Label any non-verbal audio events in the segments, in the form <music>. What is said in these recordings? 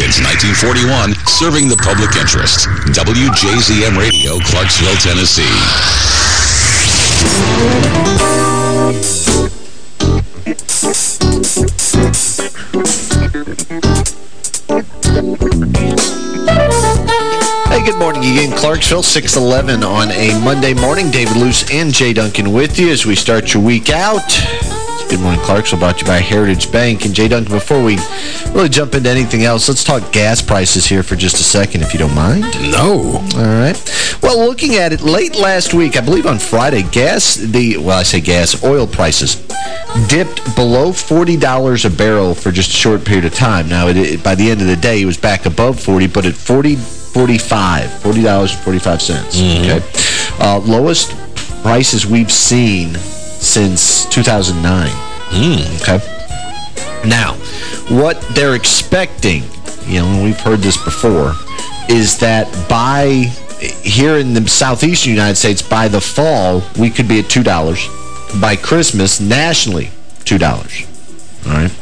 Since 1941, serving the public interest. WJZM Radio, Clarksville, Tennessee. Hey, good morning again. Clarksville, 611 on a Monday morning. David Luce and Jay Duncan with you as we start your week out. Good Morning Clarksville brought to you by Heritage Bank. And Jay Duncan, before we really jump into anything else, let's talk gas prices here for just a second, if you don't mind. No. All right. Well, looking at it, late last week, I believe on Friday, gas, the well, I say gas, oil prices dipped below $40 a barrel for just a short period of time. Now, it, it, by the end of the day, it was back above 40 but at 40 45 $40.45. Mm -hmm. Okay. Uh, lowest prices we've seen since 2009. Mm. Okay. Now, what they're expecting, you know, we've heard this before, is that by here in the southeastern United States, by the fall, we could be at $2. By Christmas, nationally, $2 all right,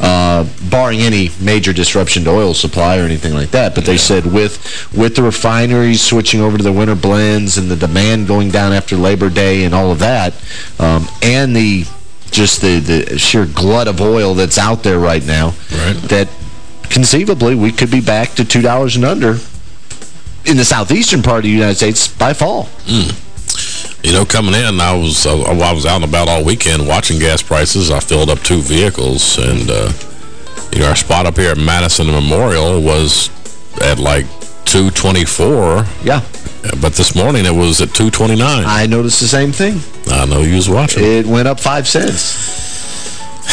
uh, barring any major disruption to oil supply or anything like that. But they yeah. said with with the refineries switching over to the winter blends and the demand going down after Labor Day and all of that, um, and the just the, the sheer glut of oil that's out there right now, right. that conceivably we could be back to $2 and under in the southeastern part of the United States by fall. Mm. You know, coming in, I was uh, I was out and about all weekend watching gas prices. I filled up two vehicles, and uh, you know, our spot up here at Madison Memorial was at like 224. Yeah. But this morning it was at 229. I noticed the same thing. I know you was watching. It went up five cents.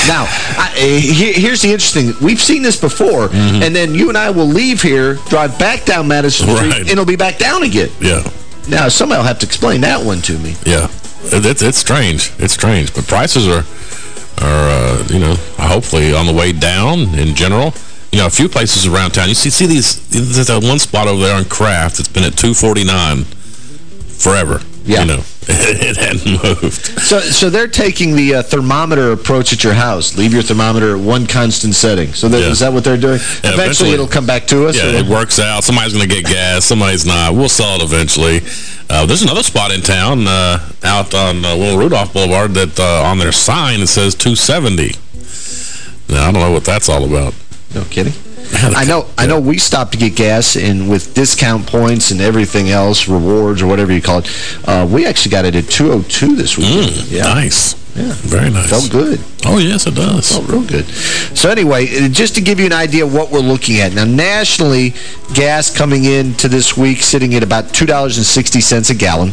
Now, I, here's the interesting. We've seen this before, mm -hmm. and then you and I will leave here, drive back down Madison Street, right. and it'll be back down again. Yeah. Now, somebody will have to explain that one to me. Yeah. It's, it's strange. It's strange. But prices are, are uh, you know, hopefully on the way down in general. You know, a few places around town. You see, see these, there's that one spot over there on Craft. It's been at 249 forever. Yeah. You know, <laughs> it hadn't moved. So so they're taking the uh, thermometer approach at your house. Leave your thermometer at one constant setting. So that, yeah. is that what they're doing? Yeah, eventually, eventually, it'll come back to us? Yeah, it works out. Somebody's going to get gas. Somebody's not. We'll sell it eventually. Uh, there's another spot in town uh, out on uh, Wilma Rudolph Boulevard that uh, on their sign it says 270. Now, I don't know what that's all about. No kidding. <laughs> I know I know we stopped to get gas, and with discount points and everything else, rewards or whatever you call it, uh, we actually got it at 202 this weekend. Mm, yeah. Nice. Yeah. Very nice. Felt good. Oh, yes, it does. Felt real good. So anyway, uh, just to give you an idea of what we're looking at. Now, nationally, gas coming in to this week sitting at about $2.60 a gallon.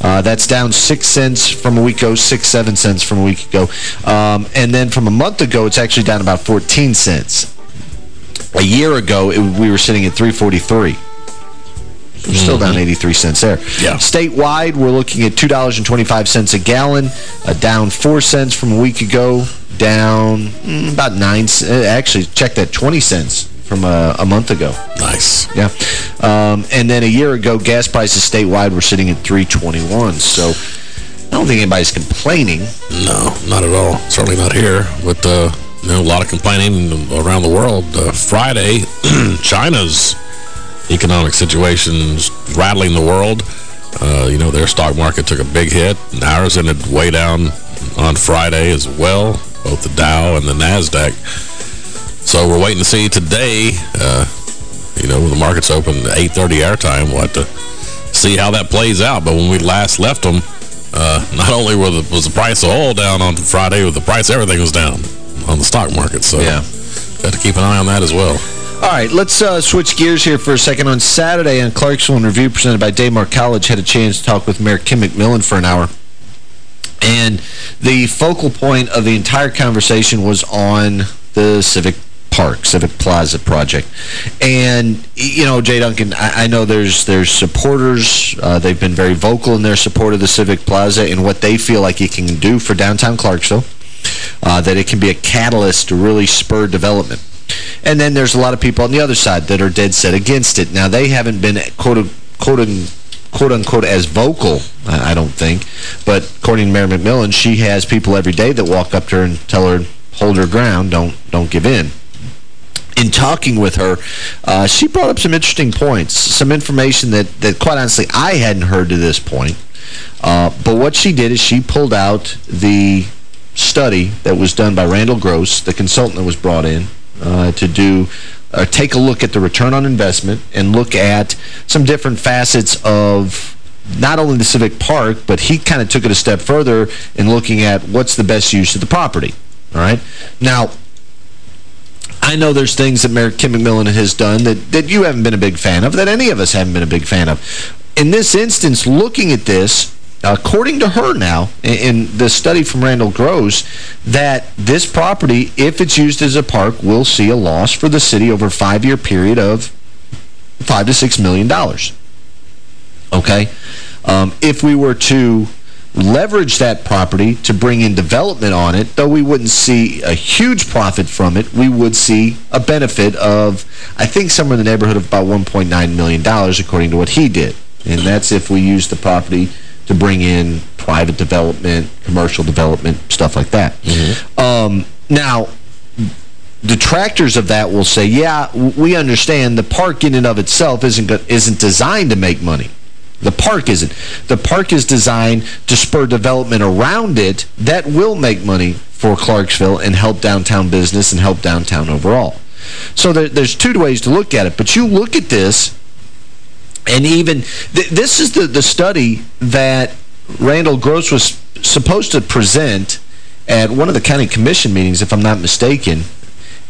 Uh, that's down 6 cents from a week ago, 6, 7 cents from a week ago. Um, and then from a month ago, it's actually down about 14 cents. A year ago, it, we were sitting at 343. We're still down mm-hmm. 83 cents there. Yeah. Statewide, we're looking at $2.25 a gallon, uh, down 4 cents from a week ago, down mm, about 9 uh, Actually, check that, 20 cents from a, a month ago. Nice. Yeah. Um, and then a year ago, gas prices statewide were sitting at 321 So I don't think anybody's complaining. No, not at all. Certainly not here. But uh, know, a lot of complaining around the world. Uh, Friday, <clears throat> China's economic situation is rattling the world. Uh, you know, their stock market took a big hit. Ours ended way down on Friday as well, both the Dow and the NASDAQ. So we're waiting to see today, uh, you know, the market's open at 8.30 our time, we'll have to see how that plays out. But when we last left them, uh, <laughs> not only the, was the price of oil down on Friday, but the price everything was down on the stock market. So yeah. got to keep an eye on that as well. All right, let's uh, switch gears here for a second. On Saturday on Clarksville in Review, presented by Daymar College, had a chance to talk with Mayor Kim McMillan for an hour. And the focal point of the entire conversation was on the Civic Park, Civic Plaza project. And, you know, Jay Duncan, I, I know there's there's supporters. Uh, they've been very vocal in their support of the Civic Plaza and what they feel like it can do for downtown Clarksville uh, that it can be a catalyst to really spur development. And then there's a lot of people on the other side that are dead set against it. Now, they haven't been, quote, quote, quote unquote, as vocal, I don't think. But according to Mayor McMillan, she has people every day that walk up to her and tell her, hold her ground, don't, don't give in. in talking with her, uh, she brought up some interesting points, some information that, that quite honestly I hadn't heard to this point. Uh, but what she did is she pulled out the study that was done by Randall Gross, the consultant that was brought in uh, to do uh, take a look at the return on investment and look at some different facets of not only the Civic Park, but he kind of took it a step further in looking at what's the best use of the property. All right. Now, I know there's things that Mayor Kim McMillan has done that, that you haven't been a big fan of, that any of us haven't been a big fan of. In this instance, looking at this, according to her now, in, in the study from Randall Gross, that this property, if it's used as a park, will see a loss for the city over a five-year period of five to six million dollars. Okay? Um, if we were to leverage that property to bring in development on it, though we wouldn't see a huge profit from it, we would see a benefit of, I think, somewhere in the neighborhood of about $1.9 million, dollars, according to what he did. And that's if we use the property to bring in private development, commercial development, stuff like that. Mm -hmm. um, now, detractors of that will say, yeah, we understand the park in and of itself isn't isn't designed to make money. The park isn't. The park is designed to spur development around it that will make money for Clarksville and help downtown business and help downtown overall. So there, there's two ways to look at it. But you look at this, and even th this is the, the study that Randall Gross was supposed to present at one of the county commission meetings, if I'm not mistaken,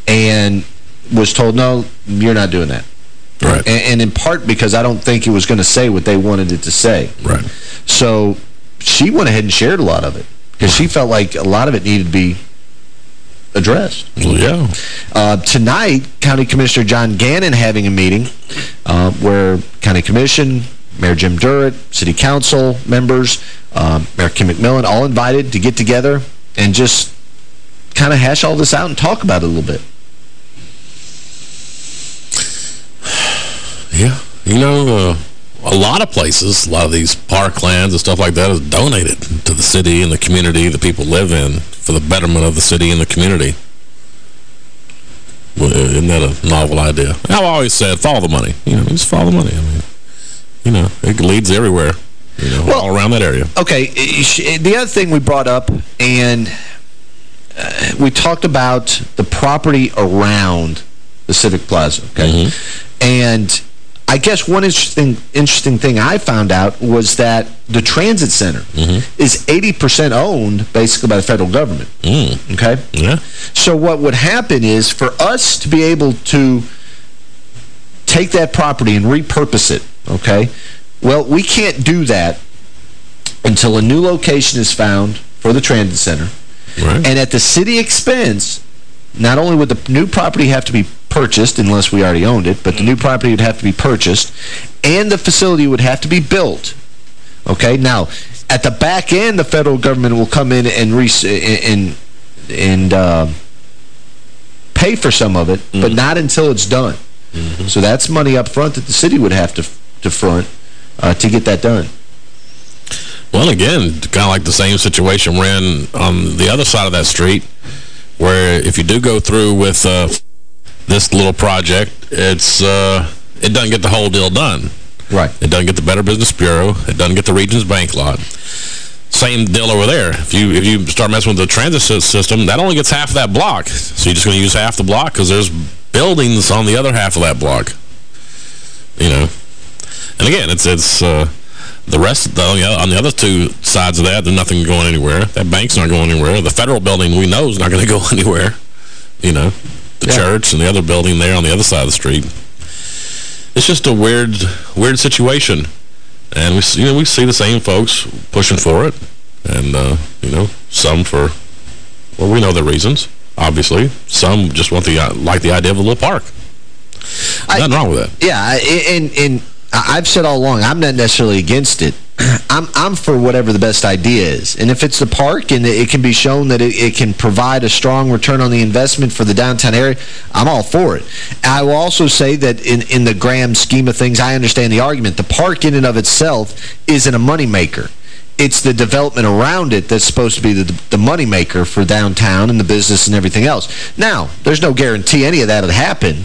and was told, no, you're not doing that. Right. And, and, in part because I don't think it was going to say what they wanted it to say. Right. So she went ahead and shared a lot of it because she felt like a lot of it needed to be addressed. Yeah. Uh, tonight, County Commissioner John Gannon having a meeting uh, where County Commission, Mayor Jim Durrett, City Council members, um, Mayor Kim McMillan, all invited to get together and just kind of hash all this out and talk about it a little bit. <sighs> Yeah. You know, uh, a lot of places, a lot of these parklands and stuff like that is donated to the city and the community that people live in for the betterment of the city and the community. Well, isn't that a novel idea? I've always said, follow the money. You know, just follow the money. I mean, you know, it leads everywhere, you know, well, all around that area. Okay, the other thing we brought up, and uh, we talked about the property around the Civic Plaza, okay? Mm -hmm. And I guess one interesting interesting thing I found out was that the transit center mm -hmm. is 80% owned basically by the federal government. Mm. Okay? Yeah. So what would happen is for us to be able to take that property and repurpose it, okay? Well, we can't do that until a new location is found for the transit center. Right. And at the city expense, not only would the new property have to be purchased, unless we already owned it, but the new property would have to be purchased, and the facility would have to be built. Okay, now, at the back end, the federal government will come in and and, and uh, pay for some of it, mm -hmm. but not until it's done. Mm -hmm. So that's money up front that the city would have to, to front uh, to get that done. Well, again, kind of like the same situation we're in on the other side of that street, where if you do go through with uh, this little project, it's uh, it doesn't get the whole deal done. Right. It doesn't get the Better Business Bureau. It doesn't get the Regions Bank lot. Same deal over there. If you if you start messing with the transit system, that only gets half of that block. So you're just going to use half the block because there's buildings on the other half of that block. You know. And again, it's it's uh, the rest, though, on the other two sides of that, there's nothing going anywhere. That bank's not going anywhere. The federal building we know is not going <laughs> to go anywhere. You know the yeah. church and the other building there on the other side of the street. It's just a weird, weird situation. And we, you know, we see the same folks pushing for it. And, uh, you know, some for, well, we know the reasons, obviously. Some just want the, uh, like the idea of a little park. Nothing I, wrong with that. Yeah, and, and I've said all along, I'm not necessarily against it. <clears throat> I'm I'm for whatever the best idea is. And if it's the park and it can be shown that it, it, can provide a strong return on the investment for the downtown area, I'm all for it. I will also say that in, in the grand scheme of things, I understand the argument. The park in and of itself isn't a moneymaker. it's the development around it that's supposed to be the, the moneymaker for downtown and the business and everything else. Now, there's no guarantee any of that would happen.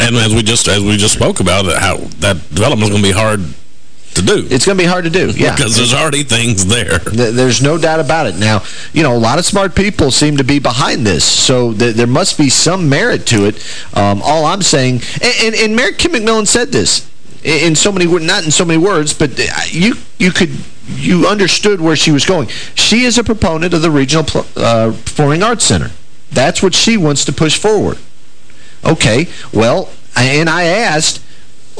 And as we just as we just spoke about, how that development is going to be hard to do. It's going to be hard to do, yeah. because there's already things there. There's no doubt about it. Now, you know, a lot of smart people seem to be behind this, so th there must be some merit to it. Um, all I'm saying, and, and, and Kim McMillan said this in so many not in so many words, but uh, you you could you understood where she was going. She is a proponent of the Regional uh, Performing Arts Center. That's what she wants to push forward. Okay, well, and I asked,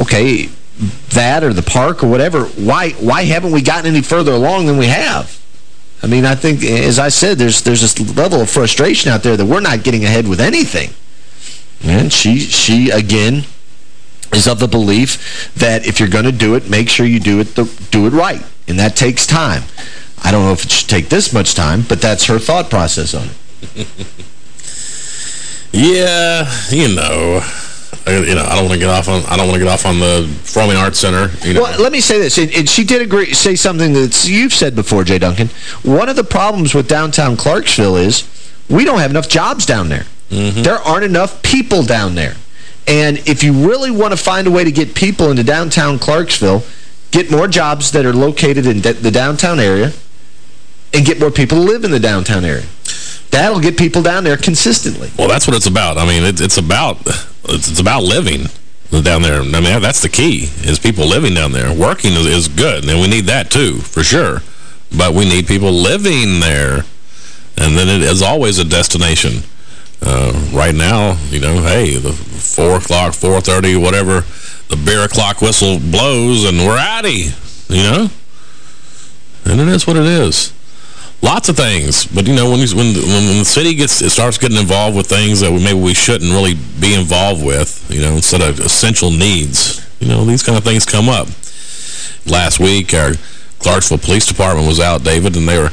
okay, that or the park or whatever, why why haven't we gotten any further along than we have? I mean, I think, as I said, there's there's this level of frustration out there that we're not getting ahead with anything. And she, she again, is of the belief that if you're going to do it, make sure you do it the, do it right. And that takes time. I don't know if it should take this much time, but that's her thought process on it. <laughs> yeah, you know, you know, I don't want to get off on I don't want to get off on the Performing Arts Center. You know. Well, let me say this, and, and she did agree say something that you've said before, Jay Duncan. One of the problems with downtown Clarksville is we don't have enough jobs down there. Mm -hmm. There aren't enough people down there. And if you really want to find a way to get people into downtown Clarksville, get more jobs that are located in the downtown area and get more people to live in the downtown area. That'll get people down there consistently. Well, that's what it's about. I mean, it's about it's, about living down there. I mean, that's the key, is people living down there. Working is, is good, and we need that too, for sure. But we need people living there. And then it is always a destination. Uh, right now, you know, hey, the 4 o'clock, 4.30, whatever, the beer o'clock whistle blows and we're outie, you know? And it is what it is. Lots of things, but you know when when when the city gets starts getting involved with things that maybe we shouldn't really be involved with, you know, instead of essential needs, you know, these kind of things come up. Last week, our Clarksville Police Department was out, David, and they were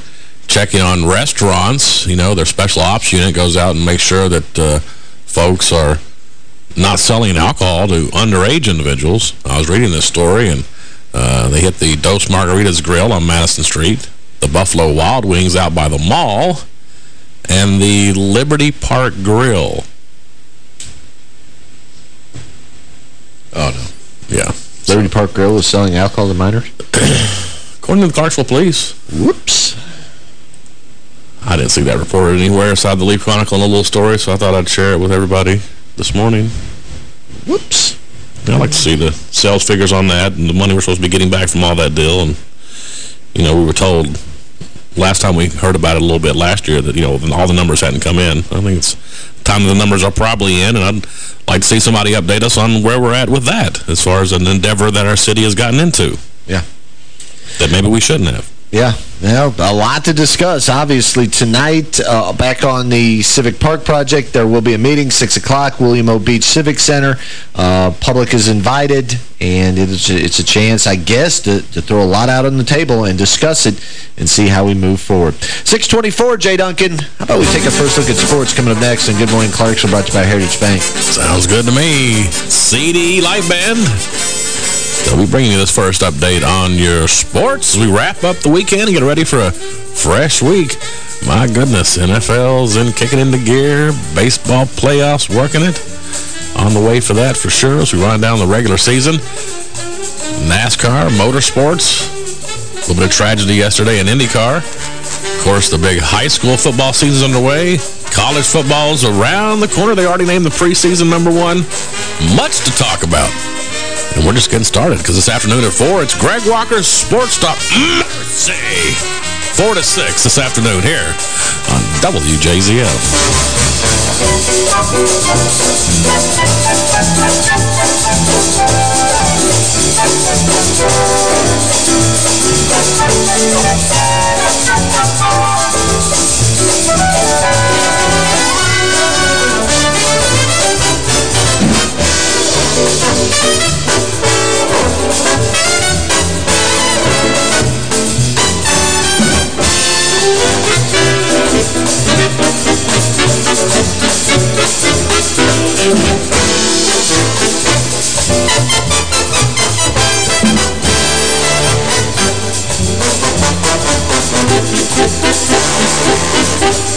checking on restaurants. You know, their special ops unit goes out and makes sure that uh, folks are not selling alcohol to underage individuals. I was reading this story, and uh, they hit the Dos Margaritas Grill on Madison Street, the Buffalo Wild Wings out by the mall, and the Liberty Park Grill. Oh, no. Yeah. Liberty Park Grill was selling alcohol to minors? <clears throat> According to the Clarksville Police. Whoops. I didn't see that reported anywhere aside the Leaf Chronicle in a little story, so I thought I'd share it with everybody this morning. Whoops. I'd like to see the sales figures on that and the money we're supposed to be getting back from all that deal. And, you know, we were told last time we heard about it a little bit last year that, you know, all the numbers hadn't come in. I think it's time the numbers are probably in, and I'd like to see somebody update us on where we're at with that as far as an endeavor that our city has gotten into. Yeah. That maybe we shouldn't have. Yeah, well, a lot to discuss. Obviously, tonight, uh, back on the Civic Park project, there will be a meeting, 6 o'clock, William O. Beach Civic Center. Uh, public is invited, and it's a, it's a chance, I guess, to, to throw a lot out on the table and discuss it and see how we move forward. 624, Jay Duncan. How about we take a first look at sports coming up next? And Good Morning Clarksville brought to you by Heritage Bank. Sounds good to me. CDE Lightband. We'll be bringing you this first update on your sports as we wrap up the weekend and get ready for a fresh week. My goodness, NFL's in kicking into gear. Baseball playoffs working it. On the way for that for sure as we run down the regular season. NASCAR, motorsports. A little bit of tragedy yesterday in IndyCar. Of course, the big high school football season's underway. College football's around the corner. They already named the preseason number one. Much to talk about. And we're just getting started because this afternoon at 4, it's Greg Walker's Sports Talk. Mercy! 4 to 6 this afternoon here on WJZM. <laughs> Thank <laughs>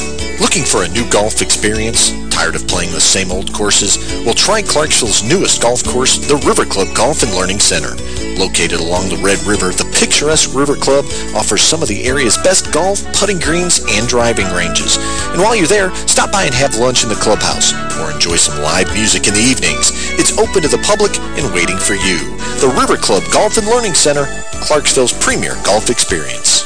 Looking for a new golf experience? Tired of playing the same old courses? Well, try Clarksville's newest golf course, the River Club Golf and Learning Center. Located along the Red River, the picturesque River Club offers some of the area's best golf, putting greens, and driving ranges. And while you're there, stop by and have lunch in the clubhouse or enjoy some live music in the evenings. It's open to the public and waiting for you. The River Club Golf and Learning Center, Clarksville's premier golf experience.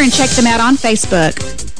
and check them out on Facebook.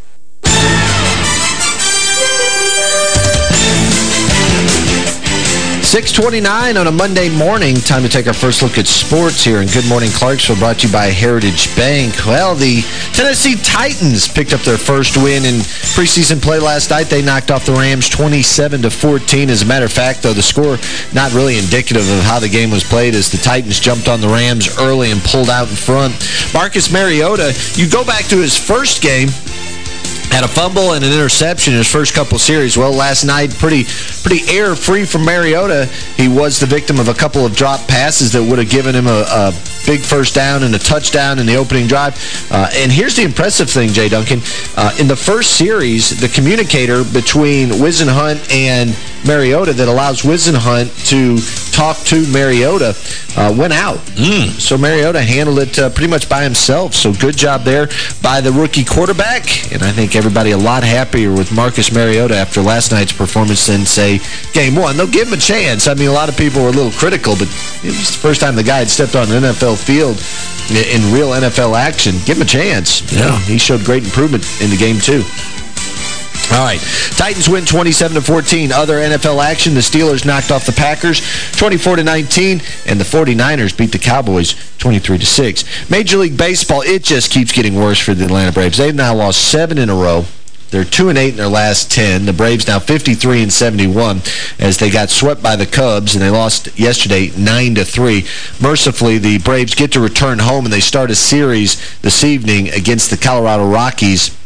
629 on a Monday morning. Time to take our first look at sports here. And Good Morning Clarksville brought to you by Heritage Bank. Well, the Tennessee Titans picked up their first win in preseason play last night. They knocked off the Rams 27 to 14. As a matter of fact, though, the score not really indicative of how the game was played as the Titans jumped on the Rams early and pulled out in front. Marcus Mariota, you go back to his first game, had a fumble and an interception in his first couple series. Well, last night, pretty pretty error-free from Mariota. He was the victim of a couple of drop passes that would have given him a, a big first down and a touchdown in the opening drive. Uh, and here's the impressive thing, Jay Duncan. Uh, in the first series, the communicator between Whisenhunt and Mariota that allows Whisenhunt to talk to Mariota uh, went out. Mm. So Mariota handled it uh, pretty much by himself. So good job there by the rookie quarterback. And I think everybody a lot happier with Marcus Mariota after last night's performance than, say, game one. They'll give him a chance. I mean, a lot of people were a little critical, but it was the first time the guy had stepped on an NFL field in real NFL action. Give him a chance. Yeah. He showed great improvement in the game, too. All right. Titans win 27-14. Other NFL action, the Steelers knocked off the Packers 24-19, and the 49ers beat the Cowboys 23-6. Major League Baseball, it just keeps getting worse for the Atlanta Braves. They've now lost seven in a row. They're 2 and 8 in their last 10. The Braves now 53 and 71 as they got swept by the Cubs and they lost yesterday 9 to 3. Mercifully, the Braves get to return home and they start a series this evening against the Colorado Rockies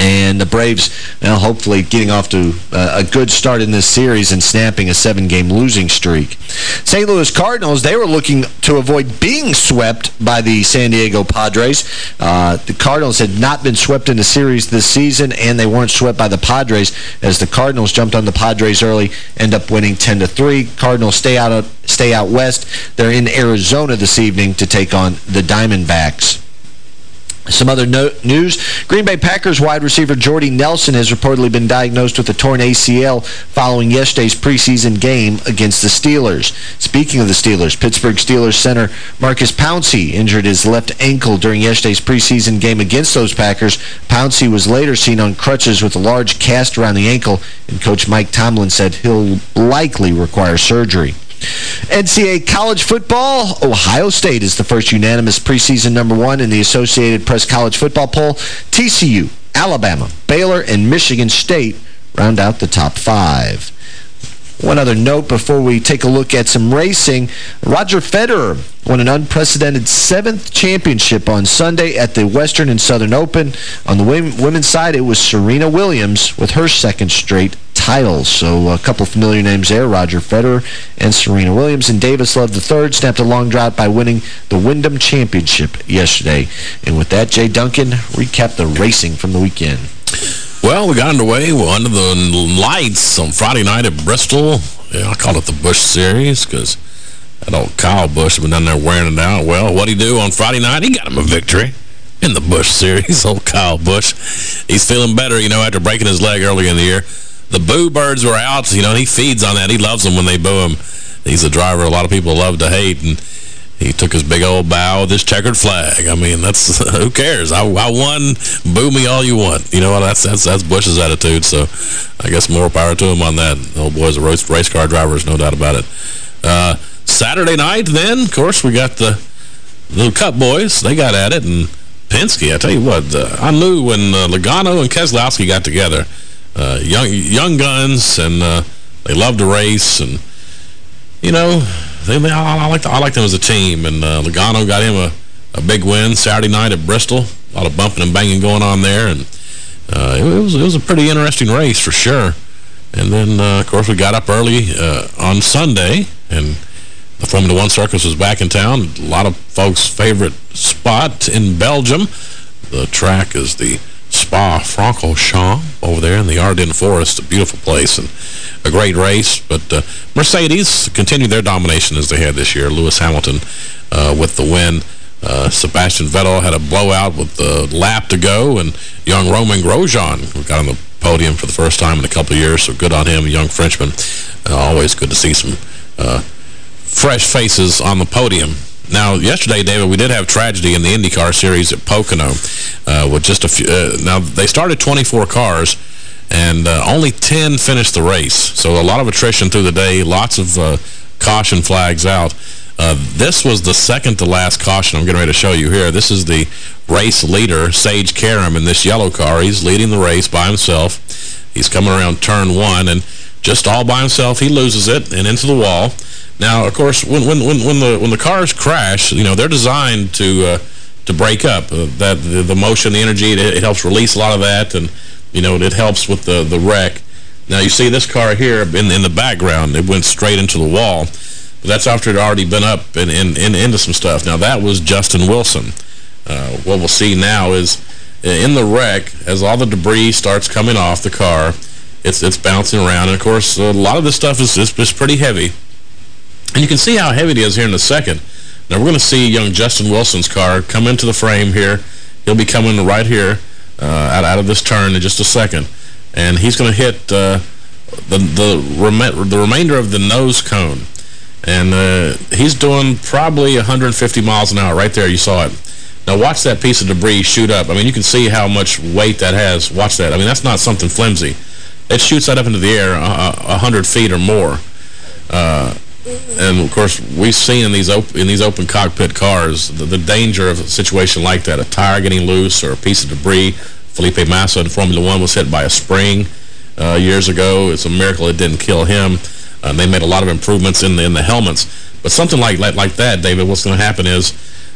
And the Braves, now hopefully getting off to uh, a good start in this series and snapping a seven-game losing streak. St. Louis Cardinals, they were looking to avoid being swept by the San Diego Padres. Uh, the Cardinals had not been swept in the series this season, and they weren't swept by the Padres as the Cardinals jumped on the Padres early, end up winning 10-3. Cardinals stay out, stay out west. They're in Arizona this evening to take on the Diamondbacks. Some other no news, Green Bay Packers wide receiver Jordy Nelson has reportedly been diagnosed with a torn ACL following yesterday's preseason game against the Steelers. Speaking of the Steelers, Pittsburgh Steelers center Marcus Pouncey injured his left ankle during yesterday's preseason game against those Packers. Pouncey was later seen on crutches with a large cast around the ankle, and Coach Mike Tomlin said he'll likely require surgery. NCAA college football, Ohio State is the first unanimous preseason number one in the Associated Press college football poll. TCU, Alabama, Baylor, and Michigan State round out the top five. One other note before we take a look at some racing. Roger Federer won an unprecedented seventh championship on Sunday at the Western and Southern Open. On the women's side, it was Serena Williams with her second straight titles. So a couple of familiar names there, Roger Federer and Serena Williams. And Davis Love III snapped a long drought by winning the Wyndham Championship yesterday. And with that, Jay Duncan, recap the racing from the weekend. Well, we got underway. Under the lights on Friday night at Bristol. Yeah, I call it the Busch Series because that old Kyle Busch has been down there wearing it out. Well, what he do on Friday night? He got him a victory in the Busch Series. <laughs> Old Kyle Busch. He's feeling better, you know, after breaking his leg early in the year. The boo birds were out. You know, he feeds on that. He loves them when they boo him. He's a driver a lot of people love to hate, and he took his big old bow with his checkered flag. I mean, that's <laughs> who cares? I, I won. Boo me all you want. You know what? That's that's that's Busch's attitude. So I guess more power to him on that. The old boy's a race, race car driver, no doubt about it. Uh, Saturday night, then, of course, we got the little Cup boys. They got at it, and Penske. I tell you what, uh, I knew when uh, Logano and Keselowski got together, uh, young young guns, and uh, they love to race, and you know they, I, I, like I like them as a team. And uh, Logano got him a, a big win Saturday night at Bristol. A lot of bumping and banging going on there. And uh, it, it, was, it was a pretty interesting race for sure. And then, uh, of course, we got up early uh, on Sunday. And the Formula One Circus was back in town. A lot of folks' favorite spot in Belgium. The track is the Spa-Francorchamps over there in the Ardennes Forest. A beautiful place and a great race. But uh, Mercedes continued their domination as they had this year. Lewis Hamilton uh, with the win. Uh, Sebastian Vettel had a blowout with the lap to go, and young Romain Grosjean got on the podium for the first time in a couple of years, so good on him, young Frenchman. Uh, always good to see some uh, fresh faces on the podium. Now, yesterday, David, we did have tragedy in the IndyCar Series at Pocono. Uh, with just a few. Uh, now, they started 24 cars, and uh, only 10 finished the race. So a lot of attrition through the day, lots of uh, caution flags out. Uh, this was the second to last caution I'm getting ready to show you here. This is the race leader, Sage Karam, in this yellow car. He's leading the race by himself. He's coming around turn one, and just all by himself, he loses it and into the wall. Now, of course, when when when the when the cars crash, you know they're designed to uh, to break up. Uh, that the, the, motion, the energy, it, it, helps release a lot of that, and you know it helps with the the wreck. Now you see this car here in in the background. It went straight into the wall. But that's after it already been up and, and into some stuff. Now that was Justin Wilson. Uh, what we'll see now is uh, in the wreck, as all the debris starts coming off the car, it's it's bouncing around. And, of course, a lot of this stuff is, is, is pretty heavy. And you can see how heavy it is here in a second. Now, we're going to see young Justin Wilson's car come into the frame here. He'll be coming right here uh, out, out of this turn in just a second. And he's going to hit uh, the, the, rem the remainder of the nose cone. And uh, he's doing probably 150 miles an hour right there. You saw it. Now watch that piece of debris shoot up. I mean, you can see how much weight that has. Watch that. I mean, that's not something flimsy. It shoots that up into the air a, 100 feet or more. Uh, and of course we've seen in these in these open cockpit cars the, the, danger of a situation like that a tire getting loose or a piece of debris. Felipe Massa in Formula One was hit by a spring uh, years ago. It's a miracle it didn't kill him. Uh, they made a lot of improvements in the in the helmets. But something like like, like that David what's going to happen is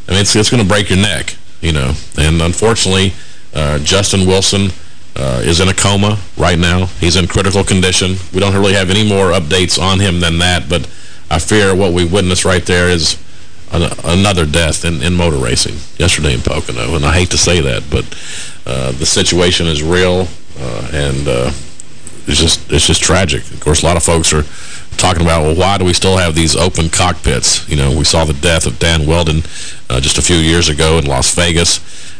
I mean it's, it's going to break your neck you know. And unfortunately uh, Justin Wilson uh, is in a coma right now. He's in critical condition. We don't really have any more updates on him than that, but I fear what we witnessed right there is an, another death in, in motor racing yesterday in Pocono. And I hate to say that, but uh, the situation is real, uh, and uh, it's just it's just tragic. Of course, a lot of folks are talking about, well, why do we still have these open cockpits? You know, we saw the death of Dan Wheldon uh, just a few years ago in Las Vegas,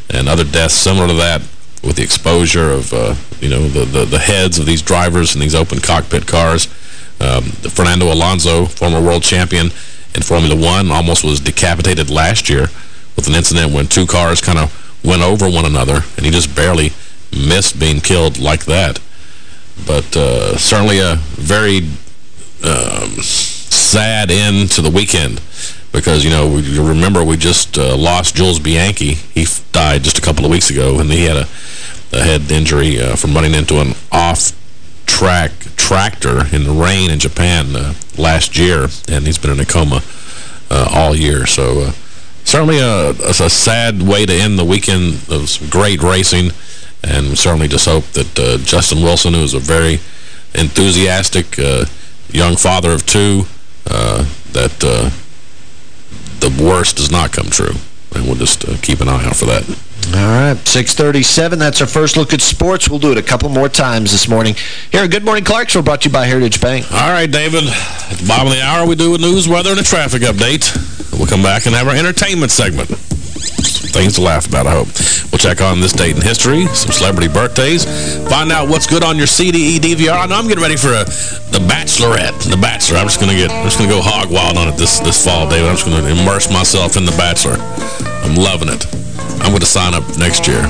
and other deaths similar to that with the exposure of, uh, you know, the, the, the, heads of these drivers in these open cockpit cars. Um, Fernando Alonso, former world champion in Formula One, almost was decapitated last year with an incident when two cars kind of went over one another, and he just barely missed being killed like that. But uh, certainly a very um, sad end to the weekend because, you know, you remember we just uh, lost Jules Bianchi. He died just a couple of weeks ago, and he had a, a head injury uh, from running into an off-track tractor in the rain in Japan uh, last year, and he's been in a coma uh, all year. So uh, certainly a, a, sad way to end the weekend of great racing, and certainly just hope that uh, Justin Wilson, who is a very enthusiastic young father of two, that the worst does not come true. And we'll just uh, keep an eye out for that. All right, 637. That's our first look at sports. We'll do it a couple more times this morning. Here, Good Morning Clarksville, brought to you by Heritage Bank. All right, David. At the bottom of the hour, we do a news, weather, and a traffic update. We'll come back and have our entertainment segment. Things to laugh about, I hope. We'll check on this date in history, some celebrity birthdays, find out what's good on your CDE DVR. I know I'm getting ready for a, The Bachelorette, The Bachelor. I'm just going to get, I'm just going to go hog wild on it this, this fall, David. I'm just going to immerse myself in The Bachelor. I'm loving it. I'm going to sign up next year.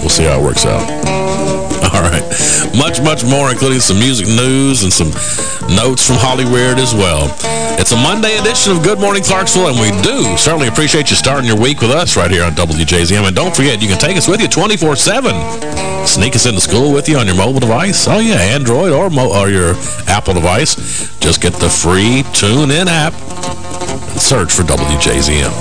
We'll see how it works out. <laughs> All right. Much, much more, including some music news and some notes from Hollywood as well. It's a Monday edition of Good Morning Clarksville, and we do certainly appreciate you starting your week with us right here on WJZM. And don't forget, you can take us with you 24-7. Sneak us into school with you on your mobile device. Oh, yeah, Android or, or your Apple device. Just get the free TuneIn app search for WJZM.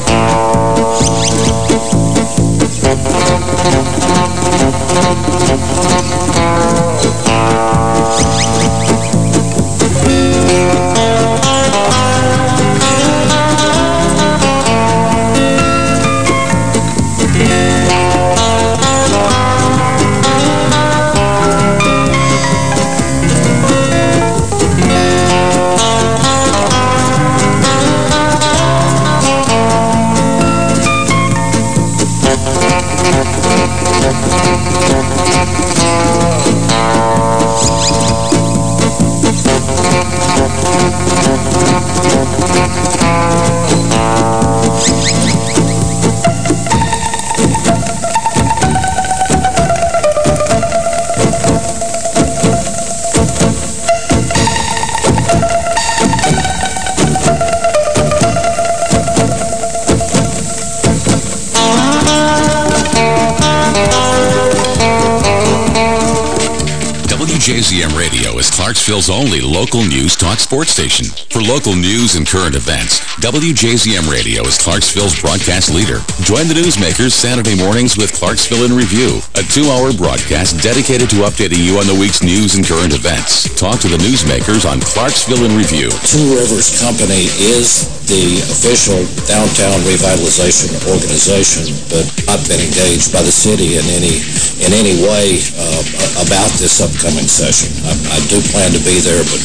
Clarksville's only local news talk sports station. For local news and current events, WJZM Radio is Clarksville's broadcast leader. Join the newsmakers Saturday mornings with Clarksville in Review, a two-hour broadcast dedicated to updating you on the week's news and current events. Talk to the newsmakers on Clarksville in Review. Two Rivers Company is the official downtown revitalization organization, but I've been engaged by the city in any in any way uh, about this upcoming session. I, I, do plan to be there, but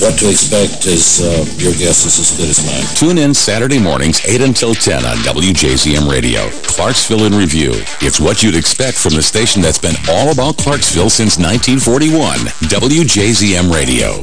what to expect is uh, your guess is as good as mine. Tune in Saturday mornings 8 until 10 on WJZM Radio. Clarksville in Review. It's what you'd expect from the station that's been all about Clarksville since 1941. WJZM Radio.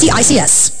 CICS.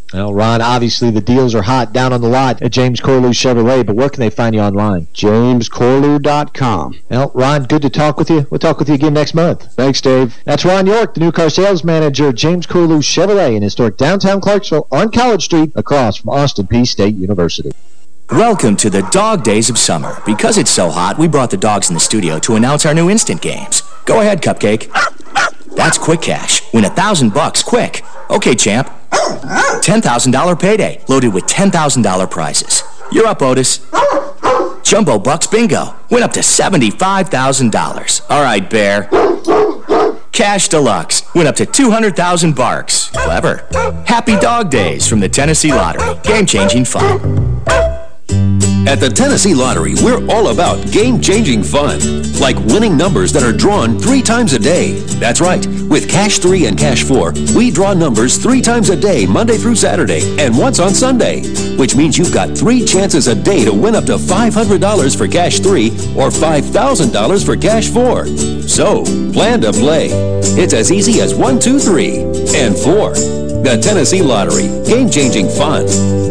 Well, Ron, obviously the deals are hot down on the lot at James Corlew Chevrolet, but where can they find you online? JamesCorlew.com. Well, Ron, good to talk with you. We'll talk with you again next month. Thanks, Dave. That's Ron York, the new car sales manager at James Corlew Chevrolet in historic downtown Clarksville on College Street across from Austin Peay State University. Welcome to the dog days of summer. Because it's so hot, we brought the dogs in the studio to announce our new instant games. Go ahead, Cupcake. That's quick cash. Win a thousand bucks quick. Okay, champ. $10,000 payday, loaded with $10,000 prizes. You're up, Otis. Jumbo Bucks Bingo. Win up to $75,000. All right, Bear. Cash Deluxe. Win up to 200,000 barks. Clever. Happy Dog Days from the Tennessee Lottery. Game-changing fun. At the Tennessee Lottery, we're all about game-changing fun, like winning numbers that are drawn three times a day. That's right. With Cash 3 and Cash 4, we draw numbers three times a day, Monday through Saturday, and once on Sunday, which means you've got three chances a day to win up to $500 for Cash 3 or $5,000 for Cash 4. So, plan to play. It's as easy as 1, 2, 3, and 4. The Tennessee Lottery. Game-changing fun.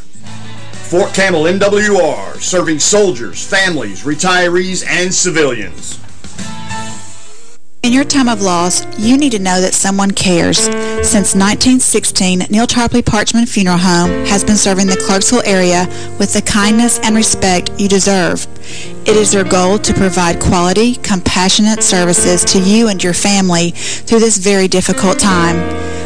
Fort Campbell MWR, serving soldiers, families, retirees, and civilians. In your time of loss, you need to know that someone cares. Since 1916, Neal Tarpley Parchman Funeral Home has been serving the Clarksville area with the kindness and respect you deserve. It is their goal to provide quality, compassionate services to you and your family through this very difficult time.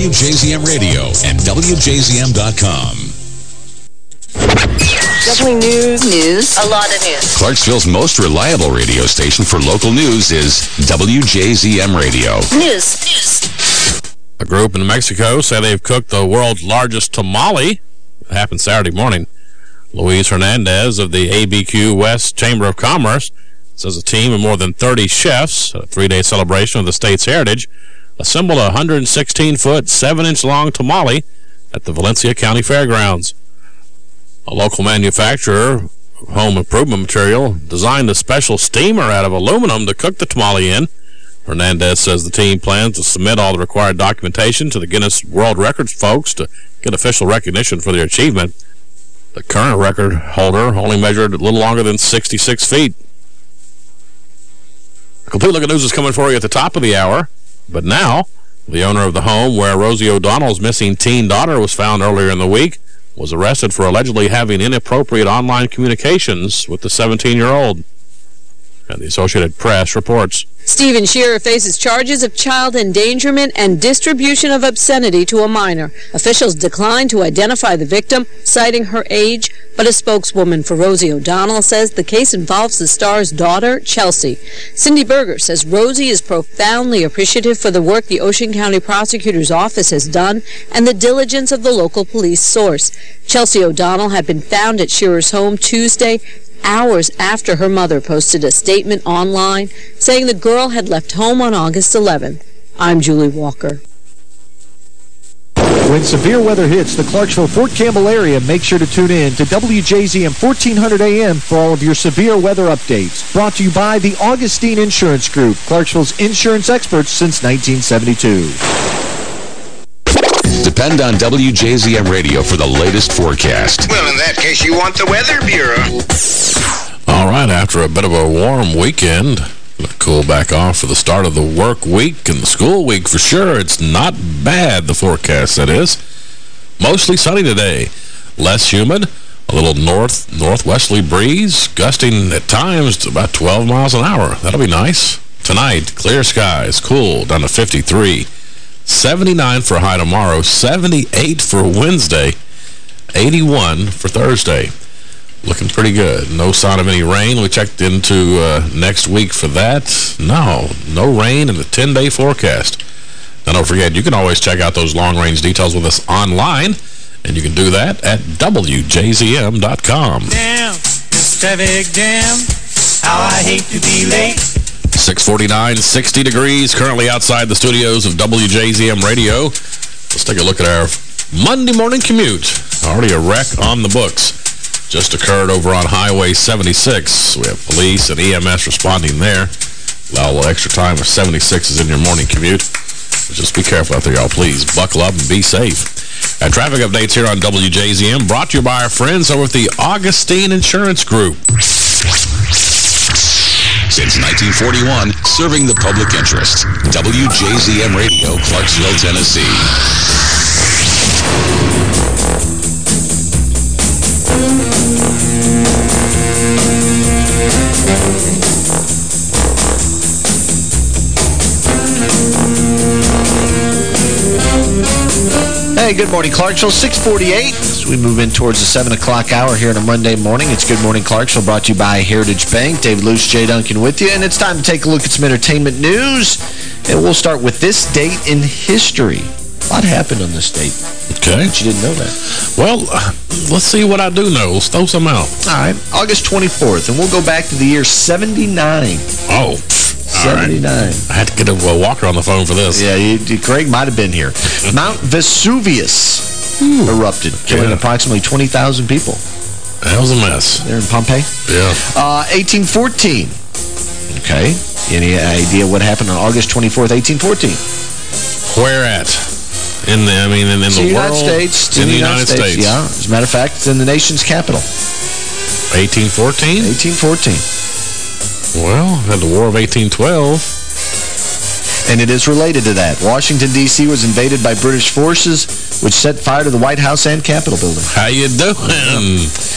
Radio and WJZM.com. Definitely news. News. A lot of news. Clarksville's most reliable radio station for local news is WJZM Radio. News. News. A group in Mexico say they've cooked the world's largest tamale. It happened Saturday morning. Luis Hernandez of the ABQ West Chamber of Commerce says a team of more than 30 chefs a three-day celebration of the state's heritage assembled a 116-foot, 7-inch long tamale at the Valencia County Fairgrounds. A local manufacturer of home improvement material designed a special steamer out of aluminum to cook the tamale in. Hernandez says the team plans to submit all the required documentation to the Guinness World Records folks to get official recognition for their achievement. The current record holder only measured a little longer than 66 feet. A complete look at news is coming for you at the top of the hour. But now, the owner of the home where Rosie O'Donnell's missing teen daughter was found earlier in the week was arrested for allegedly having inappropriate online communications with the 17-year-old. And the Associated Press reports. Stephen Shearer faces charges of child endangerment and distribution of obscenity to a minor. Officials declined to identify the victim, citing her age, but a spokeswoman for Rosie O'Donnell says the case involves the star's daughter, Chelsea. Cindy Berger says Rosie is profoundly appreciative for the work the Ocean County Prosecutor's Office has done and the diligence of the local police source. Chelsea O'Donnell had been found at Shearer's home Tuesday hours after her mother posted a statement online saying the girl had left home on August 11th. I'm Julie Walker. When severe weather hits the Clarksville-Fort Campbell area, make sure to tune in to WJZM 1400 AM for all of your severe weather updates. Brought to you by the Augustine Insurance Group, Clarksville's insurance experts since 1972. Depend on WJZM Radio for the latest forecast. Well, in that case, you want the Weather Bureau. All right, after a bit of a warm weekend, cool back off for the start of the work week and the school week for sure. It's not bad, the forecast, that is. Mostly sunny today. Less humid, a little north northwesterly breeze, gusting at times to about 12 miles an hour. That'll be nice. Tonight, clear skies, cool, down to 53. 79 for high tomorrow, 78 for Wednesday, 81 for Thursday. Looking pretty good. No sign of any rain. We checked into uh, next week for that. No, no rain in the 10-day forecast. Now, don't forget, you can always check out those long-range details with us online, and you can do that at WJZM.com. Damn, this traffic jam, how I hate to be late. 649, 60 degrees, currently outside the studios of WJZM Radio. Let's take a look at our Monday morning commute. Already a wreck on the books. Just occurred over on Highway 76. We have police and EMS responding there. Allow a little extra time if 76 is in your morning commute. Just be careful out there, y'all. Please buckle up and be safe. Our traffic updates here on WJZM brought to you by our friends over at the Augustine Insurance Group. Since 1941, serving the public interest. WJZM Radio, Clarksville, Tennessee. Hey, good morning, Clarksville. 648 as we move in towards the 7 o'clock hour here on a Monday morning. It's Good Morning Clarksville brought to you by Heritage Bank. David Luce, Jay Duncan with you. And it's time to take a look at some entertainment news. And we'll start with this date in history. A lot happened on this date. Okay. But you didn't know that. Well, uh, let's see what I do know. Let's throw some out. All right. August 24th. And we'll go back to the year 79. Oh. 79. I had to get a, a walker on the phone for this. Yeah, you, Craig might have been here. <laughs> Mount Vesuvius erupted, killing Yeah. approximately 20,000 people. That was a mess. There in Pompeii. Yeah. Uh, 1814. Okay. Any idea what happened on August 24th, 1814? Where at? In the, I mean, in, in the, the world? United States. In the United States. Yeah. As a matter of fact, it's in the nation's capital. 1814? 1814. Well, had the War of 1812. And it is related to that. Washington, D.C. was invaded by British forces, which set fire to the White House and Capitol building. How you doing?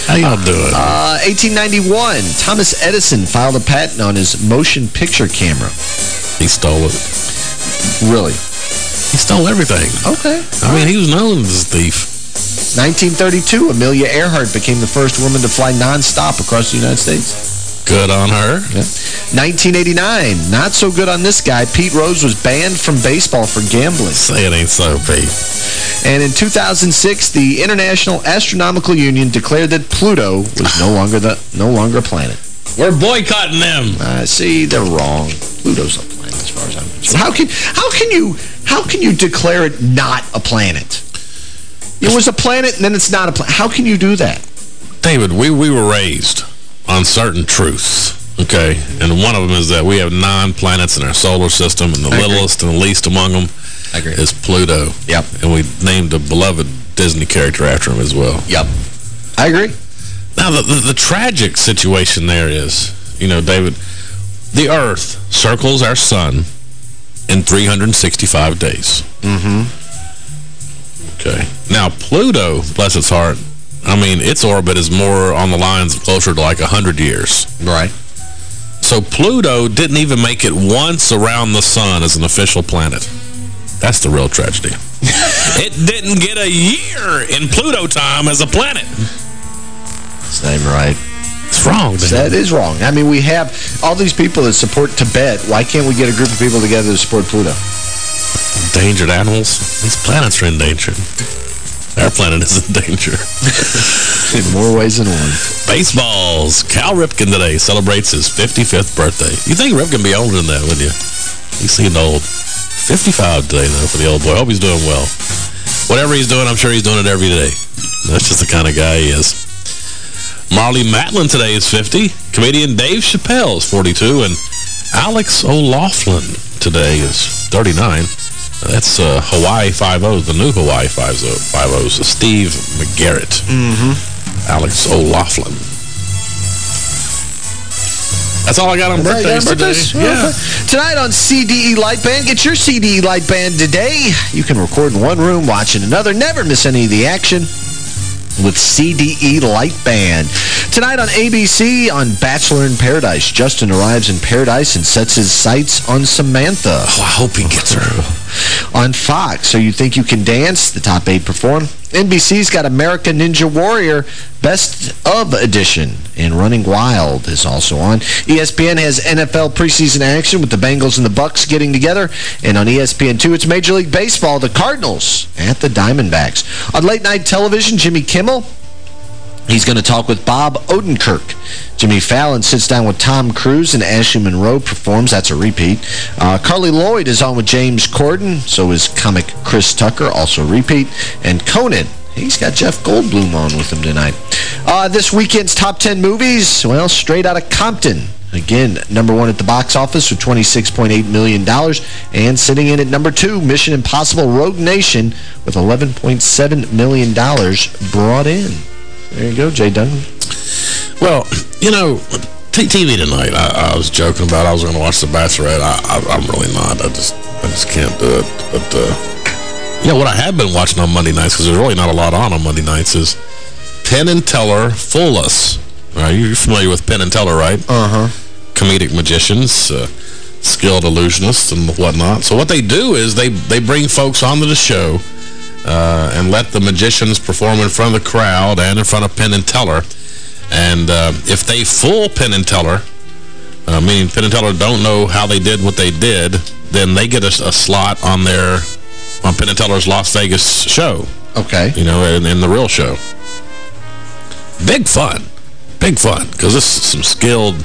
How y'all doing? Uh, 1891, Thomas Edison filed a patent on his motion picture camera. He stole it. Really? He stole everything. Okay. I mean, he was known as a thief. 1932, Amelia Earhart became the first woman to fly nonstop across the United States. Good on her. Yeah. 1989, not so good on this guy. Pete Rose was banned from baseball for gambling. Say it ain't so, Pete. And in 2006, the International Astronomical Union declared that Pluto was no longer the no longer a planet. We're boycotting them. Uh, see, they're wrong. Pluto's a planet, as far as I'm concerned. How can how can you how can you declare it not a planet? It was a planet, and then it's not a planet. How can you do that? David, we, we were raised on certain truths, okay? And one of them is that we have nine planets in our solar system, and the I agree. littlest and the least among them I agree. is Pluto. Yep. And we named a beloved Disney character after him as well. Yep. I agree. Now, the, the, the tragic situation there is, you know, David, the Earth circles our sun in 365 days. Mm-hmm. Okay. Now, Pluto, bless its heart, I mean, its orbit is more on the lines of closer to like 100 years. Right. So Pluto didn't even make it once around the sun as an official planet. That's the real tragedy. <laughs> it didn't get a year in Pluto time as a planet. Not right. It's wrong. That is wrong. I mean, we have all these people that support Tibet. Why can't we get a group of people together to support Pluto? Endangered animals? These planets are endangered. Our planet is in danger. <laughs> in more ways than one. Baseballs. Cal Ripken today celebrates his 55th birthday. You think Ripken be older than that, wouldn't you? He seemed old. 55 today, though, for the old boy. I hope he's doing well. Whatever he's doing, I'm sure he's doing it every day. That's just the kind of guy he is. Marlee Matlin today is 50. Comedian Dave Chappelle is 42. And Alex O'Loughlin today is 39. That's uh, Hawaii 5-0, the new Hawaii 5-0, so Steve McGarrett. Mm-hmm. Alex O'Loughlin. That's all I got on birthdays today. Yeah. Tonight on CDE Lightband, get your CDE Lightband today. You can record in one room, watch in another, never miss any of the action with CDE Light Band. Tonight on ABC on Bachelor in Paradise, Justin arrives in Paradise and sets his sights on Samantha. Oh, I hope he gets her. <laughs> on Fox, So You Think You Can Dance, the top eight perform. NBC's got American Ninja Warrior Best of Edition, and Running Wild is also on. ESPN has NFL preseason action with the Bengals and the Bucks getting together, and on ESPN2 it's Major League Baseball, the Cardinals at the Diamondbacks. On late night television, Jimmy Kimmel He's going to talk with Bob Odenkirk. Jimmy Fallon sits down with Tom Cruise and Ashley Monroe performs. That's a repeat. Uh, Carly Lloyd is on with James Corden. So is comic Chris Tucker, also a repeat. And Conan, he's got Jeff Goldblum on with him tonight. Uh, this weekend's top 10 movies, well, straight out of Compton. Again, number one at the box office with $26.8 million. And sitting in at number two, Mission Impossible Rogue Nation with $11.7 million brought in. There you go, Jay Dunn. Well, you know, TV tonight, I, I, was joking about I was going to watch The Bachelorette. I, am really not. I just I just can't do it. But, uh, you know, what I have been watching on Monday nights, because there's really not a lot on on Monday nights, is Penn and Teller Fool Us. Right? You're familiar with Penn and Teller, right? Uh-huh. Comedic magicians, uh, skilled illusionists and whatnot. So what they do is they, they bring folks onto the show uh, and let the magicians perform in front of the crowd and in front of Penn and Teller. And uh, if they fool Penn and Teller, uh, meaning Penn and Teller don't know how they did what they did, then they get a, a slot on their on Penn and Teller's Las Vegas show. Okay. You know, in, in the real show. Big fun. Big fun. Because this is some skilled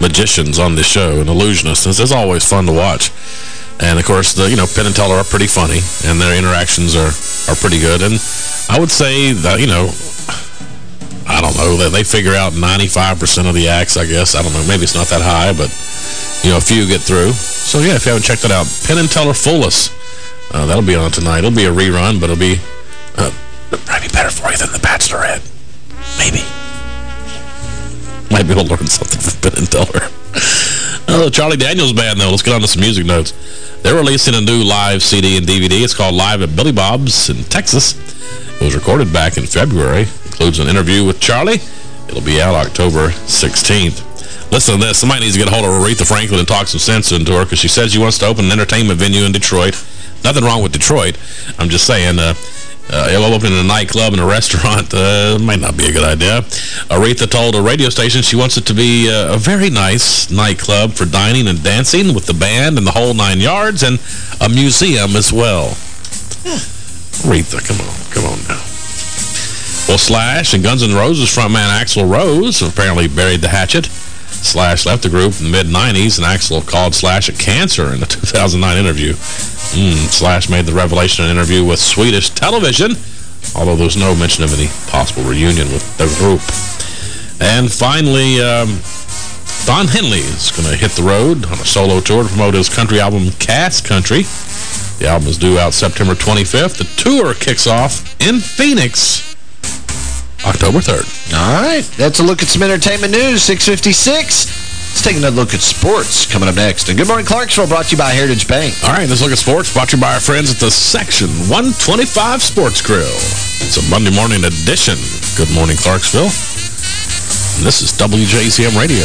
magicians on this show and illusionists. It's, it's always fun to watch. And, of course, the you know, Penn and Teller are pretty funny, and their interactions are, are pretty good. And I would say that, you know, I don't know, that they figure out 95% of the acts, I guess. I don't know, maybe it's not that high, but, you know, a few get through. So, yeah, if you haven't checked it out, Penn and Teller Fool Us. Uh, that'll be on tonight. It'll be a rerun, but it'll be uh, probably better for you than The Bachelorette. Maybe. Might be able to learn something from Penn and Teller. <laughs> Oh, Charlie Daniels Band, though. Let's get on to some music notes. They're releasing a new live CD and DVD. It's called Live at Billy Bob's in Texas. It was recorded back in February. Includes an interview with Charlie. It'll be out October 16th. Listen to this. Somebody needs to get a hold of Aretha Franklin and talk some sense into her because she says she wants to open an entertainment venue in Detroit. Nothing wrong with Detroit. I'm just saying, uh, uh, opening a nightclub and a <laughs> restaurant uh, might not be a good idea. Aretha told a radio station she wants it to be uh, a very nice nightclub for dining and dancing with the band and the whole nine yards and a museum as well. Hmm. Aretha, come on, come on now. Well, Slash and Guns N' Roses frontman Axl Rose apparently buried the hatchet. Slash left the group in the mid-90s, and Axl called Slash a cancer in a <laughs> 2009 interview. Mm, Slash made the revelation in an interview with Swedish television, although there's no mention of any possible reunion with the group. And finally, um, Don Henley is going to hit the road on a solo tour to promote his country album, Cass Country. The album is due out September 25th. The tour kicks off in Phoenix October 3rd. All right. That's a look at some entertainment news, 656. Let's take another look at sports coming up next. And Good Morning Clarksville brought to you by Heritage Bank. All right, let's look at sports brought to you by our friends at the Section 125 Sports Grill. It's a Monday morning edition. Good morning, Clarksville. And this is WJZM Radio.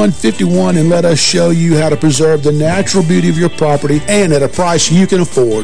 151 and let us show you how to preserve the natural beauty of your property and at a price you can afford.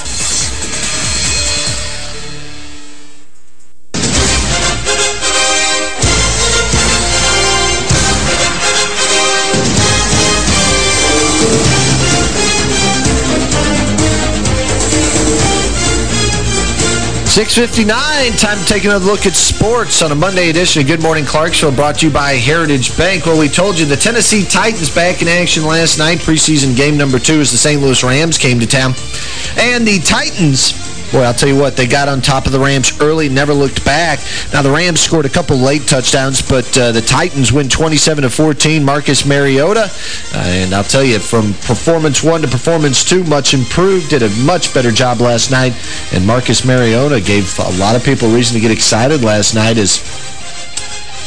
Six fifty-nine. time to take another look at sports on a Monday edition of Good Morning Clarksville, brought to you by Heritage Bank. Well, we told you the Tennessee Titans back in action last night. Preseason game number two as the St. Louis Rams came to town. And the Titans Boy, I'll tell you what, they got on top of the Rams early, never looked back. Now, the Rams scored a couple late touchdowns, but uh, the Titans win 27-14. Marcus Mariota, uh, and I'll tell you, from performance one to performance two, much improved, did a much better job last night. And Marcus Mariota gave a lot of people reason to get excited last night as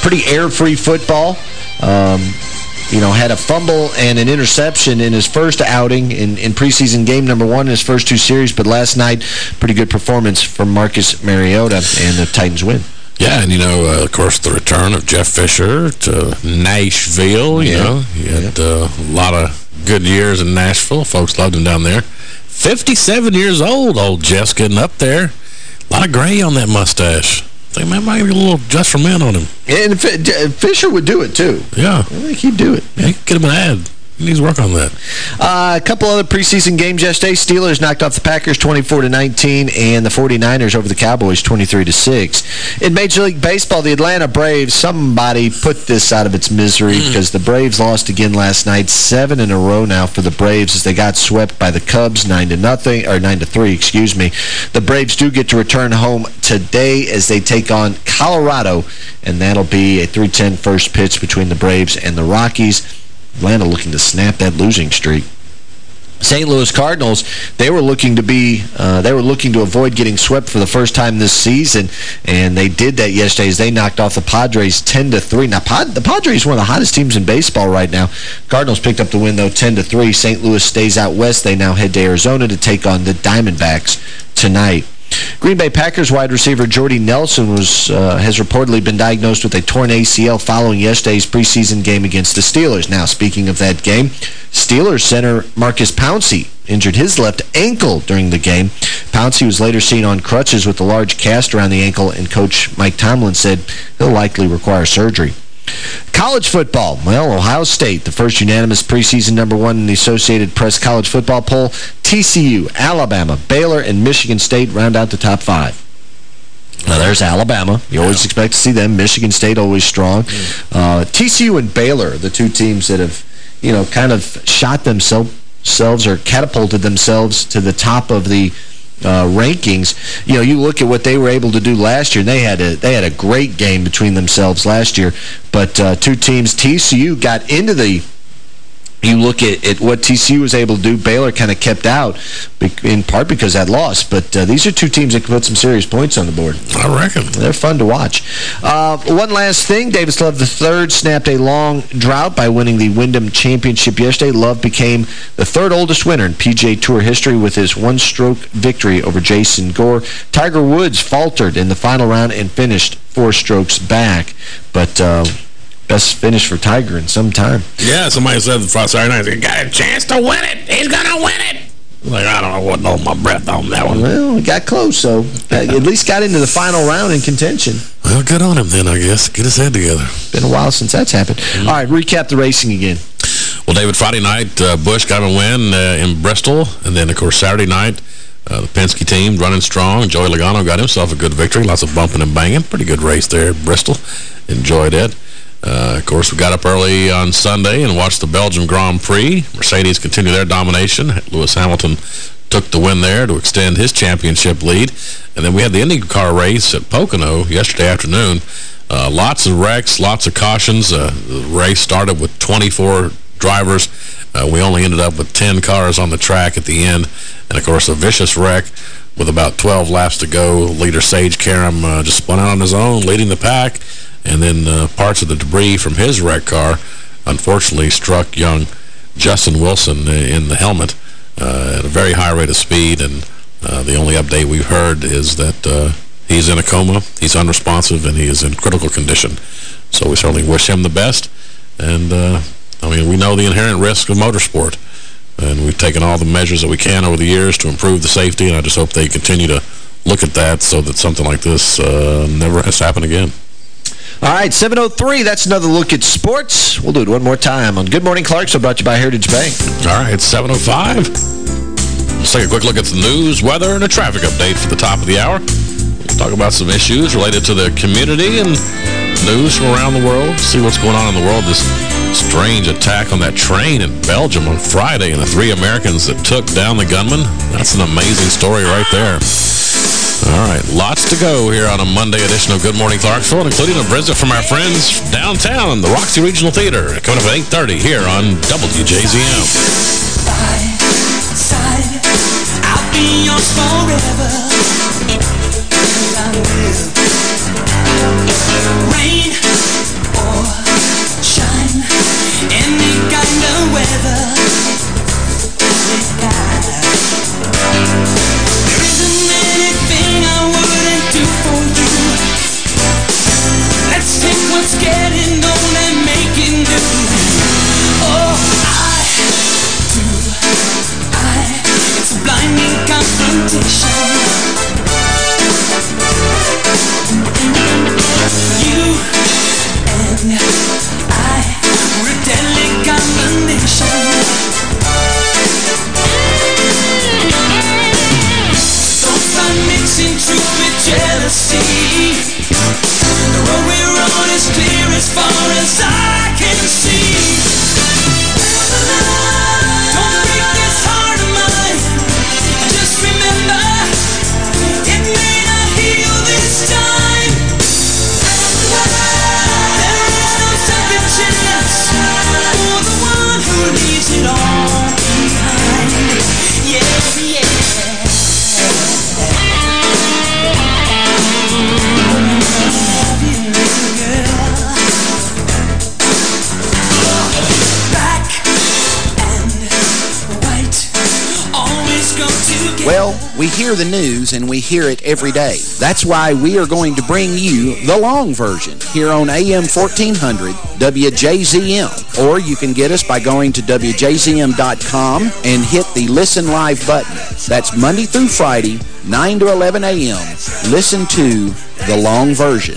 pretty air-free football. Um, you know, had a fumble and an interception in his first outing in, in preseason game number one in his first two series, but last night, pretty good performance from Marcus Mariota, and the Titans win. Yeah, and, you know, uh, of course, the return of Jeff Fisher to Nashville, you Yeah. know. He had uh, a lot of good years in Nashville. Folks loved him down there. 57 years old, old Jeff's getting up there. A lot of gray on that mustache. Maybe might be a little just for men on him. And Fisher would do it, too. Yeah. I think he'd do it. Yeah, get him an ad. He needs to work on that. Uh, a couple other preseason games yesterday. Steelers knocked off the Packers 24-19 and the 49ers over the Cowboys 23-6. In Major League Baseball, the Atlanta Braves, somebody put this out of its misery because the Braves lost again last night, seven in a row now for the Braves as they got swept by the Cubs 9 to nothing or 9 to 3, excuse me. The Braves do get to return home today as they take on Colorado and that'll be a 3-10 first pitch between the Braves and the Rockies. Atlanta looking to snap that losing streak. St. Louis Cardinals, they were looking to be, uh, they were looking to avoid getting swept for the first time this season, and they did that yesterday as they knocked off the Padres 10 to 3. Now, Pod the Padres one of the hottest teams in baseball right now. Cardinals picked up the win though 10 to 3. St. Louis stays out west. They now head to Arizona to take on the Diamondbacks tonight. Green Bay Packers wide receiver Jordy Nelson was uh, has reportedly been diagnosed with a torn ACL following yesterday's preseason game against the Steelers. Now, speaking of that game, Steelers center Marcus Pouncey injured his left ankle during the game. Pouncey was later seen on crutches with a large cast around the ankle, and Coach Mike Tomlin said he'll likely require surgery. College football. Well, Ohio State, the first unanimous preseason number one in the Associated Press college football poll. TCU, Alabama, Baylor, and Michigan State round out the top five. Now, there's Alabama. You always yeah. expect to see them. Michigan State always strong. Uh, TCU and Baylor, the two teams that have, you know, kind of shot themselves or catapulted themselves to the top of the uh, rankings, you know, you look at what they were able to do last year, and they had a they had a great game between themselves last year. But uh, two teams, TCU got into the you look at, at what TCU was able to do, Baylor kind of kept out, in part because that loss. But uh, these are two teams that can put some serious points on the board. I reckon. They're fun to watch. Uh, one last thing, Davis Love III snapped a long drought by winning the Wyndham Championship yesterday. Love became the third oldest winner in PGA Tour history with his one-stroke victory over Jason Gore. Tiger Woods faltered in the final round and finished four strokes back. But... Uh, best finish for Tiger in some time. Yeah, somebody said Saturday night, he got a chance to win it. He's going to win it. Like, I don't know what hold my breath on that one. Well, he got close, so at least got into the final round in contention. Well, good on him then, I guess. Get his head together. Been a while since that's happened. Mm -hmm. All right, recap the racing again. Well, David, Friday night, uh, Busch got a win uh, in Bristol. And then, of course, Saturday night, uh, the Penske team running strong. Joey Logano got himself a good victory. Lots of bumping and banging. Pretty good race there at Bristol. Enjoyed it. Uh, of course, we got up early on Sunday and watched the Belgium Grand Prix. Mercedes continue their domination. Lewis Hamilton took the win there to extend his championship lead. And then we had the IndyCar race at Pocono yesterday afternoon. Uh, lots of wrecks, lots of cautions. Uh, the race started with 24 drivers. Uh, we only ended up with 10 cars on the track at the end. And, of course, a vicious wreck with about 12 laps to go. Leader Sage Karam uh, just spun out on his own, leading the pack. And then uh, parts of the debris from his wreck car unfortunately struck young Justin Wilson in the helmet uh, at a very high rate of speed. And uh, the only update we've heard is that uh, he's in a coma, he's unresponsive, and he is in critical condition. So we certainly wish him the best. And, uh, I mean, we know the inherent risk of motorsport. And we've taken all the measures that we can over the years to improve the safety, and I just hope they continue to look at that so that something like this uh, never has to happen again. All right, 7.03, that's another look at sports. We'll do it one more time on Good Morning Clarksville, brought to you by Heritage Bank. All right, it's 7.05. Let's take a quick look at the news, weather, and a traffic update for the top of the hour. We'll talk about some issues related to the community and news from around the world, see what's going on in the world. This strange attack on that train in Belgium on Friday and the three Americans that took down the gunman. That's an amazing story right there. All right, lots to go here on a Monday edition of Good Morning Clarksville, including a visit from our friends downtown, the Roxy Regional Theater, coming up at 8.30 here on WJZM. Any kind of weather. Confrontation. Hear the news and we hear it every day. That's why we are going to bring you the long version here on AM 1400 WJZM. Or you can get us by going to WJZM.com and hit the Listen Live button. That's Monday through Friday, 9 to 11 a.m. Listen to the long version.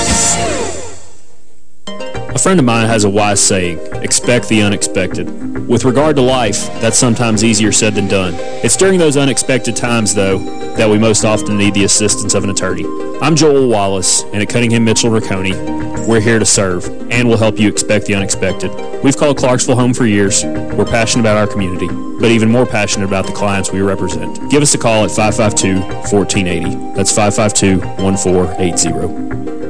A friend of mine has a wise saying, expect the unexpected. With regard to life, that's sometimes easier said than done. It's during those unexpected times, though, that we most often need the assistance of an attorney. I'm Joel Wallace, and at Cunningham Mitchell Rocconi, we're here to serve, and we'll help you expect the unexpected. We've called Clarksville home for years. We're passionate about our community, but even more passionate about the clients we represent. Give us a call at 552-1480. That's 552-1480.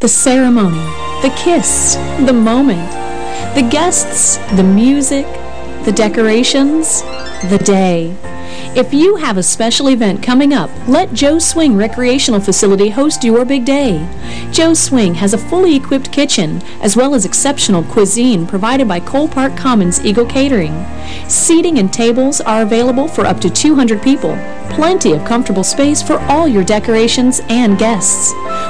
The ceremony, the kiss, the moment, the guests, the music, the decorations, the day. If you have a special event coming up, let Joe Swing Recreational Facility host your big day. Joe Swing has a fully equipped kitchen, as well as exceptional cuisine provided by Cole Park Commons Eagle Catering. Seating and tables are available for up to 200 people. Plenty of comfortable space for all your decorations and guests.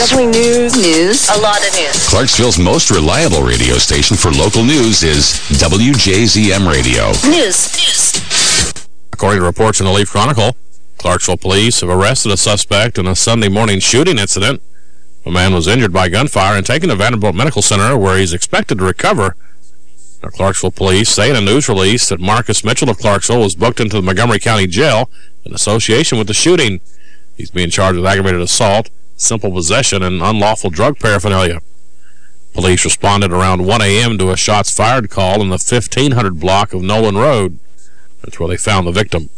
Definitely news. News. A lot of news. Clarksville's most reliable radio station for local news is WJZM Radio. News. News. According to reports in the Leaf Chronicle, Clarksville police have arrested a suspect in a Sunday morning shooting incident. A man was injured by gunfire and taken to Vanderbilt Medical Center where he's expected to recover. Now, Clarksville police say in a news release that Marcus Mitchell of Clarksville was booked into the Montgomery County Jail in association with the shooting. He's being charged with aggravated assault, simple possession, and unlawful drug paraphernalia. Police responded around 1 a.m. to a shots fired call in the 1500 block of Nolan Road. That's where they found the victim.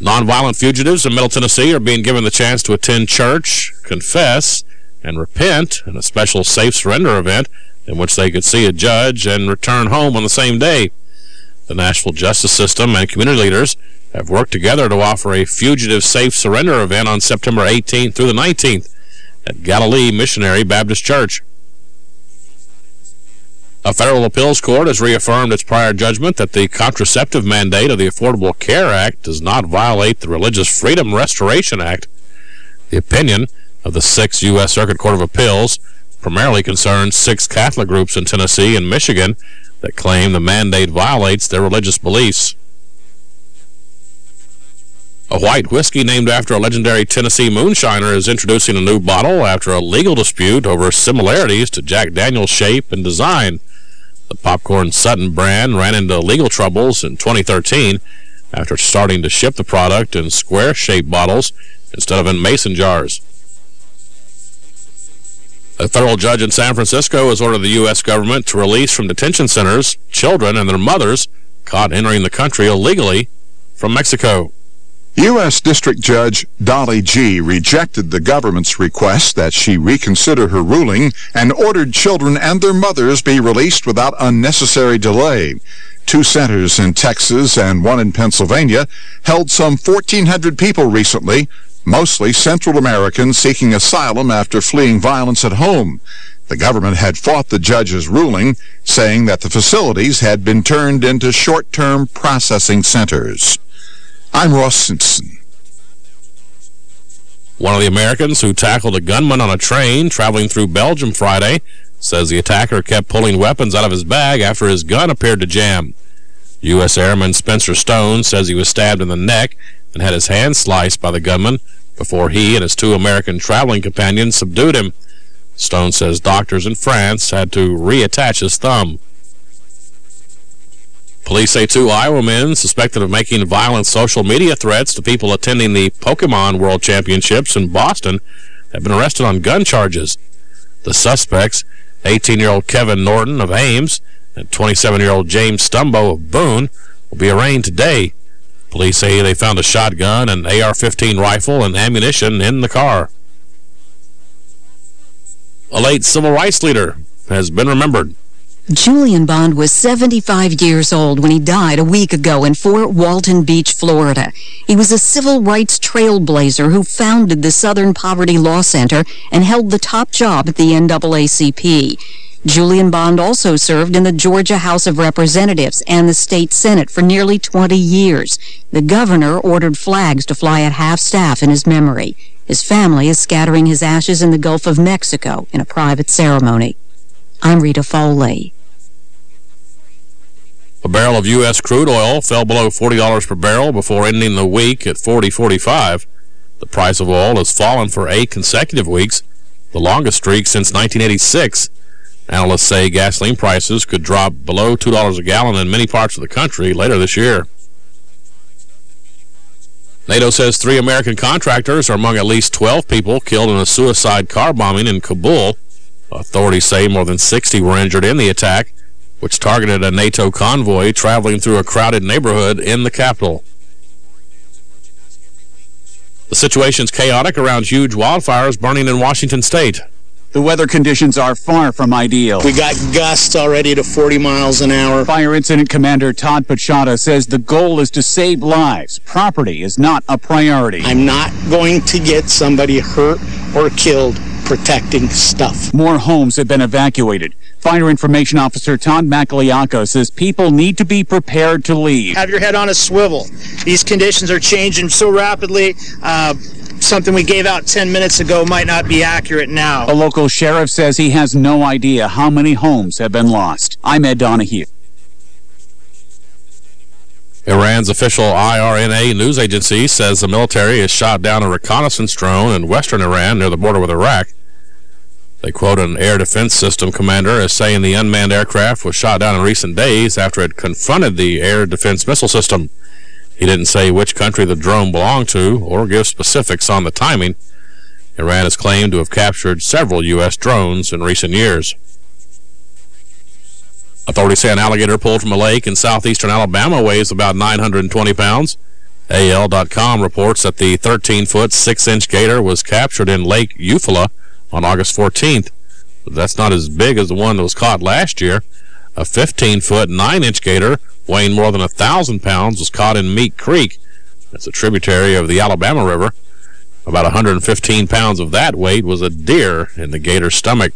Nonviolent fugitives in Middle Tennessee are being given the chance to attend church, confess, and repent in a special safe surrender event in which they could see a judge and return home on the same day. The Nashville justice system and community leaders have worked together to offer a fugitive safe surrender event on September 18th through the 19th at Galilee Missionary Baptist Church. A federal appeals court has reaffirmed its prior judgment that the contraceptive mandate of the Affordable Care Act does not violate the Religious Freedom Restoration Act. The opinion of the 6th U.S. Circuit Court of Appeals primarily concerns six Catholic groups in Tennessee and Michigan that claim the mandate violates their religious beliefs. A white whiskey named after a legendary Tennessee moonshiner is introducing a new bottle after a legal dispute over similarities to Jack Daniel's shape and design. The Popcorn Sutton brand ran into legal troubles in 2013 after starting to ship the product in square-shaped bottles instead of in mason jars. A federal judge in San Francisco has ordered the U.S. government to release from detention centers children and their mothers caught entering the country illegally from Mexico. U.S. District Judge Dolly Gee rejected the government's request that she reconsider her ruling and ordered children and their mothers be released without unnecessary delay. Two centers in Texas and one in Pennsylvania held some 1,400 people recently, mostly Central Americans seeking asylum after fleeing violence at home. The government had fought the judge's ruling, saying that the facilities had been turned into short-term processing centers. I'm Ross Simpson. One of the Americans who tackled a gunman on a train traveling through Belgium Friday says the attacker kept pulling weapons out of his bag after his gun appeared to jam. U.S. Airman Spencer Stone says he was stabbed in the neck and had his hand sliced by the gunman before he and his two American traveling companions subdued him. Stone says doctors in France had to reattach his thumb. Police say two Iowa men suspected of making violent social media threats to people attending the Pokemon World Championships in Boston have been arrested on gun charges. The suspects, 18-year-old Kevin Norton of Ames and 27-year-old James Stumbo of Boone, will be arraigned today. Police say they found a shotgun, an AR-15 rifle, and ammunition in the car. A late civil rights leader has been remembered. Julian Bond was 75 years old when he died a week ago in Fort Walton Beach, Florida. He was a civil rights trailblazer who founded the Southern Poverty Law Center and held the top job at the NAACP. Julian Bond also served in the Georgia House of Representatives and the state Senate for nearly 20 years. The governor ordered flags to fly at half-staff in his memory. His family is scattering his ashes in the Gulf of Mexico in a private ceremony. I'm Rita Foley. A barrel of U.S. crude oil fell below $40 per barrel before ending the week at $40.45. The price of oil has fallen for eight consecutive weeks, the longest streak since 1986. Analysts say gasoline prices could drop below $2 a gallon in many parts of the country later this year. NATO says three American contractors are among at least 12 people killed in a suicide car bombing in Kabul. Authorities say more than 60 were injured in the attack, which targeted a NATO convoy traveling through a crowded neighborhood in the capital. The situation's chaotic around huge wildfires burning in Washington state. The weather conditions are far from ideal. We got gusts already to 40 miles an hour. Fire Incident Commander Todd Pachata says the goal is to save lives. Property is not a priority. I'm not going to get somebody hurt or killed protecting stuff. More homes have been evacuated. Fire Information Officer Todd Macaliaco says people need to be prepared to leave. Have your head on a swivel. These conditions are changing so rapidly. Uh, something we gave out 10 minutes ago might not be accurate now. A local sheriff says he has no idea how many homes have been lost. I'm Ed Donahue. Iran's official IRNA news agency says the military has shot down a reconnaissance drone in western Iran near the border with Iraq. They quote an air defense system commander as saying the unmanned aircraft was shot down in recent days after it confronted the air defense missile system. He didn't say which country the drone belonged to or give specifics on the timing. Iran has claimed to have captured several U.S. drones in recent years. Authorities say an alligator pulled from a lake in southeastern Alabama weighs about 920 pounds. AL.com reports that the 13-foot, 6-inch gator was captured in Lake Eufaula on August 14th. But that's not as big as the one that was caught last year. A 15-foot, 9-inch gator weighing more than a 1,000 pounds was caught in Meat Creek. That's a tributary of the Alabama River. About 115 pounds of that weight was a deer in the gator's stomach.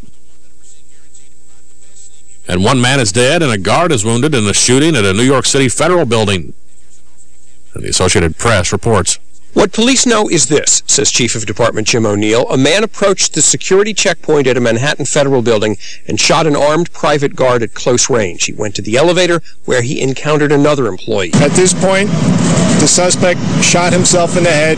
And one man is dead and a guard is wounded in the shooting at a New York City federal building. And the Associated Press reports. What police know is this, says Chief of Department Jim O'Neill. A man approached the security checkpoint at a Manhattan federal building and shot an armed private guard at close range. He went to the elevator where he encountered another employee. At this point, the suspect shot himself in the head.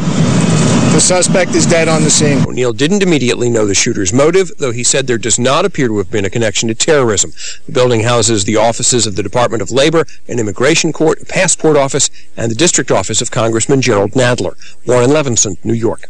The suspect is dead on the scene. O'Neill didn't immediately know the shooter's motive, though he said there does not appear to have been a connection to terrorism. The building houses the offices of the Department of Labor, an immigration court, a passport office, and the district office of Congressman Jerrold Nadler. Warren Levinson, New York.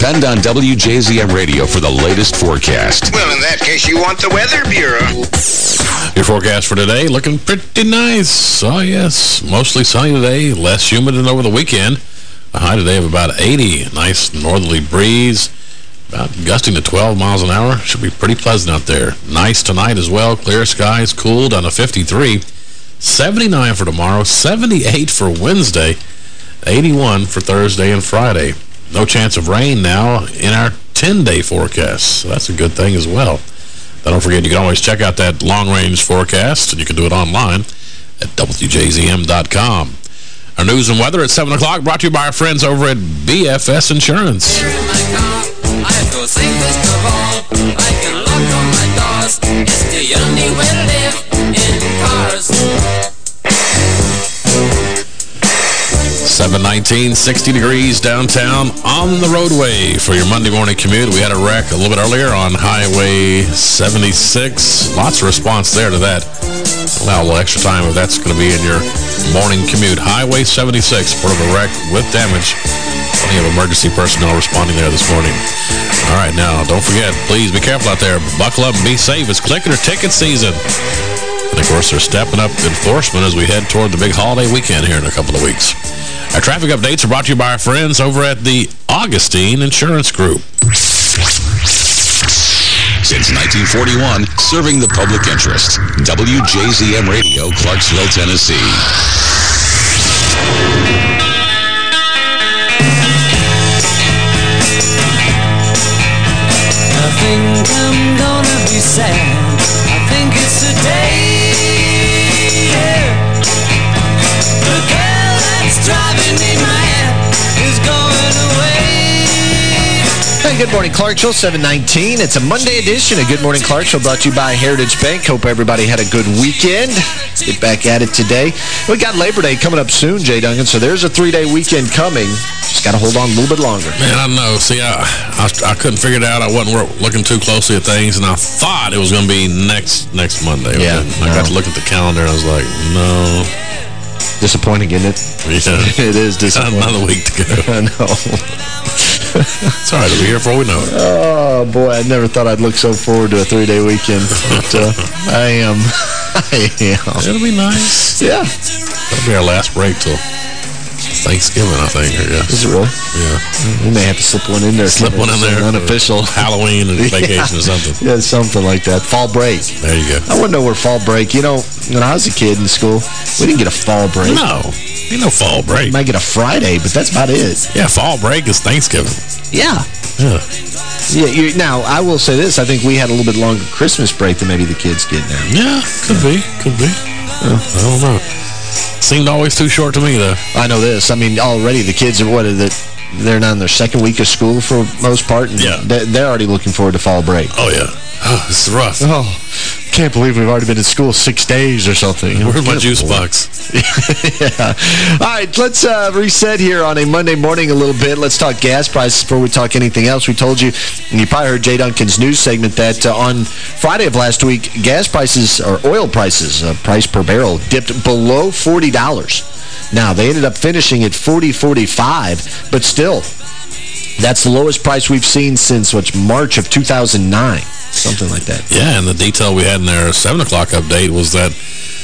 Depend on WJZM Radio for the latest forecast. Well, in that case, you want the Weather Bureau. Your forecast for today looking pretty nice. Oh, yes. Mostly sunny today, less humid than over the weekend. A high today of about 80. Nice northerly breeze, about gusting to 12 miles an hour. Should be pretty pleasant out there. Nice tonight as well. Clear skies, cool down to 53. 79 for tomorrow, 78 for Wednesday, 81 for Thursday and Friday no chance of rain now in our 10-day forecast. So that's a good thing as well. Now, don't forget, you can always check out that long-range forecast, and you can do it online at WJZM.com. Our news and weather at 7 o'clock brought to you by our friends over at BFS Insurance. In 719, 60 degrees downtown on the roadway for your Monday morning commute. We had a wreck a little bit earlier on Highway 76. Lots of response there to that. Allow a little extra time if that's going to be in your morning commute. Highway 76, part of a wreck with damage. Plenty of emergency personnel responding there this morning. All right, now, don't forget, please be careful out there. Buckle up and be safe. It's clicker ticket season. And, of course, they're stepping up enforcement as we head toward the big holiday weekend here in a couple of weeks. Our traffic updates are brought to you by our friends over at the Augustine Insurance Group. Since 1941, serving the public interest. WJZM Radio, Clarksville, Tennessee. I think I'm gonna be sad. Good morning, Clarksville, 719. It's a Monday edition of Good Morning Clarksville brought to you by Heritage Bank. Hope everybody had a good weekend. Get back at it today. We got Labor Day coming up soon, Jay Duncan, so there's a three-day weekend coming. Just got to hold on a little bit longer. Man, I know. See, I, I, I couldn't figure it out. I wasn't looking too closely at things, and I thought it was going to be next next Monday. Yeah, I got to look at the calendar, and I was like, no. Disappointing, isn't it? Yeah. <laughs> it is <laughs> disappointing. Another week to go. <laughs> I know. <laughs> it's all right. We'll be here before we know it. Oh, boy, I never thought I'd look so forward to a three-day weekend. But uh, I am. <laughs> I am. It'll be nice. Yeah. That'll be our last break till Thanksgiving, I think. Guess. Is it really? Yeah. Mm, we may have to slip one in there. Slip one in there. Unofficial. <laughs> Halloween and vacation or something. Yeah, something like that. Fall break. There you go. I wouldn't know where fall break. You know, when I was a kid in school, we didn't get a fall break. No. Ain't no fall break. You might get a Friday, but that's about it. Yeah, fall break is Thanksgiving. Yeah. Yeah. Yeah. Now, I will say this. I think we had a little bit longer Christmas break than maybe the kids get now. Yeah, could be. Could be. I don't know. Seemed always too short to me, though. I know this. I mean, already the kids are, what, they, they're now in their second week of school for most part. And Yeah. They're, already looking forward to fall break. Oh, yeah. <sighs> Oh, is rough. Oh, can't believe we've already been in school six days or something. Where's my juice box? <laughs> yeah. All right, let's uh, reset here on a Monday morning a little bit. Let's talk gas prices before we talk anything else. We told you, and you probably heard Jay Duncan's news segment, that uh, on Friday of last week, gas prices, or oil prices, uh, price per barrel, dipped below $40. Now, they ended up finishing at 40 45 but still, that's the lowest price we've seen since, what's March of 2009, something like that. Yeah, and the detail we had in our 7 o'clock update was that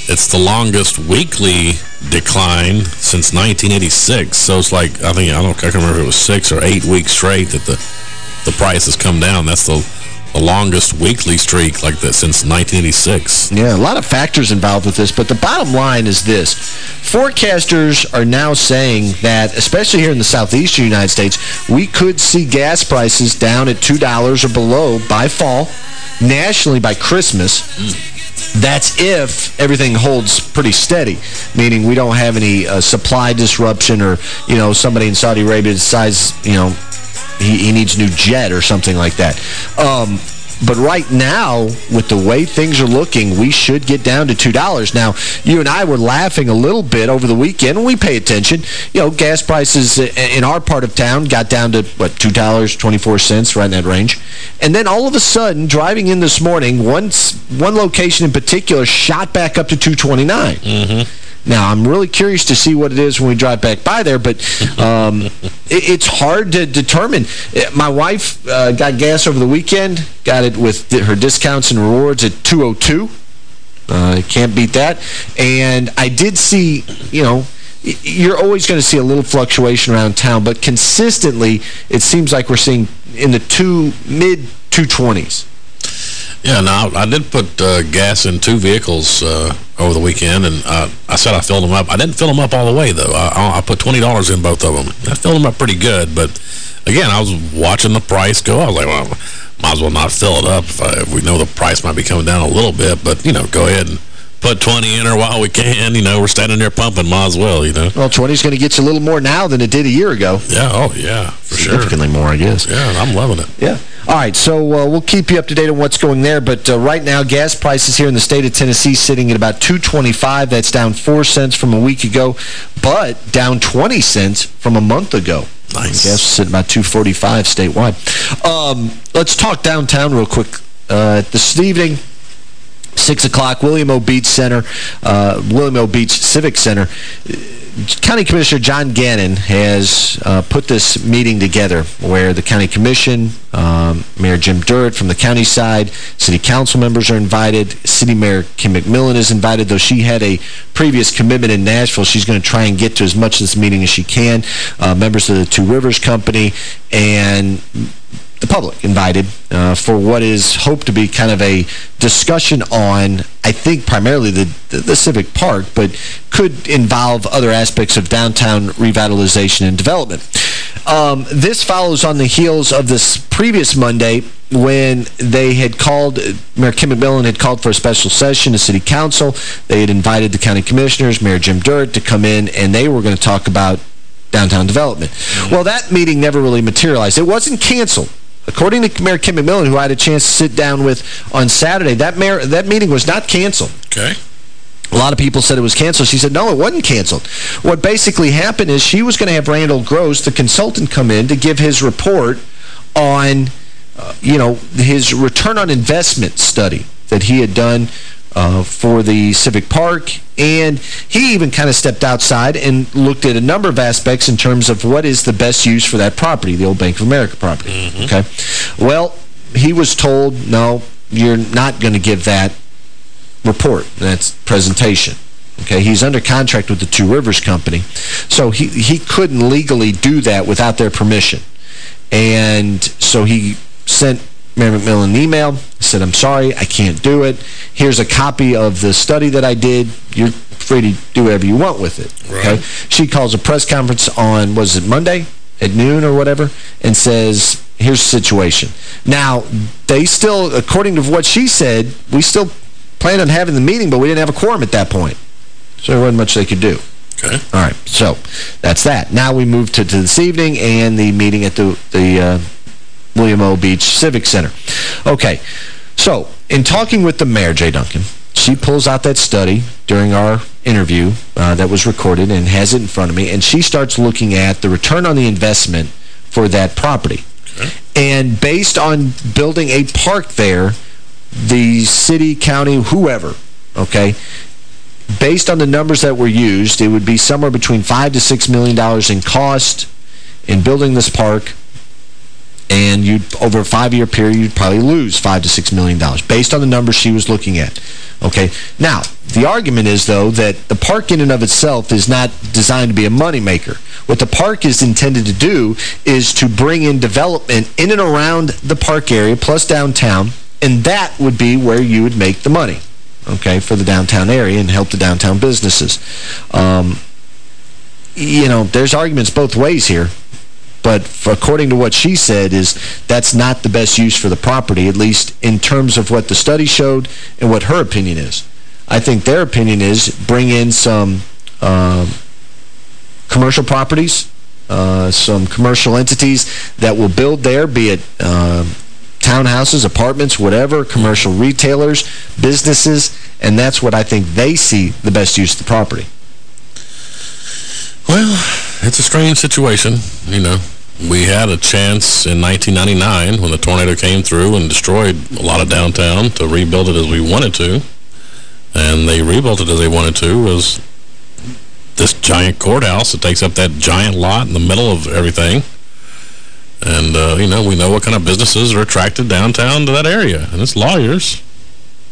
it's the longest weekly decline since 1986. So it's like, I think, I don't I can't remember if it was six or eight weeks straight that the the price has come down. That's the, the longest weekly streak like that since 1986. Yeah, a lot of factors involved with this, but the bottom line is this. Forecasters are now saying that, especially here in the southeastern United States, we could see gas prices down at $2 or below by fall, nationally by Christmas. That's if everything holds pretty steady, meaning we don't have any uh, supply disruption or, you know, somebody in Saudi Arabia decides, you know, he, he needs new jet or something like that. Um, but right now, with the way things are looking, we should get down to $2. Now, you and I were laughing a little bit over the weekend we pay attention. You know, gas prices in our part of town got down to, what, $2.24, right in that range. And then all of a sudden, driving in this morning, one, one location in particular shot back up to 229 Mm-hmm. Now, I'm really curious to see what it is when we drive back by there, but um, <laughs> it, it's hard to determine. Uh, My wife uh, got gas over the weekend, got it with her discounts and rewards at 202. Uh, can't beat that. And I did see, you know, you're always going to see a little fluctuation around town, but consistently it seems like we're seeing in the two mid-220s. Yeah, now, I did put uh, gas in two vehicles uh, over the weekend, and uh, I said I filled them up. I didn't fill them up all the way, though. I, I put $20 in both of them. I filled them up pretty good, but again, I was watching the price go. I was like, well, might as well not fill it up if, I, if we know the price might be coming down a little bit, but, you know, go ahead and put 20 in there while we can. You know, we're standing there pumping, might as well, you know. Well, 20's going to get you a little more now than it did a year ago. Yeah, oh, yeah, for sure. Significantly more, I guess. Yeah, I'm loving it. Yeah. All right, so uh, we'll keep you up to date on what's going there, but uh, right now gas prices here in the state of Tennessee sitting at about 225. That's down 4 cents from a week ago, but down 20 cents from a month ago. Nice. Gas is sitting about 245 statewide. Um, let's talk downtown real quick. Uh, this evening, 6 o'clock, William O. Beach Center, uh, William O. Beach Civic Center. County Commissioner John Gannon has uh, put this meeting together where the County Commission, um, Mayor Jim Durrett from the county side, City Council members are invited, City Mayor Kim McMillan is invited, though she had a previous commitment in Nashville. She's going to try and get to as much of this meeting as she can. Uh, members of the Two Rivers Company and the public invited uh, for what is hoped to be kind of a discussion on, I think, primarily the, the, the Civic Park, but could involve other aspects of downtown revitalization and development. Um, this follows on the heels of this previous Monday when they had called, Mayor Kim McMillan had called for a special session of City Council. They had invited the county commissioners, Mayor Jim Durrett, to come in, and they were going to talk about downtown development. Well, that meeting never really materialized. It wasn't canceled. According to Mayor Kim McMillan, who I had a chance to sit down with on Saturday, that mayor, that meeting was not canceled. Okay. A lot of people said it was canceled. She said, no, it wasn't canceled. What basically happened is she was going to have Randall Gross, the consultant, come in to give his report on, uh, you know, his return on investment study that he had done uh, for the Civic Park. And he even kind of stepped outside and looked at a number of aspects in terms of what is the best use for that property, the old Bank of America property. Okay. Well, he was told, no, you're not going to give that report, that's presentation. Okay, he's under contract with the Two Rivers Company, so he, he couldn't legally do that without their permission. And so he sent Mayor McMillan an email, said, I'm sorry, I can't do it. Here's a copy of the study that I did. You're free to do whatever you want with it. Okay. She calls a press conference on, was it Monday at noon or whatever, and says, here's the situation. Now, they still, according to what she said, we still planned on having the meeting, but we didn't have a quorum at that point. So there wasn't much they could do. Okay. All right, so that's that. Now we move to, to this evening and the meeting at the, the uh, William O. Beach Civic Center. Okay, so in talking with the mayor, Jay Duncan, she pulls out that study during our interview uh, that was recorded and has it in front of me, and she starts looking at the return on the investment for that property. And based on building a park there, the city, county, whoever, okay, based on the numbers that were used, it would be somewhere between five to six million dollars in cost in building this park and you'd over a five-year period, you'd probably lose five to six million dollars based on the numbers she was looking at. Okay. Now, the argument is, though, that the park in and of itself is not designed to be a moneymaker. What the park is intended to do is to bring in development in and around the park area, plus downtown, and that would be where you would make the money, okay, for the downtown area and help the downtown businesses. Um, you know, there's arguments both ways here but according to what she said is that's not the best use for the property, at least in terms of what the study showed and what her opinion is. I think their opinion is bring in some um, commercial properties, uh, some commercial entities that will build there, be it uh, townhouses, apartments, whatever, commercial retailers, businesses, and that's what I think they see the best use of the property. Well, it's a strange situation, you know. We had a chance in 1999 when the tornado came through and destroyed a lot of downtown to rebuild it as we wanted to. And they rebuilt it as they wanted to was this giant courthouse that takes up that giant lot in the middle of everything. And, uh, you know, we know what kind of businesses are attracted downtown to that area. And it's lawyers.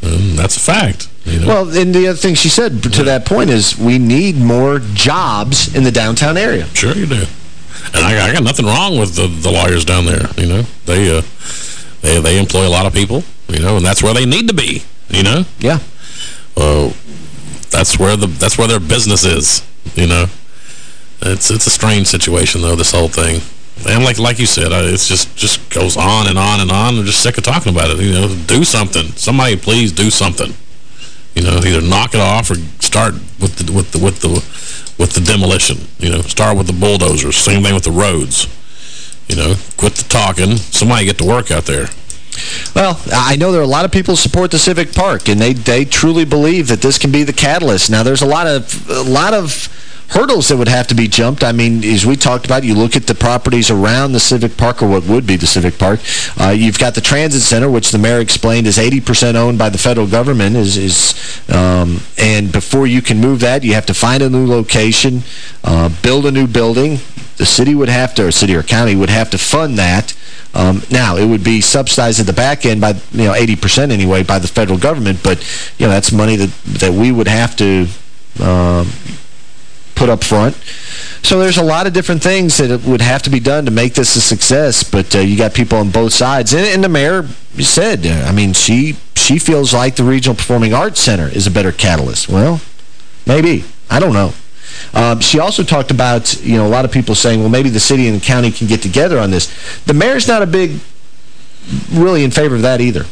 And that's a fact. You know? Well, and the other thing she said to that point is we need more jobs in the downtown area. Sure you do. And I, I got nothing wrong with the, the lawyers down there, you know. They, uh, they, they employ a lot of people, you know, and that's where they need to be, you know. Yeah. Uh, that's where the that's where their business is, you know. It's it's a strange situation, though, this whole thing. And like like you said, it's just just goes on and on and on. I'm just sick of talking about it. You know, do something. Somebody please do something. You know, either knock it off or start with the with the with the with the demolition. You know, start with the bulldozers. Same thing with the roads. You know, quit the talking. Somebody get to work out there. Well, I know there are a lot of people who support the Civic Park, and they they truly believe that this can be the catalyst. Now, there's a lot of a lot of hurdles that would have to be jumped. I mean, as we talked about, you look at the properties around the Civic Park, or what would be the Civic Park. Uh, you've got the Transit Center, which the mayor explained is 80% owned by the federal government. is is um, And before you can move that, you have to find a new location, uh, build a new building. The city would have to, or city or county would have to fund that. Um, now, it would be subsidized at the back end by, you know, 80% anyway by the federal government, but, you know, that's money that, that we would have to um, put up front. So there's a lot of different things that would have to be done to make this a success, but uh, you got people on both sides. And, and the mayor said, uh, I mean, she she feels like the Regional Performing Arts Center is a better catalyst. Well, maybe. I don't know. Um, she also talked about, you know, a lot of people saying, well, maybe the city and the county can get together on this. The mayor's not a big, really in favor of that either.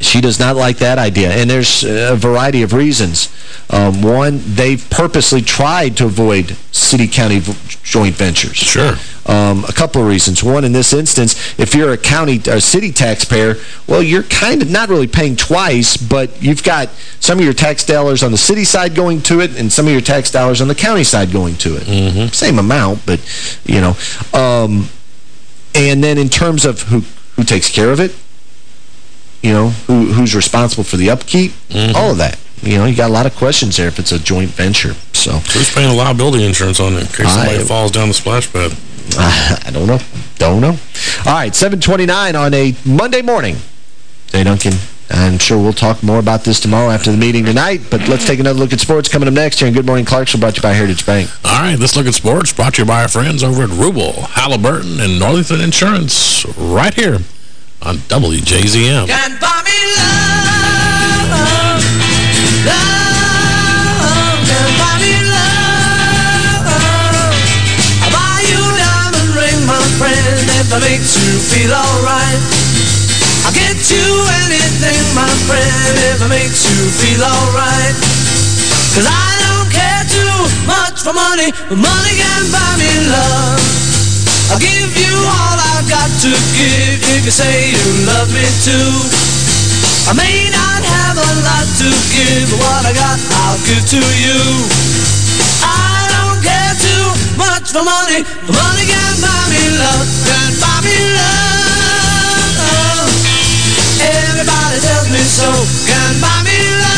She does not like that idea, and there's a variety of reasons. Um, one, they've purposely tried to avoid city-county joint ventures. Sure. Um, a couple of reasons. One, in this instance, if you're a county or city taxpayer, well, you're kind of not really paying twice, but you've got some of your tax dollars on the city side going to it and some of your tax dollars on the county side going to it. Mm -hmm. Same amount, but, you know. Um, and then in terms of who, who takes care of it, you know, who, who's responsible for the upkeep, mm -hmm. all of that. You know, you got a lot of questions there if it's a joint venture. So Who's paying the liability insurance on it in case somebody I, falls down the splash pad? <laughs> I don't know. Don't know. All right, 729 on a Monday morning. Hey, Duncan, I'm sure we'll talk more about this tomorrow after the meeting tonight, but let's take another look at sports coming up next here. And Good Morning Clarksville brought to you by Heritage Bank. All right, this look at sports brought to you by our friends over at Rubel, Halliburton, and Northington Insurance right here on WJZM. Buy me love, love, can't buy me love. I'll that makes you feel alright. I'll get you anything, my friend, if it makes you feel alright. Cause I don't care too much for money, but money can buy me love. I'll give you all I've got to give if you say you love me too. I may not have a lot to give, but what I got I'll give to you. I don't care too much for money, money can buy me love, can buy me love. Everybody tells me so, can buy me love.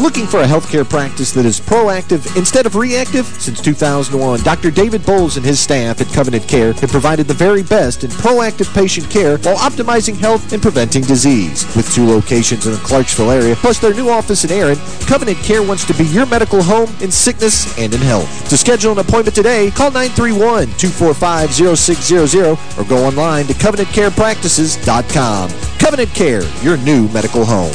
Looking for a healthcare practice that is proactive instead of reactive? Since 2001, Dr. David Bowles and his staff at Covenant Care have provided the very best in proactive patient care while optimizing health and preventing disease. With two locations in the Clarksville area, plus their new office in Erin, Covenant Care wants to be your medical home in sickness and in health. To schedule an appointment today, call 931-245-0600 or go online to CovenantCarePractices.com. Covenant Care, your new medical home.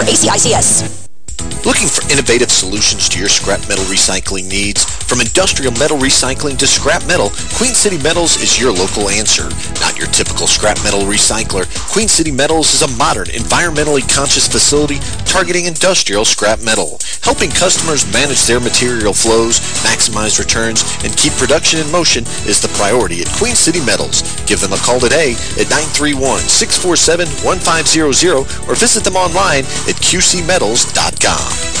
ACICS. Looking for innovative solutions to your scrap metal recycling needs? From industrial metal recycling to scrap metal, Queen City Metals is your local answer. Not your typical scrap metal recycler, Queen City Metals is a modern, environmentally conscious facility targeting industrial scrap metal. Helping customers manage their material flows, maximize returns, and keep production in motion is the priority at Queen City Metals. Give them a call today at 931-647-1500 or visit them online at qcmetals.com. 啊。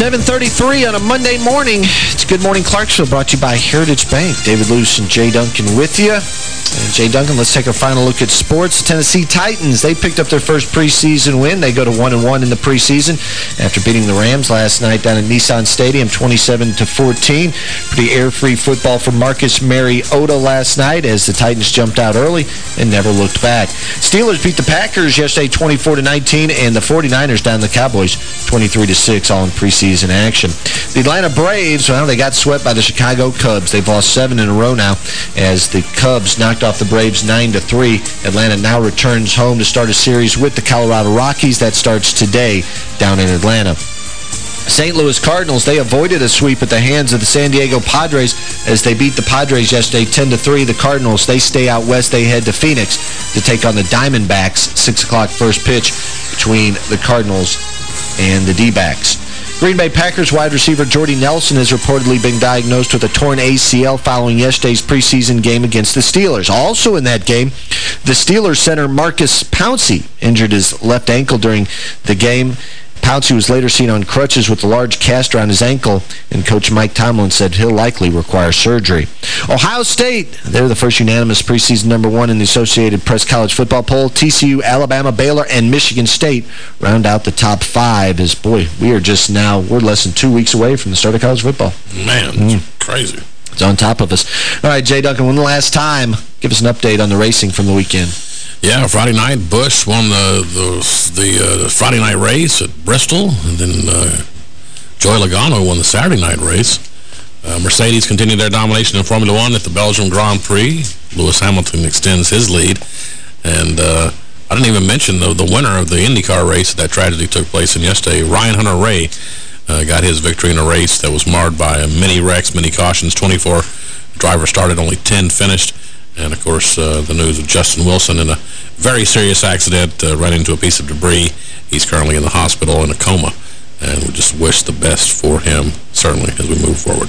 Seven thirty-three on a Monday morning. It's Good Morning Clarksville, brought to you by Heritage Bank. David Luce and Jay Duncan with you. And Jay Duncan, let's take a final look at sports. The Tennessee Titans, they picked up their first preseason win. They go to 1-1 and one in the preseason after beating the Rams last night down at Nissan Stadium, 27-14. to 14. Pretty air-free football for Marcus Mariota last night as the Titans jumped out early and never looked back. Steelers beat the Packers yesterday 24-19, to 19, and the 49ers down the Cowboys 23-6, to 6 all in preseason action. The Atlanta Braves, well, they got swept by the Chicago Cubs. They've lost seven in a row now as the Cubs knocked off the Braves 9-3. to three. Atlanta now returns home to start a series with the Colorado Rockies. That starts today down in Atlanta. St. Louis Cardinals, they avoided a sweep at the hands of the San Diego Padres as they beat the Padres yesterday 10-3. The Cardinals, they stay out west. They head to Phoenix to take on the Diamondbacks. 6 o'clock first pitch between the Cardinals and the D-backs. Green Bay Packers wide receiver Jordy Nelson has reportedly been diagnosed with a torn ACL following yesterday's preseason game against the Steelers. Also in that game, the Steelers center Maurkice Pouncey injured his left ankle during the game. Pouncey was later seen on crutches with a large cast around his ankle, and Coach Mike Tomlin said he'll likely require surgery. Ohio State, they're the first unanimous preseason number one in the Associated Press College Football Poll. TCU, Alabama, Baylor, and Michigan State round out the top five as, boy, we are just now, we're less than two weeks away from the start of college football. Man, mm. crazy. It's on top of us. All right, Jay Duncan, one last time, give us an update on the racing from the weekend. Yeah, Friday night, Busch won the the, the uh, Friday night race at Bristol, and then uh, Joey Logano won the Saturday night race. Uh, Mercedes continued their domination in Formula One at the Belgium Grand Prix. Lewis Hamilton extends his lead, and uh, I didn't even mention the, the winner of the IndyCar race that tragedy took place in yesterday. Ryan Hunter-Reay uh, got his victory in a race that was marred by many wrecks, many cautions. 24 drivers started, only 10 finished And, of course, uh, the news of Justin Wilson in a very serious accident, uh, ran into a piece of debris. He's currently in the hospital in a coma. And we just wish the best for him, certainly, as we move forward.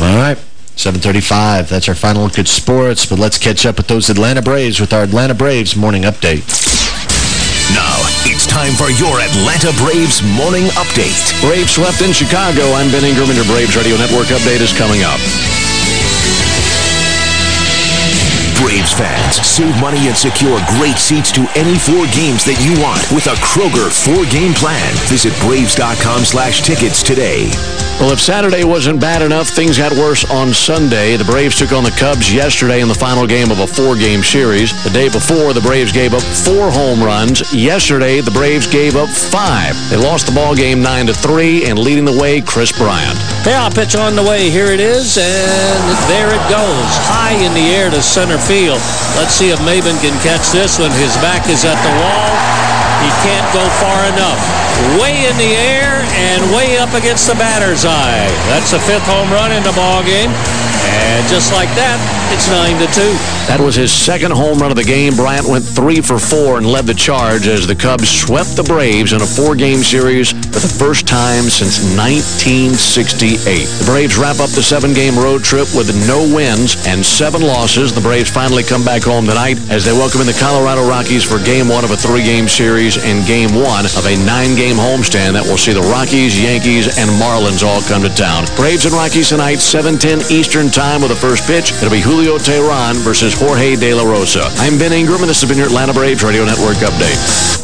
All right. 735, that's our final look at sports, but let's catch up with those Atlanta Braves with our Atlanta Braves morning update. Now, it's time for your Atlanta Braves morning update. Braves swept in Chicago. I'm Ben Ingram, and your Braves Radio Network update is coming up. Braves fans, save money and secure great seats to any four games that you want with a Kroger four-game plan. Visit Braves.com slash tickets today. Well, if Saturday wasn't bad enough, things got worse on Sunday. The Braves took on the Cubs yesterday in the final game of a four-game series. The day before, the Braves gave up four home runs. Yesterday, the Braves gave up five. They lost the ball game 9 to three, and leading the way, Kris Bryant. Yeah, pitch on the way. Here it is, and there it goes. High in the air to center field. Let's see if Maybin can catch this one. His back is at the wall. He can't go far enough. Way in the air and way up against the batter's eye. That's the fifth home run in the ball game. And just like that, it's 9 to 2. That was his second home run of the game. Bryant went three for four and led the charge as the Cubs swept the Braves in a four-game series for the first time since 1968. The Braves wrap up the seven-game road trip with no wins and seven losses. The Braves finally come back home tonight as they welcome in the Colorado Rockies for game one of a three-game series and game one of a nine-game homestand that will see the Rockies, Yankees, and Marlins all come to town. Braves and Rockies tonight, 7:10 Eastern Time with the first pitch. It'll be Julio Teheran versus Jorge De La Rosa. I'm Ben Ingram, and this has been your Atlanta Braves Radio Network update.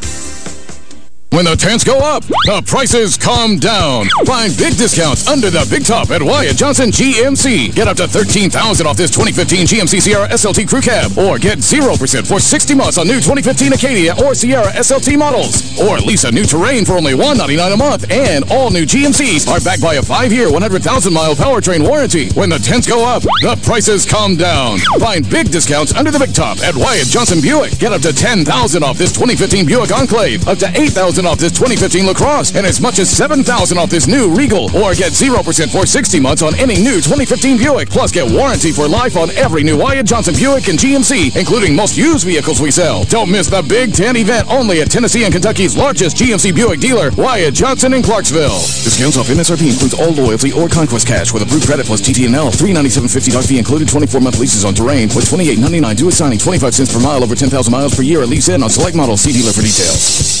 When the tents go up, the prices come down. Find big discounts under the big top at Wyatt Johnson GMC. Get up to 13,000 off this 2015 GMC Sierra SLT Crew Cab. Or get 0% for 60 months on new 2015 Acadia or Sierra SLT models. Or lease a new Terrain for only 199 a month. And all new GMCs are backed by a 5-year, 100,000-mile powertrain warranty. When the tents go up, the prices come down. Find big discounts under the big top at Wyatt Johnson Buick. Get up to 10,000 off this 2015 Buick Enclave. Up to $8,000 off this 2015 LaCrosse and as much as 7,000 off this new Regal. Or get 0% for 60 months on any new 2015 Buick. Plus get warranty for life on every new Wyatt Johnson Buick and GMC, including most used vehicles we sell. Don't miss the Big Ten event only at Tennessee and Kentucky's largest GMC Buick dealer, Wyatt Johnson in Clarksville. Discounts off MSRP includes all loyalty or conquest cash with approved credit plus TTNL. $397.50 doc fee included 24-month leases on terrain with $28.99 due at signing 25 cents per mile over 10,000 miles per year at lease in on select models. See dealer for details.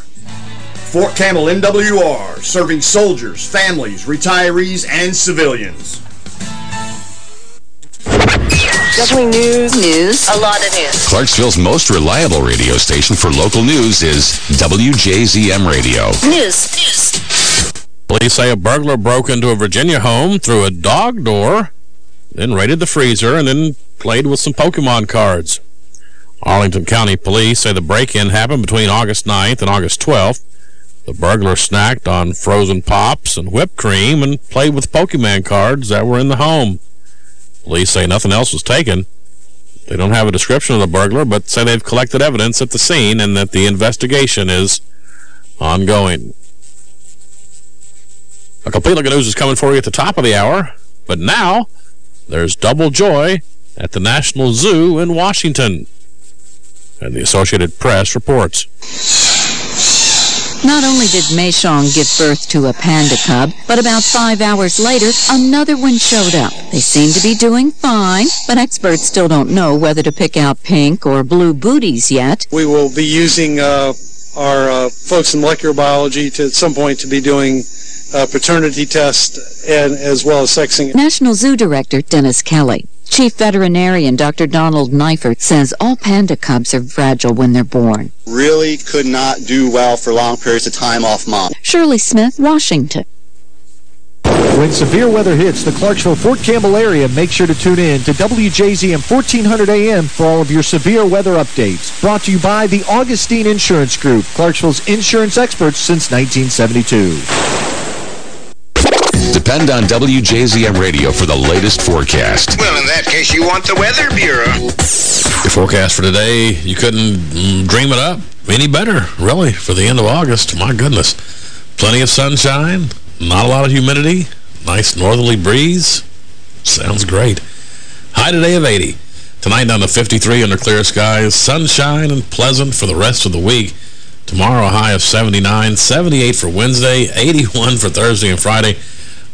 Fort Campbell MWR, serving soldiers, families, retirees, and civilians. Definitely news. News. A lot of news. Clarksville's most reliable radio station for local news is WJZM Radio. News. News. Police say a burglar broke into a Virginia home through a dog door, then raided the freezer, and then played with some Pokemon cards. Arlington County Police say the break-in happened between August 9th and August 12th. The burglar snacked on frozen pops and whipped cream and played with Pokemon cards that were in the home. Police say nothing else was taken. They don't have a description of the burglar, but say they've collected evidence at the scene and that the investigation is ongoing. A complete look at news is coming for you at the top of the hour, but now there's double joy at the National Zoo in Washington. And the Associated Press reports. Not only did Mei Xiang give birth to a panda cub, but about five hours later, another one showed up. They seem to be doing fine, but experts still don't know whether to pick out pink or blue booties yet. We will be using uh, our uh, folks in molecular biology to at some point to be doing uh, paternity tests and as well as sexing. National Zoo Director Dennis Kelly. Chief Veterinarian Dr. Donald Neiffer says all panda cubs are fragile when they're born. Really could not do well for long periods of time off mom. Shirley Smith, Washington. When severe weather hits the Clarksville-Fort Campbell area, make sure to tune in to WJZM 1400 AM for all of your severe weather updates. Brought to you by the Augustine Insurance Group, Clarksville's insurance experts since 1972. Depend on WJZM Radio for the latest forecast. Well, in that case, you want the Weather Bureau. Your forecast for today, you couldn't mm, dream it up any better, really, for the end of August. My goodness. Plenty of sunshine, not a lot of humidity, nice northerly breeze. Sounds great. High today of 80. Tonight down to 53 under clear skies. Sunshine and pleasant for the rest of the week. Tomorrow a high of 79, 78 for Wednesday, 81 for Thursday and Friday.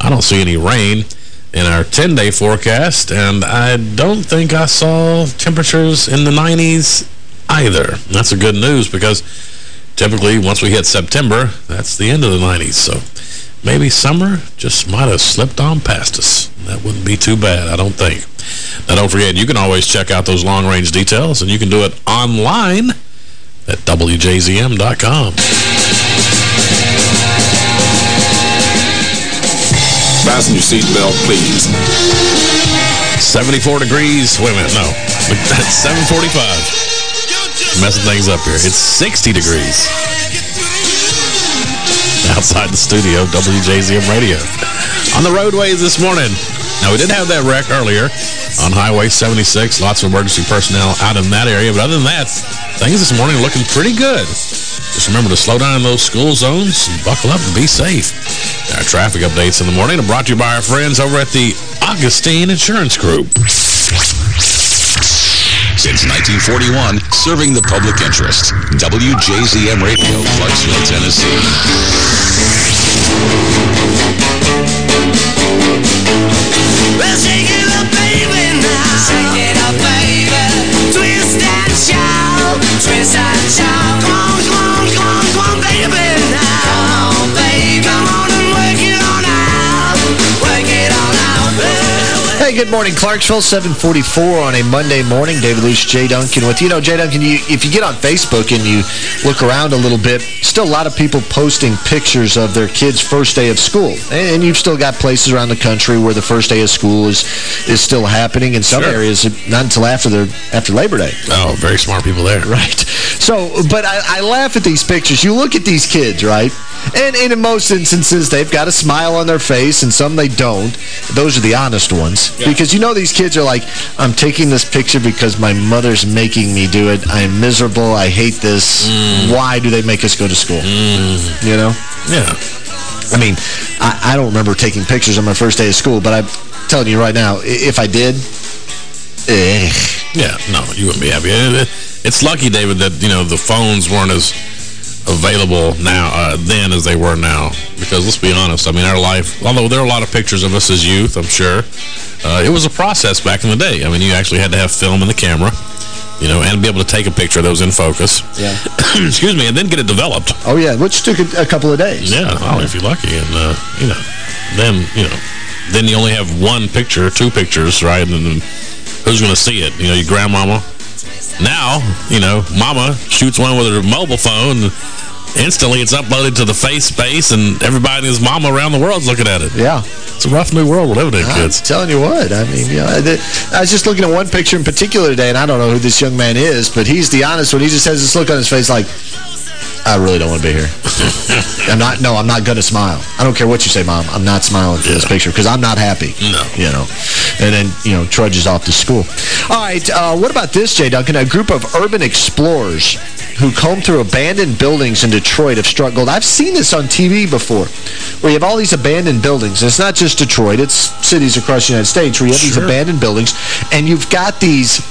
I don't see any rain in our 10-day forecast, and I don't think I saw temperatures in the 90s either. That's a good news because typically once we hit September, that's the end of the 90s. So maybe summer just might have slipped on past us. That wouldn't be too bad, I don't think. Now, don't forget, you can always check out those long-range details, and you can do it online at WJZM.com. Fasten your seatbelt, please. 74 degrees. Wait a minute, no. <laughs> That's 745. Messing things up here. It's 60 degrees. <laughs> Outside the studio, WJZM Radio. On the roadways this morning. Now, we did have that wreck earlier on Highway 76. Lots of emergency personnel out in that area. But other than that, things this morning are looking pretty good. Just remember to slow down in those school zones and buckle up and be safe. Our traffic updates in the morning are brought to you by our friends over at the Augustine Insurance Group. Since 1941, serving the public interest. WJZM Radio, Clarksville, Tennessee. Well, shake it up, baby, now. Shake it up, baby. Twist and shout. Twist and shout. Come on, come on, come on, Hey, good morning, Clarksville. 744 on a Monday morning. David Luce, Jay Duncan with you. know, Jay Duncan, you, if you get on Facebook and you look around a little bit, still a lot of people posting pictures of their kids' first day of school. And you've still got places around the country where the first day of school is is still happening. In some Sure. areas, not until after the after Labor Day. Oh, very smart people there. <laughs> Right. So, but I, I laugh at these pictures. You look at these kids, right? And, in most instances, they've got a smile on their face, and some they don't. Those are the honest ones. Because you know these kids are like, I'm taking this picture because my mother's making me do it. I'm miserable. I hate this. Why do they make us go to school? You know? Yeah. I mean, I, I don't remember taking pictures on my first day of school, but I'm telling you right now, if I did, eh. Yeah, no, you wouldn't be happy. It- it- It's lucky, David, that, you know, the phones weren't as available now uh, then as they were now. Because let's be honest, I mean, our life, although there are a lot of pictures of us as youth, I'm sure, uh, it was a process back in the day. I mean, you actually had to have film in the camera, you know, and be able to take a picture that was in focus. Yeah. <coughs> Excuse me, and then get it developed. Oh, yeah, which took a, a couple of days. Yeah, well, if you're lucky. And, uh, you know, then, you know, then you only have one picture, two pictures, right? And then who's going to see it? You know, your grandmama. Now, you know, mama shoots one with her mobile phone, instantly it's uploaded to the face space, and everybody and his mama around the world's looking at it. Yeah. It's a rough new world we're living in, kids. I'm telling you what. I mean, you know, I, I was just looking at one picture in particular today, and I don't know who this young man is, but he's the honest one. He just has this look on his face like, I really don't want to be here. <laughs> I'm not, no, I'm not going to smile. I don't care what you say, Mom. I'm not smiling for yeah. this picture because I'm not happy. No. You know, and then, you know, trudges off to school. All right, uh, what about this, Jay Duncan? A group of urban explorers who comb through abandoned buildings in Detroit have struck gold. I've seen this on TV before, where you have all these abandoned buildings. And it's not just Detroit. It's cities across the United States where you have sure. these abandoned buildings, and you've got these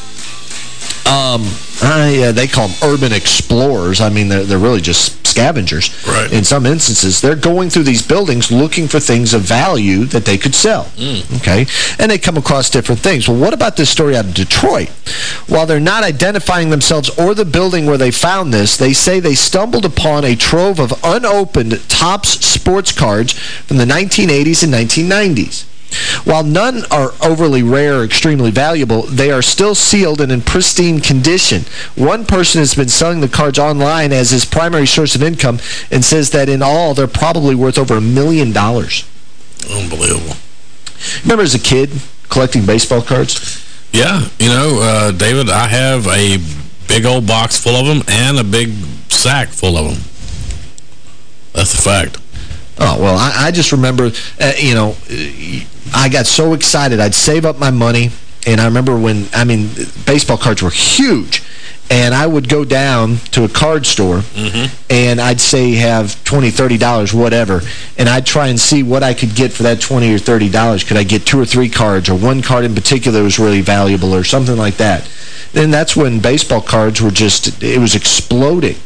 um, uh, they call them urban explorers. I mean, they're, they're really just scavengers. Right. In some instances, they're going through these buildings looking for things of value that they could sell. Mm. Okay? And they come across different things. Well, what about this story out of Detroit? While they're not identifying themselves or the building where they found this, they say they stumbled upon a trove of unopened Topps sports cards from the 1980s and 1990s. While none are overly rare or extremely valuable, they are still sealed and in pristine condition. One person has been selling the cards online as his primary source of income and says that in all, they're probably worth over a million dollars. Unbelievable. Remember as a kid collecting baseball cards? Yeah. You know, uh, David, I have a big old box full of them and a big sack full of them. That's a fact. Oh, well, I, I just remember, uh, you know, I got so excited. I'd save up my money, and I remember when, I mean, baseball cards were huge. And I would go down to a card store, mm -hmm. and I'd say have $20, $30, whatever, and I'd try and see what I could get for that 20 or $30. Could I get two or three cards, or one card in particular was really valuable, or something like that? Then that's when baseball cards were just, it was exploding.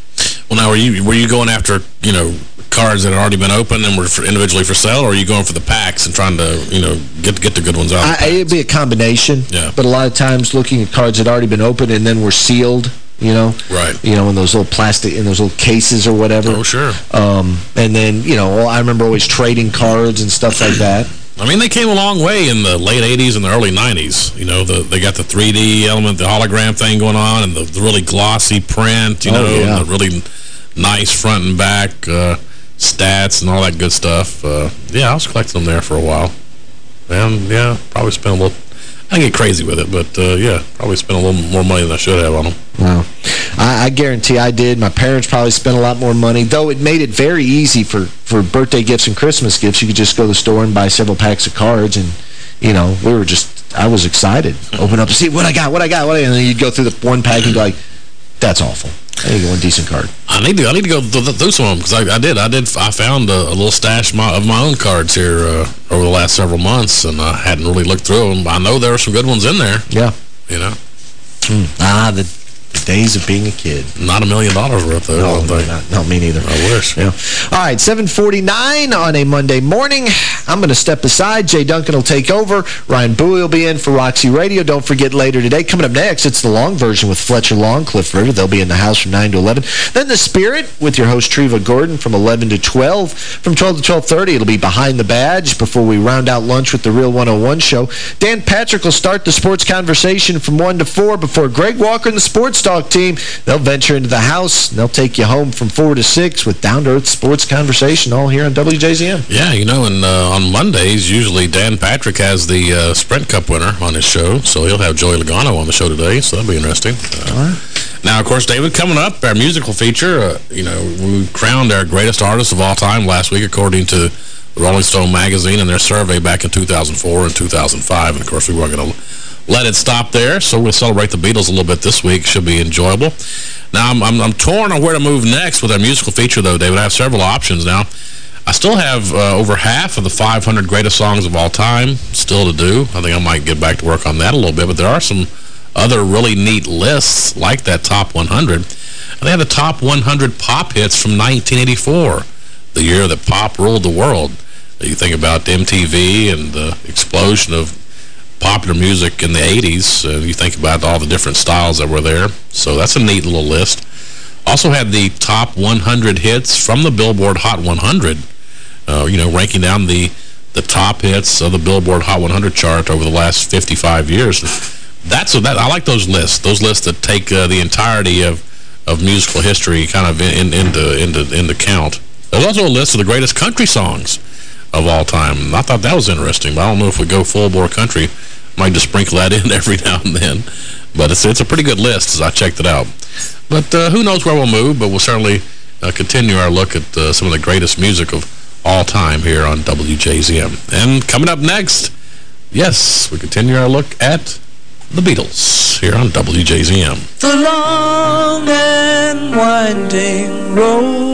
Well, now, were you were you going after, you know, cards that had already been opened and were for individually for sale, or are you going for the packs and trying to, you know, get get the good ones out? I, it'd be a combination. Yeah. But a lot of times looking at cards that had already been opened and then were sealed, you know. Right. You know, in those little plastic, in those little cases or whatever. Oh, sure. Um, and then, you know, I remember always trading cards and stuff like that. I mean, they came a long way in the late 80s and the early 90s. You know, the, they got the 3D element, the hologram thing going on, and the, the really glossy print, you oh, know, yeah. and the really nice front and back uh, stats and all that good stuff. Uh, yeah, I was collecting them there for a while. And, yeah, probably spent a little... I get crazy with it, but, uh, yeah, probably spent a little more money than I should have on them. Wow. I, I, guarantee I did. My parents probably spent a lot more money, though it made it very easy for, for birthday gifts and Christmas gifts. You could just go to the store and buy several packs of cards, and, you know, we were just... I was excited. Open up to see what I got, what I got, what I got. And then you'd go through the one pack and be like, that's awful. I need one decent card. I need to. I need to go through some of them because I, I, did. I did. I found a, a little stash my, of my own cards here uh, over the last several months, and I hadn't really looked through them. I know there are some good ones in there. Yeah. You know. Mm. Ah, the the days of being a kid. Not a million dollars worth, though. No, no, not, no, me neither. I wish. Yeah. All right, 749 on a Monday morning. I'm going to step aside. Jay Duncan will take over. Ryan Bowie will be in for Roxy Radio. Don't forget later today, coming up next, it's the long version with Fletcher Long, Cliff Ritter. They'll be in the house from 9 to 11. Then The Spirit with your host, Treva Gordon, from 11 to 12. From 12 to 12.30, it'll be Behind the Badge before we round out lunch with the Real 101 show. Dan Patrick will start the sports conversation from 1 to 4 before Greg Walker and the Sports Talk team They'll venture into the house. They'll take you home from 4 to 6 with down-to-earth sports conversation all here on WJZM. Yeah, you know, and uh, on Mondays, usually Dan Patrick has the uh, Sprint Cup winner on his show, so he'll have Joey Logano on the show today, so that'll be interesting. Uh, now, of course, David, coming up, our musical feature, uh, you know, we crowned our greatest artist of all time last week, according to Rolling Stone magazine in their survey back in 2004 and 2005. And, of course, we weren't going to let it stop there. So we'll celebrate the Beatles a little bit this week. Should be enjoyable. Now, I'm, I'm, I'm torn on where to move next with our musical feature, though, David. I have several options now. I still have uh, over half of the 500 greatest songs of all time still to do. I think I might get back to work on that a little bit, but there are some other really neat lists like that top 100. They had the top 100 pop hits from 1984, the year that pop ruled the world. You think about MTV and the explosion of popular music in the 80s. Uh, you think about all the different styles that were there. So that's a neat little list. Also had the top 100 hits from the Billboard Hot 100, uh, you know, ranking down the, the top hits of the Billboard Hot 100 chart over the last 55 years. That's that. I like those lists. Those lists that take uh, the entirety of of musical history kind of in, in, into into into count. There's also a list of the greatest country songs of all time. I thought that was interesting, but I don't know if we go full bore country. Might just sprinkle that <laughs> in every now and then. But it's it's a pretty good list as I checked it out. But uh, who knows where we'll move, but we'll certainly uh, continue our look at uh, some of the greatest music of all time here on WJZM. And coming up next, yes, we continue our look at the Beatles here on WJZM. The long and winding road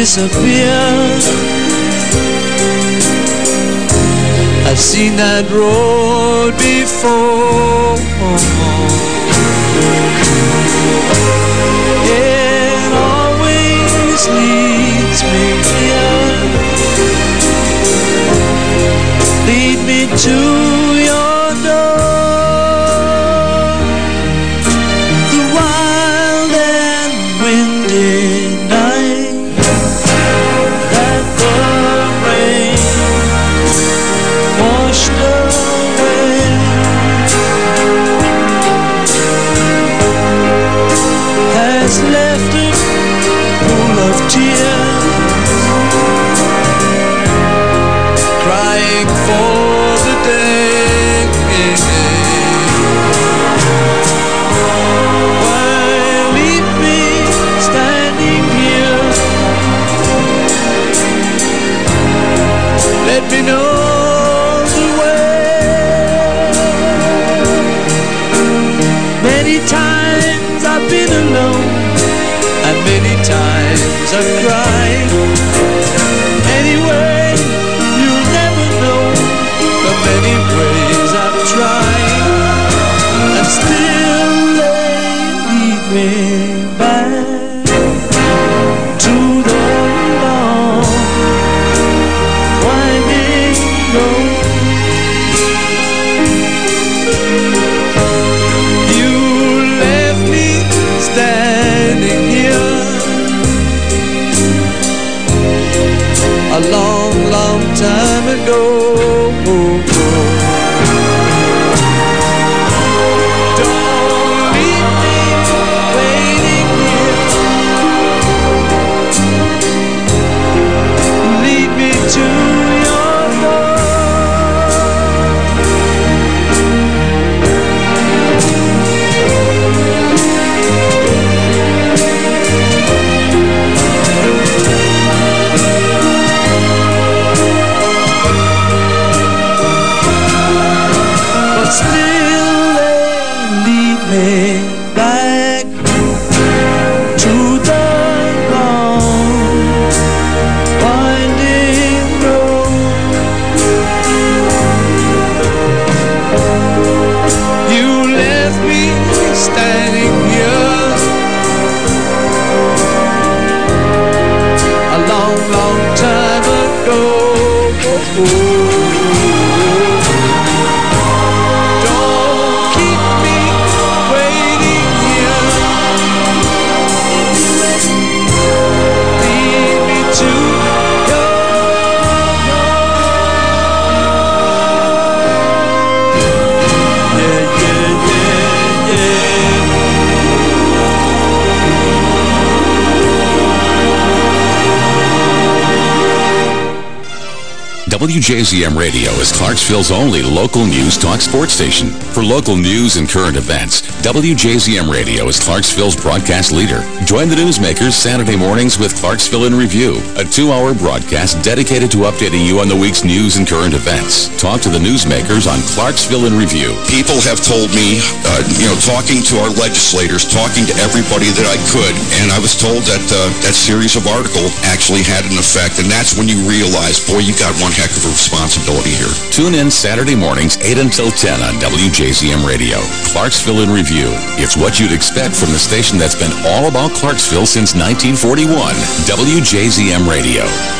disappear. I've seen that road before. It always leads me Lead me to WJZM Radio is Clarksville's only local news talk sports station. For local news and current events, WJZM Radio is Clarksville's broadcast leader. Join the newsmakers Saturday mornings with Clarksville in Review, a two-hour broadcast dedicated to updating you on the week's news and current events. Talk to the newsmakers on Clarksville in Review. People have told me, uh, you know, talking to our legislators, talking to everybody that I could, and I was told that uh, that series of article actually had an effect, and that's when you realize, boy, you got one heck of responsibility here. Tune in Saturday mornings 8 until 10 on WJZM Radio. Clarksville in Review. It's what you'd expect from the station that's been all about Clarksville since 1941. WJZM Radio.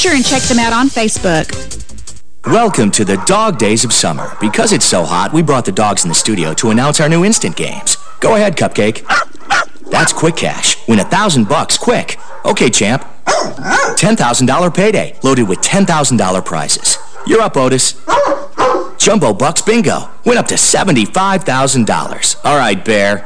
and check them out on Facebook. Welcome to the dog days of summer. Because it's so hot, we brought the dogs in the studio to announce our new instant games. Go ahead, Cupcake. That's quick cash. Win a thousand bucks quick. Okay, champ. $10,000 payday, loaded with $10,000 prizes. You're up, Otis. Jumbo Bucks Bingo. Win up to $75,000. All right, Bear.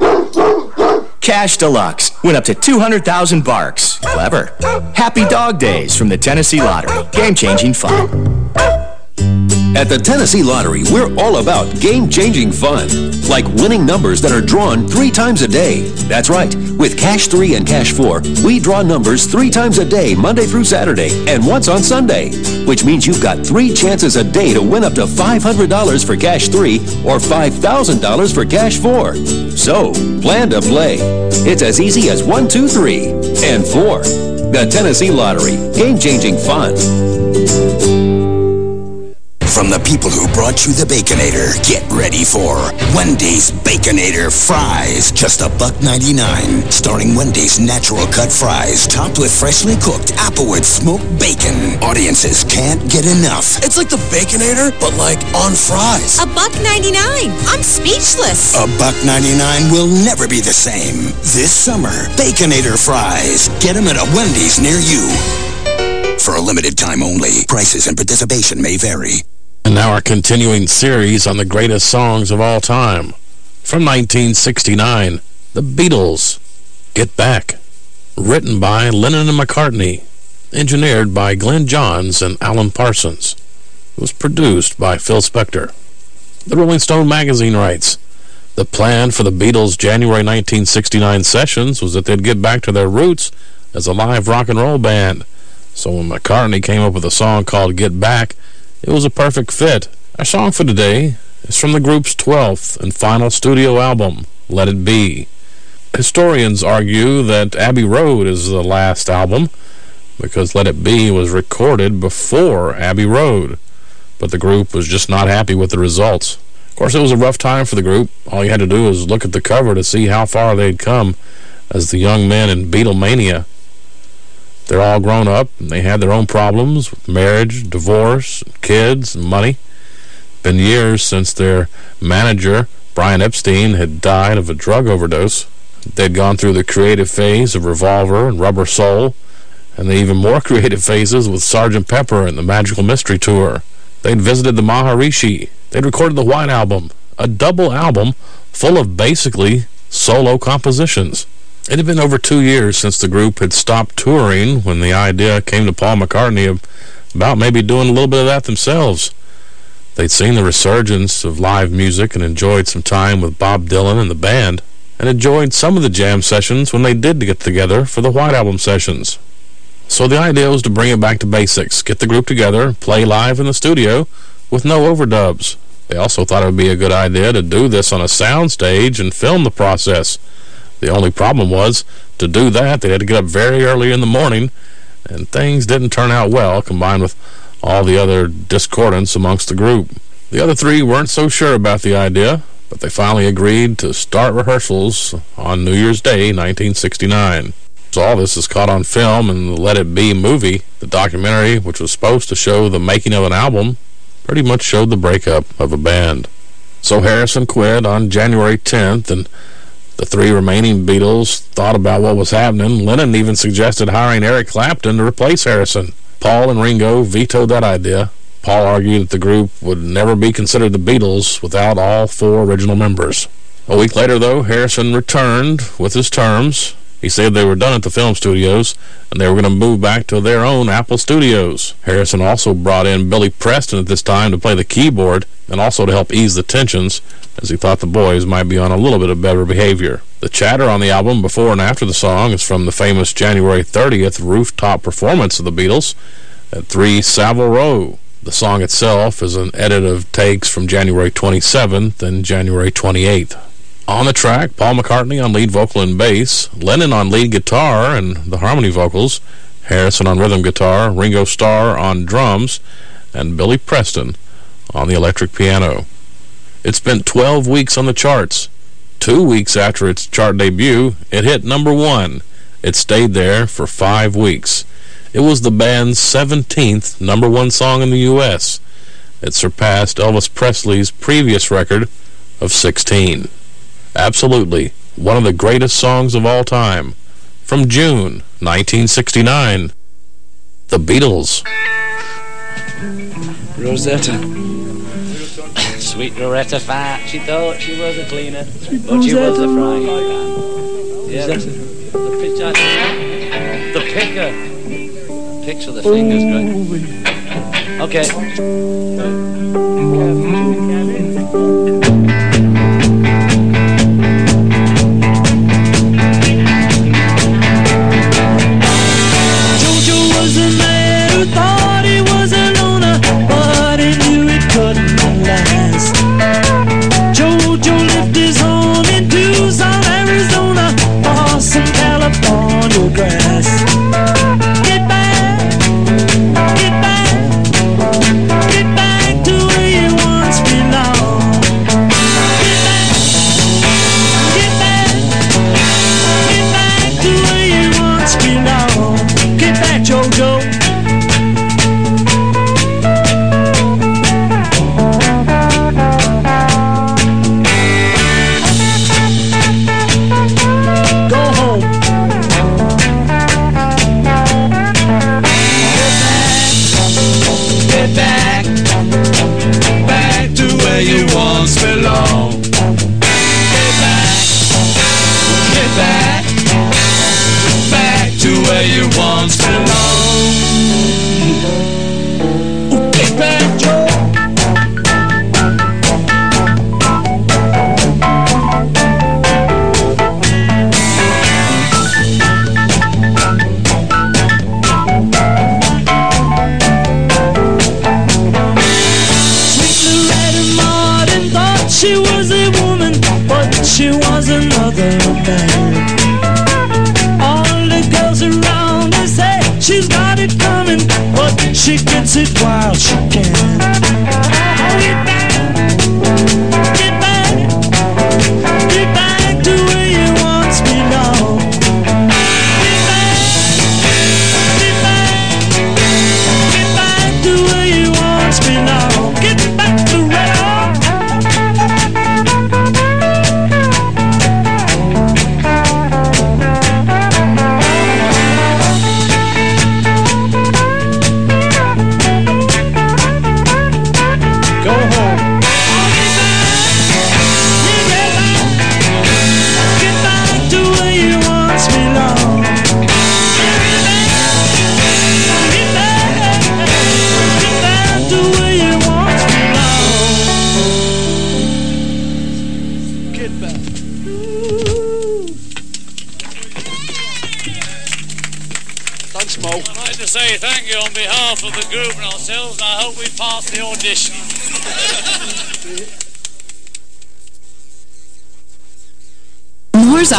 Cash Deluxe. Win up to 200,000 barks. Clever. Happy Dog Days from the Tennessee Lottery. Game-changing fun. At the Tennessee Lottery, we're all about game-changing fun, like winning numbers that are drawn three times a day. That's right. With Cash 3 and Cash 4, we draw numbers three times a day, Monday through Saturday, and once on Sunday, which means you've got three chances a day to win up to $500 for Cash 3 or $5,000 for Cash 4. So, plan to play. It's as easy as one, two, three, and 4. The Tennessee Lottery. Game-changing fun. From the people who brought you the Baconator, get ready for Wendy's Baconator Fries. Just a buck 99. Starring Wendy's natural cut fries, topped with freshly cooked Applewood smoked bacon. Audiences can't get enough. It's like the Baconator, but like on fries. A buck 99. I'm speechless. A buck 99 will never be the same. This summer, Baconator Fries. Get them at a Wendy's near you. For a limited time only. Prices and participation may vary. And now our continuing series on the greatest songs of all time. From 1969, The Beatles, Get Back. Written by Lennon and McCartney. Engineered by Glyn Johns and Alan Parsons. It was produced by Phil Spector. The Rolling Stone magazine writes, The plan for the Beatles' January 1969 sessions was that they'd get back to their roots as a live rock and roll band. So when McCartney came up with a song called Get Back, it was a perfect fit. Our song for today is from the group's 12th and final studio album, Let It Be. Historians argue that Abbey Road is the last album because Let It Be was recorded before Abbey Road, but the group was just not happy with the results. Of course, it was a rough time for the group. All you had to do was look at the cover to see how far they'd come as the young men in Beatlemania. They're all grown up, and they had their own problems with marriage, divorce, kids, and money. Been years since their manager, Brian Epstein, had died of a drug overdose. They'd gone through the creative phase of Revolver and Rubber Soul, and the even more <laughs> creative phases with Sgt. Pepper and the Magical Mystery Tour. They'd visited the Maharishi. They'd recorded the White Album, a double album full of basically solo compositions. It had been over two years since the group had stopped touring when the idea came to Paul McCartney of about maybe doing a little bit of that themselves. They'd seen the resurgence of live music and enjoyed some time with Bob Dylan and the band, and enjoyed some of the jam sessions when they did get together for the White Album sessions. So the idea was to bring it back to basics, get the group together, play live in the studio with no overdubs. They also thought it would be a good idea to do this on a soundstage and film the process. The only problem was, to do that, they had to get up very early in the morning, and things didn't turn out well, combined with all the other discordance amongst the group. The other three weren't so sure about the idea, but they finally agreed to start rehearsals on New Year's Day, 1969. So all this is caught on film in the Let It Be movie. The documentary, which was supposed to show the making of an album, pretty much showed the breakup of a band. So Harrison quit on January 10th, and the three remaining Beatles thought about what was happening. Lennon even suggested hiring Eric Clapton to replace Harrison. Paul and Ringo vetoed that idea. Paul argued that the group would never be considered the Beatles without all four original members. A week later, though, Harrison returned with his terms. He said they were done at the film studios, and they were going to move back to their own Apple Studios. Harrison also brought in Billy Preston at this time to play the keyboard, and also to help ease the tensions, as he thought the boys might be on a little bit of better behavior. The chatter on the album before and after the song is from the famous January 30th rooftop performance of the Beatles at 3 Savile Row. The song itself is an edit of takes from January 27th and January 28th. On the track, Paul McCartney on lead vocal and bass, Lennon on lead guitar and the harmony vocals, Harrison on rhythm guitar, Ringo Starr on drums, and Billy Preston on the electric piano. It spent 12 weeks on the charts. Two weeks after its chart debut, it hit number one. It stayed there for five weeks. It was the band's 17th number one song in the U.S. It surpassed Elvis Presley's previous record of 16. Absolutely, one of the greatest songs of all time. From June 1969, The Beatles. Rosetta. Sweet Rosetta fat. She thought she was a cleaner, but she was a frying pan. Yeah, it. The picture. The picker. Picture the fingers, great. Okay. She gets it while she can.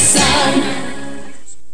sun.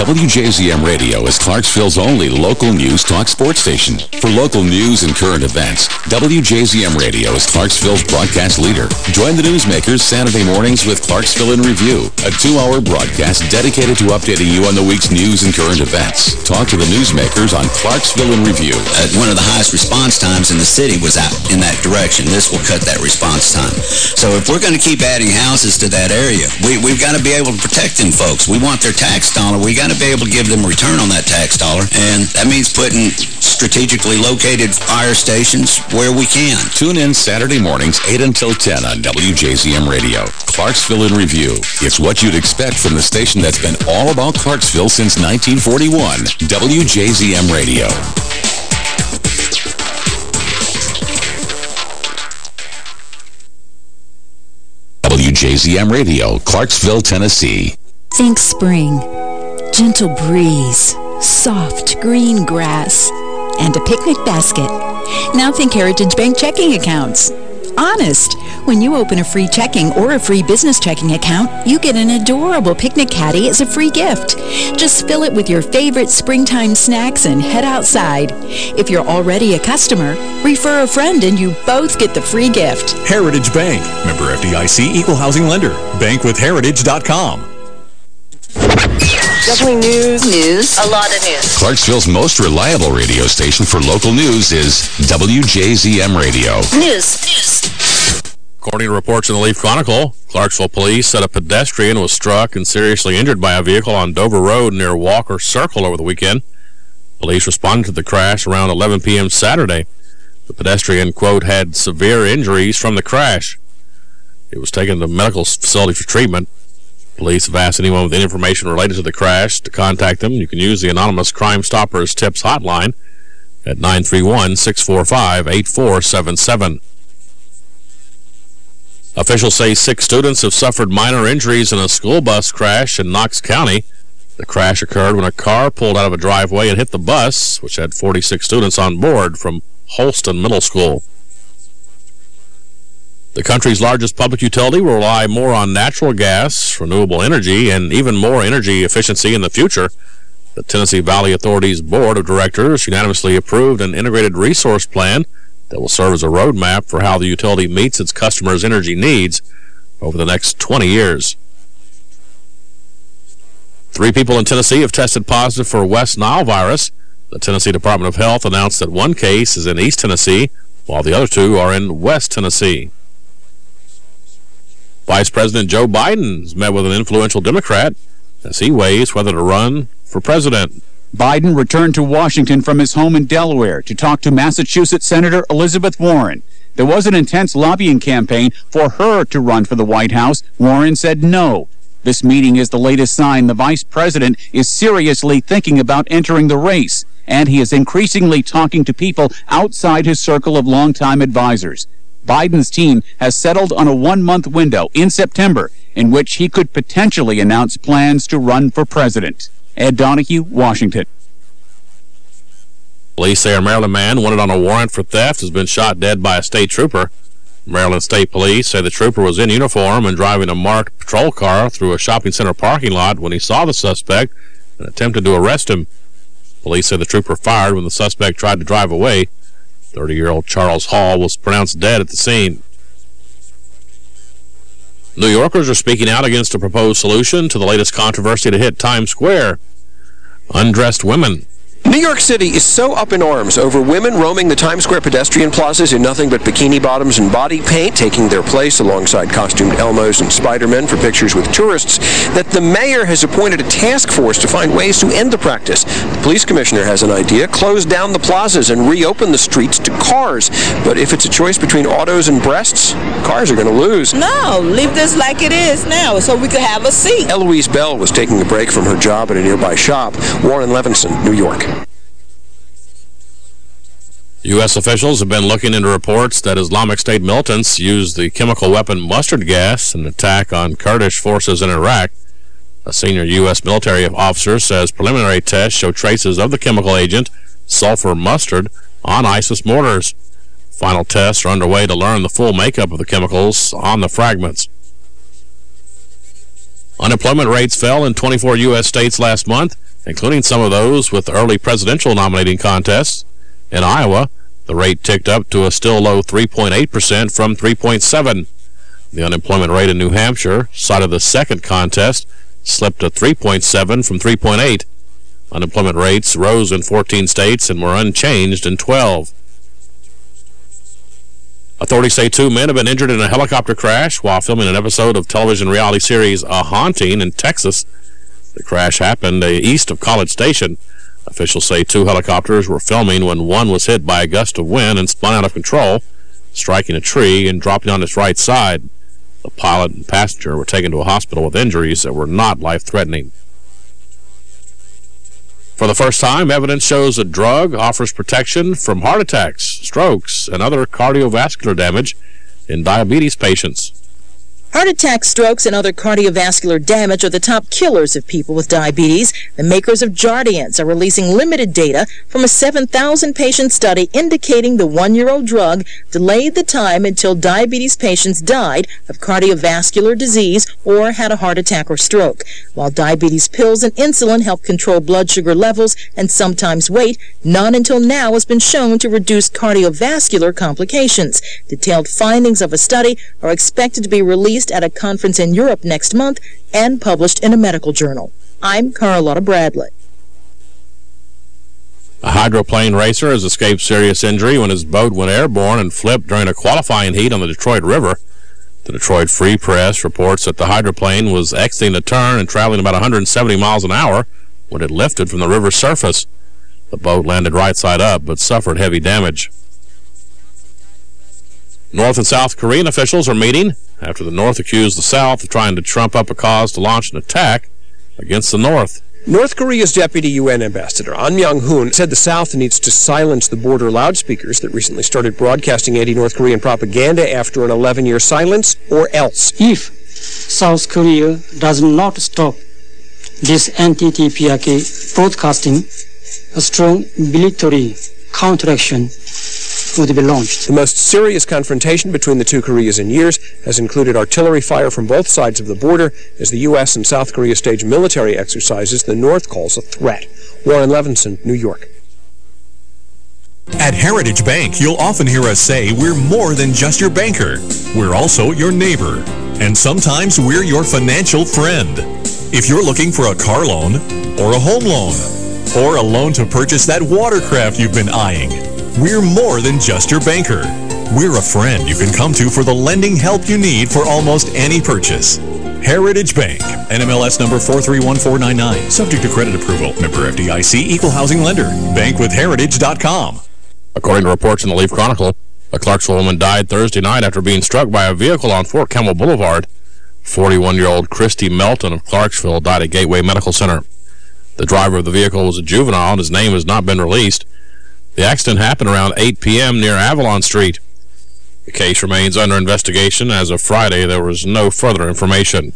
WJZM Radio is Clarksville's only local news talk sports station. For local news and current events, WJZM Radio is Clarksville's broadcast leader. Join the newsmakers Saturday mornings with Clarksville in Review, a two-hour broadcast dedicated to updating you on the week's news and current events. Talk to the newsmakers on Clarksville in Review. Uh, one of the highest response times in the city was out in that direction. This will cut that response time. So if we're going to keep adding houses to that area, we, we've got to be able to protect them folks. We want their tax dollar. We got to be able to give them a return on that tax dollar, and that means putting strategically located fire stations where we can. Tune in Saturday mornings 8 until 10 on WJZM Radio. Clarksville in Review. It's what you'd expect from the station that's been all about Clarksville since 1941. WJZM Radio. WJZM Radio, Clarksville, Tennessee. Think spring. Gentle breeze, soft green grass, and a picnic basket. Now think Heritage Bank checking accounts. Honest, when you open a free checking or a free business checking account, you get an adorable picnic caddy as a free gift. Just fill it with your favorite springtime snacks and head outside. If you're already a customer, refer a friend and you both get the free gift. Heritage Bank. Member FDIC Equal Housing Lender. Bankwithheritage.com. Definitely news. News. A lot of news. Clarksville's most reliable radio station for local news is WJZM Radio. News. News. According to reports in the Leaf Chronicle, Clarksville police said a pedestrian was struck and seriously injured by a vehicle on Dover Road near Walker Circle over the weekend. Police responded to the crash around 11 p.m. Saturday. The pedestrian, quote, had severe injuries from the crash. It was taken to a medical facility for treatment. Police have asked anyone with any information related to the crash to contact them. You can use the anonymous Crime Stoppers Tips hotline at 931-645-8477. Officials say six students have suffered minor injuries in a school bus crash in Knox County. The crash occurred when a car pulled out of a driveway and hit the bus, which had 46 students on board from Holston Middle School. The country's largest public utility will rely more on natural gas, renewable energy, and even more energy efficiency in the future. The Tennessee Valley Authority's Board of Directors unanimously approved an integrated resource plan that will serve as a roadmap for how the utility meets its customers' energy needs over the next 20 years. Three people in Tennessee have tested positive for West Nile virus. The Tennessee Department of Health announced that one case is in East Tennessee, while the other two are in West Tennessee. Vice President Joe Biden has met with an influential Democrat as he weighs whether to run for president. Biden returned to Washington from his home in Delaware to talk to Massachusetts Senator Elizabeth Warren. There was an intense lobbying campaign for her to run for the White House. Warren said no. This meeting is the latest sign the vice president is seriously thinking about entering the race, and he is increasingly talking to people outside his circle of longtime advisors. Biden's team has settled on a one-month window in September in which he could potentially announce plans to run for president. Ed Donahue, Washington. Police say a Maryland man wanted on a warrant for theft has been shot dead by a state trooper. Maryland State Police say the trooper was in uniform and driving a marked patrol car through a shopping center parking lot when he saw the suspect and attempted to arrest him. Police say the trooper fired when the suspect tried to drive away. 30-year-old Charles Hall was pronounced dead at the scene. New Yorkers are speaking out against a proposed solution to the latest controversy to hit Times Square. Undressed women New York City is so up in arms over women roaming the Times Square pedestrian plazas in nothing but bikini bottoms and body paint, taking their place alongside costumed Elmos and Spider-Men for pictures with tourists, that the mayor has appointed a task force to find ways to end the practice. The police commissioner has an idea, close down the plazas and reopen the streets to cars. But if it's a choice between autos and breasts, cars are going to lose. No, leave this like it is now so we could have a seat. Eloise Bell was taking a break from her job at a nearby shop. Warren Levinson, New York. U.S. officials have been looking into reports that Islamic State militants used the chemical weapon mustard gas in an attack on Kurdish forces in Iraq. A senior U.S. military officer says preliminary tests show traces of the chemical agent, sulfur mustard, on ISIS mortars. Final tests are underway to learn the full makeup of the chemicals on the fragments. Unemployment rates fell in 24 U.S. states last month, including some of those with early presidential nominating contests. In Iowa, the rate ticked up to a still low 3.8% from 3.7. The unemployment rate in New Hampshire, site of the second contest, slipped to 3.7 from 3.8. Unemployment rates rose in 14 states and were unchanged in 12. Authorities say two men have been injured in a helicopter crash while filming an episode of television reality series A Haunting in Texas. The crash happened uh, east of College Station. Officials say two helicopters were filming when one was hit by a gust of wind and spun out of control, striking a tree and dropping on its right side. The pilot and passenger were taken to a hospital with injuries that were not life-threatening. For the first time, evidence shows a drug offers protection from heart attacks, strokes, and other cardiovascular damage in diabetes patients. Heart attacks, strokes, and other cardiovascular damage are the top killers of people with diabetes. The makers of Jardiance are releasing limited data from a 7,000-patient study indicating the one-year-old drug delayed the time until diabetes patients died of cardiovascular disease or had a heart attack or stroke. While diabetes pills and insulin help control blood sugar levels and sometimes weight, none until now has been shown to reduce cardiovascular complications. Detailed findings of a study are expected to be released at a conference in Europe next month and published in a medical journal. I'm Carlotta Bradley. A hydroplane racer has escaped serious injury when his boat went airborne and flipped during a qualifying heat on the Detroit River. The Detroit Free Press reports that the hydroplane was exiting a turn and traveling about 170 miles an hour when it lifted from the river's surface. The boat landed right side up but suffered heavy damage. North and South Korean officials are meeting after the North accused the South of trying to trump up a cause to launch an attack against the North. North Korea's deputy UN ambassador, An Myung-hoon, said the South needs to silence the border loudspeakers that recently started broadcasting anti-North Korean propaganda after an 11-year silence, or else. If South Korea does not stop this anti-DPRK broadcasting, a strong military counteraction would be launched. The most serious confrontation between the two Koreas in years has included artillery fire from both sides of the border as the U.S. and South Korea stage military exercises the North calls a threat. Warren Levinson, New York. At Heritage Bank, you'll often hear us say we're more than just your banker. We're also your neighbor. And sometimes we're your financial friend. If you're looking for a car loan, or a home loan, or a loan to purchase that watercraft you've been eyeing, we're more than just your banker. We're a friend you can come to for the lending help you need for almost any purchase. Heritage Bank, NMLS number 431499, subject to credit approval. Member FDIC, equal housing lender. Bankwithheritage.com. According to reports in the Leaf Chronicle, a Clarksville woman died Thursday night after being struck by a vehicle on Fort Campbell Boulevard. 41-year-old Christy Melton of Clarksville died at Gateway Medical Center. The driver of the vehicle was a juvenile, and his name has not been released. The accident happened around 8 p.m. near Avalon Street. The case remains under investigation. As of Friday, there was no further information.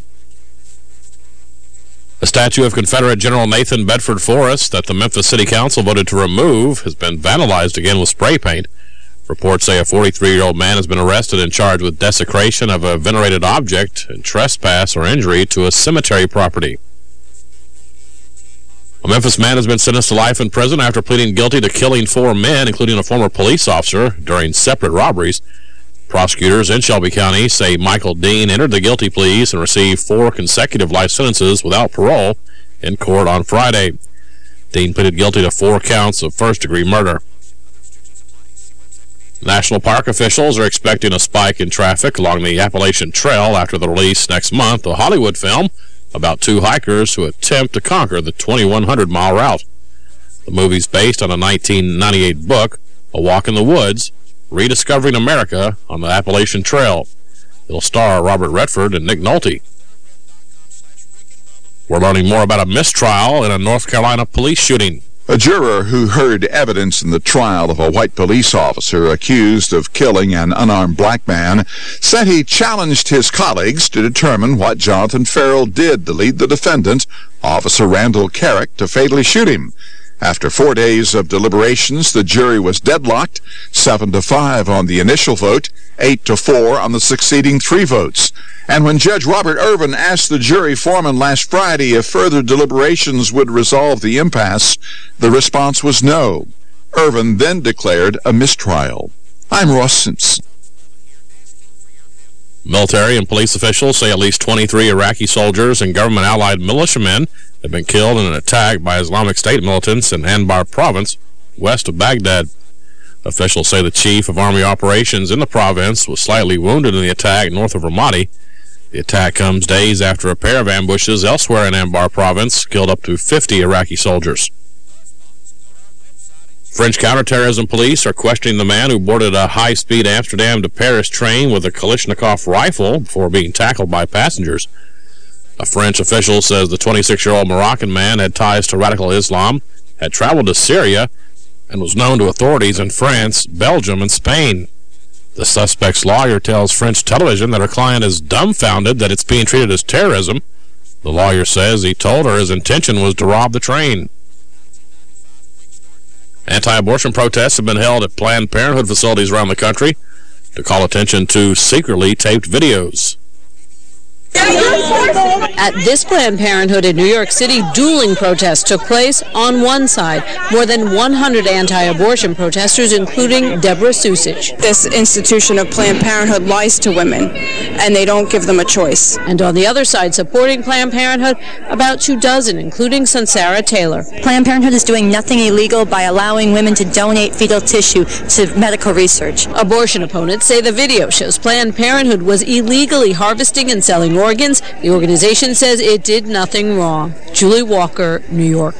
A statue of Confederate General Nathan Bedford Forrest that the Memphis City Council voted to remove has been vandalized again with spray paint. Reports say a 43-year-old man has been arrested and charged with desecration of a venerated object and trespass or injury to a cemetery property. A Memphis man has been sentenced to life in prison after pleading guilty to killing four men, including a former police officer, during separate robberies. Prosecutors in Shelby County say Michael Dean entered the guilty pleas and received four consecutive life sentences without parole in court on Friday. Dean pleaded guilty to four counts of first-degree murder. National Park officials are expecting a spike in traffic along the Appalachian Trail after the release next month of Hollywood film about two hikers who attempt to conquer the 2,100-mile route. The movie's based on a 1998 book, A Walk in the Woods, Rediscovering America on the Appalachian Trail. It'll star Robert Redford and Nick Nolte. We're learning more about a mistrial in a North Carolina police shooting. A juror who heard evidence in the trial of a white police officer accused of killing an unarmed black man said he challenged his colleagues to determine what Jonathan Ferrell did to lead the defendant, Officer Randall Kerrick, to fatally shoot him. After four days of deliberations, the jury was deadlocked, 7 to 5 on the initial vote, 8 to 4 on the succeeding three votes. And when Judge Robert Ervin asked the jury foreman last Friday if further deliberations would resolve the impasse, the response was no. Ervin then declared a mistrial. I'm Ross Simpson. Military and police officials say at least 23 Iraqi soldiers and government-allied militiamen have been killed in an attack by Islamic State militants in Anbar province, west of Baghdad. Officials say the chief of army operations in the province was slightly wounded in the attack north of Ramadi. The attack comes days after a pair of ambushes elsewhere in Anbar province killed up to 50 Iraqi soldiers. French counterterrorism police are questioning the man who boarded a high-speed Amsterdam to Paris train with a Kalashnikov rifle before being tackled by passengers. A French official says the 26-year-old Moroccan man had ties to radical Islam, had traveled to Syria, and was known to authorities in France, Belgium, and Spain. The suspect's lawyer tells French television that her client is dumbfounded that it's being treated as terrorism. The lawyer says he told her his intention was to rob the train. Anti-abortion protests have been held at Planned Parenthood facilities around the country to call attention to secretly taped videos. At this Planned Parenthood in New York City, dueling protests took place on one side. More than 100 anti-abortion protesters, including Deborah Susich. This institution of Planned Parenthood lies to women, and they don't give them a choice. And on the other side, supporting Planned Parenthood, about two dozen, including Sunsara Taylor. Planned Parenthood is doing nothing illegal by allowing women to donate fetal tissue to medical research. Abortion opponents say the video shows Planned Parenthood was illegally harvesting and selling The organization says it did nothing wrong. Julie Walker, New York.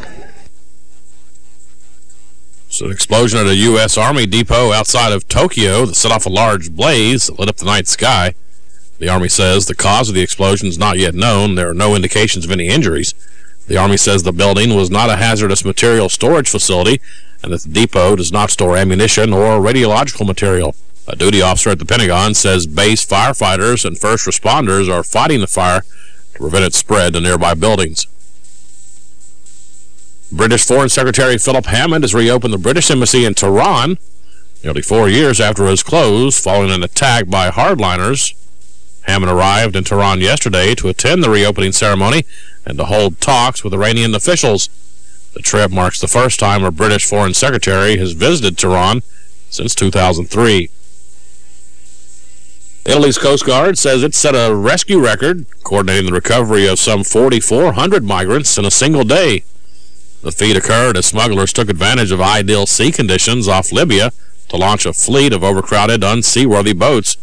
So an explosion at a U.S. Army depot outside of Tokyo that set off a large blaze that lit up the night sky. The Army says the cause of the explosion is not yet known. There are no indications of any injuries. The Army says the building was not a hazardous material storage facility and that the depot does not store ammunition or radiological material. A duty officer at the Pentagon says base firefighters and first responders are fighting the fire to prevent its spread to nearby buildings. British Foreign Secretary Philip Hammond has reopened the British Embassy in Tehran nearly four years after it was closed following an attack by hardliners. Hammond arrived in Tehran yesterday to attend the reopening ceremony and to hold talks with Iranian officials. The trip marks the first time a British Foreign Secretary has visited Tehran since 2003. Italy's Coast Guard says it set a rescue record, coordinating the recovery of some 4,400 migrants in a single day. The feat occurred as smugglers took advantage of ideal sea conditions off Libya to launch a fleet of overcrowded, unseaworthy boats.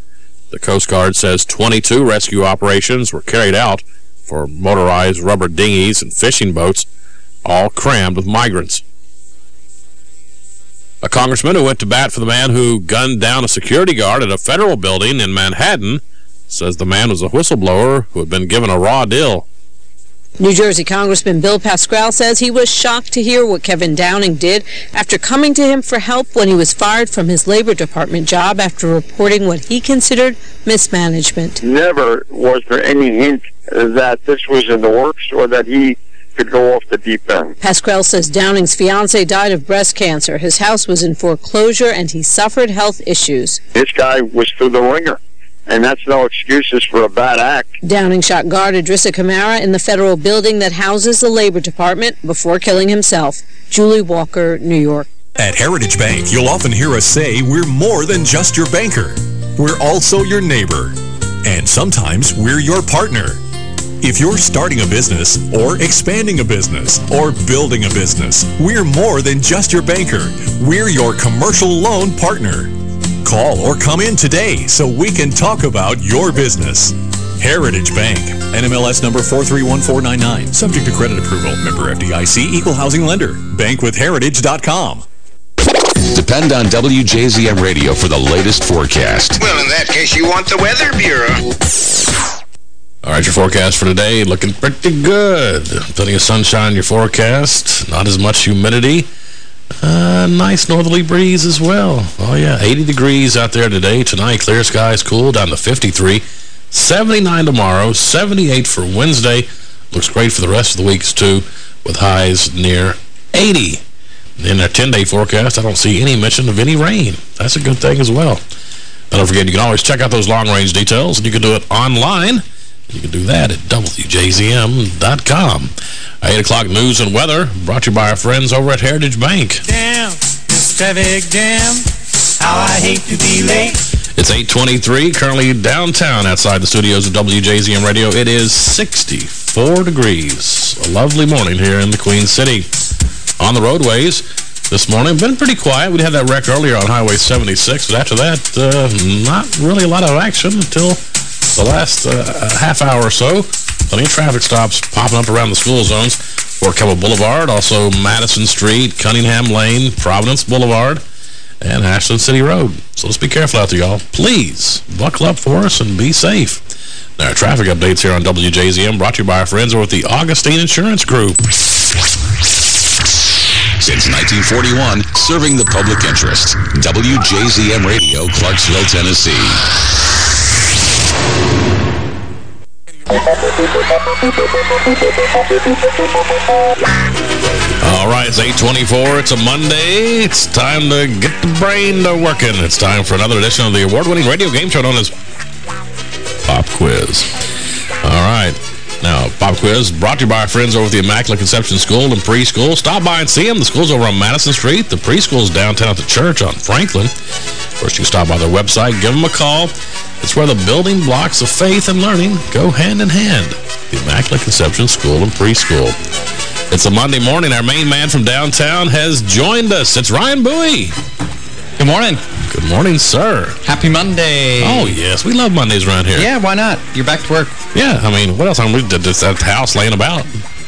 The Coast Guard says 22 rescue operations were carried out for motorized rubber dinghies and fishing boats, all crammed with migrants. A congressman who went to bat for the man who gunned down a security guard at a federal building in Manhattan says the man was a whistleblower who had been given a raw deal. New Jersey Congressman Bill Pascrell says he was shocked to hear what Kevin Downing did after coming to him for help when he was fired from his Labor Department job after reporting what he considered mismanagement. Never was there any hint that this was in the works or that he could go off the deep end. Pascrell says Downing's fiance died of breast cancer. His house was in foreclosure and he suffered health issues. This guy was through the ringer, and that's no excuses for a bad act. Downing shot guard Idrissa Kamara in the federal building that houses the Labor Department before killing himself. Julie Walker, New York. At Heritage Bank, you'll often hear us say we're more than just your banker. We're also your neighbor. And sometimes we're your partner. If you're starting a business or expanding a business or building a business, we're more than just your banker. We're your commercial loan partner. Call or come in today so we can talk about your business. Heritage Bank, NMLS number 431499, subject to credit approval, member FDIC, equal housing lender, bankwithheritage.com. Depend on WJZM Radio for the latest forecast. Well, in that case, you want the Weather Bureau. All right, your forecast for today looking pretty good. Plenty of sunshine in your forecast. Not as much humidity. Uh, nice northerly breeze as well. Oh, yeah, 80 degrees out there today. Tonight, clear skies, cool, down to 53. 79 tomorrow, 78 for Wednesday. Looks great for the rest of the weeks, too, with highs near 80. In our 10-day forecast, I don't see any mention of any rain. That's a good thing as well. And don't forget, you can always check out those long-range details, and you can do it online. You can do that at WJZM.com. 8 o'clock news and weather brought to you by our friends over at Heritage Bank. Damn, this traffic jam, how I hate to be late. It's 823, currently downtown outside the studios of WJZM Radio. It is 64 degrees. A lovely morning here in the Queen City. On the roadways this morning, been pretty quiet. We had that wreck earlier on Highway 76, but after that, uh, not really a lot of action until the last uh, half hour or so. Plenty of traffic stops popping up around the school zones. Campbell Boulevard, also Madison Street, Cunningham Lane, Providence Boulevard, and Ashland City Road. So let's be careful out there, y'all. Please, buckle up for us and be safe. Now, our traffic updates here on WJZM brought to you by our friends over at the Augustine Insurance Group. Since 1941, serving the public interest. WJZM Radio, Clarksville, Tennessee. All right, it's 824. It's a Monday. It's time to get the brain to working. It's time for another edition of the award-winning radio game show known as Pop Quiz. All right. Now, Pop Quiz brought to you by our friends over at the Immaculate Conception School and Preschool. Stop by and see them. The school's over on Madison Street. The preschool's downtown at the church on Franklin. First, you can stop by their website, give them a call. It's where the building blocks of faith and learning go hand in hand. The Immaculate Conception School and Preschool. It's a Monday morning. Our main man from downtown has joined us. It's Ryan Bowie. Good morning. Good morning, sir. Happy Monday. Oh, yes. We love Mondays around here. Yeah, why not? You're back to work. Yeah, I mean, what else? I mean, we did this at the house laying about.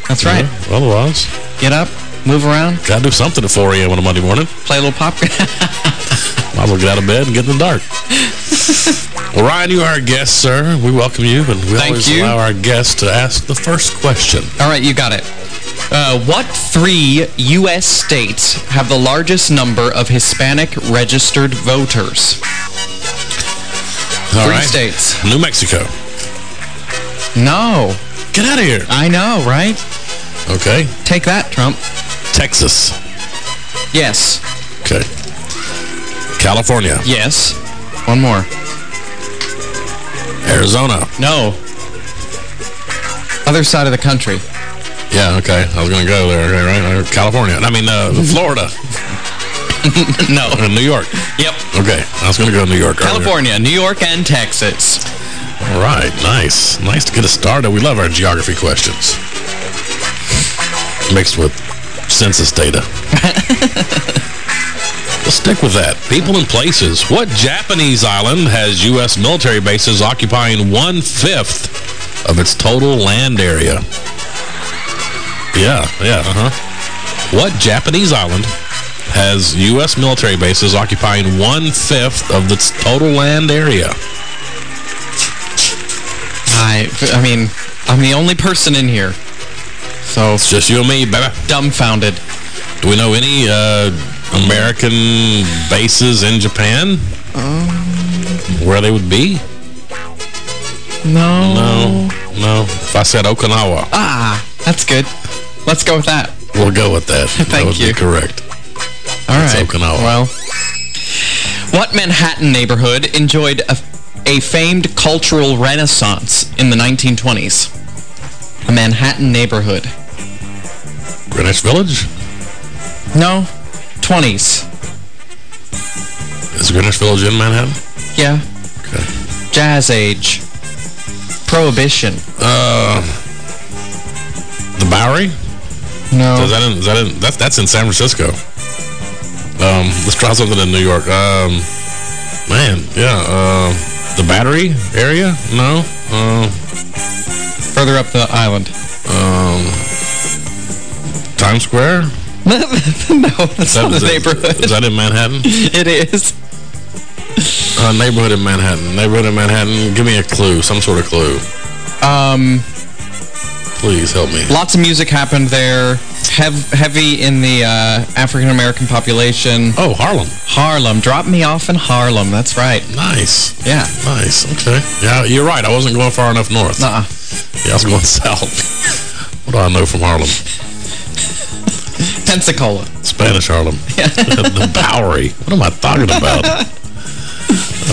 That's right. Yeah, otherwise. Get up, move around. Got to do something at 4 a.m. on a Monday morning. Play a little pop. <laughs> Might as well get out of bed and get in the dark. <laughs> well, Ryan, you are our guest, sir. We welcome you, and we Thank always you. allow our guests to ask the first question. All right, you got it. Uh, what three U.S. states have the largest number of Hispanic registered voters? All three right. states. New Mexico. No. Get out of here. I know, right? Okay. Take that, Trump. Texas. Yes. Okay. California. Yes. One more. Arizona. No. Other side of the country. Yeah, okay. I was going to go there, okay, right? California. I mean, uh, Florida. <laughs> no. New York? Yep. Okay, I was going to go to New York earlier. California, New York, and Texas. All right, nice. Nice to get us started. We love our geography questions. Mixed with census data. <laughs> Let's stick with that. People and places. What Japanese island has U.S. military bases occupying one-fifth of its total land area? Yeah, yeah, uh-huh. What Japanese island has U.S. military bases occupying one-fifth of its total land area? I, I mean, I'm the only person in here. So It's just you and me, baby. dumbfounded. Do we know any uh, American bases in Japan? Where they would be? No. No, no. If I said Okinawa, Ah, that's good. Let's go with that. we'll go with that. <laughs> that Thank would you. correct. All It's right. Okinawa. Well, what Manhattan neighborhood enjoyed a, a famed cultural renaissance in the 1920s? A Manhattan neighborhood. Greenwich Village? No, 20s. Is Greenwich Village in Manhattan? Yeah. Okay. Jazz age. Prohibition. Uh, the Bowery? No. Is that in, is that in, that's, that's in San Francisco. Um, let's try something in New York. Um, man, yeah, uh, the Battery area? No. Uh, Further up the island. um, Times Square? <laughs> no, that's not is the neighborhood. Is that in Manhattan? <laughs> It is. Uh, neighborhood in Manhattan. Neighborhood in Manhattan. Give me a clue. Some sort of clue. Um, Please help me. lots of music happened there. Hev heavy in the uh, African-American population. Oh, Harlem. Harlem. Drop me off in Harlem. That's right. Nice. Yeah. Nice. Okay. Yeah, you're right. I wasn't going far enough north. Uh-uh. Yeah, I was going <laughs> south. what do I know from Harlem? Pensacola. Spanish Harlem. <laughs> Yeah. <laughs> the Bowery. What am I talking about?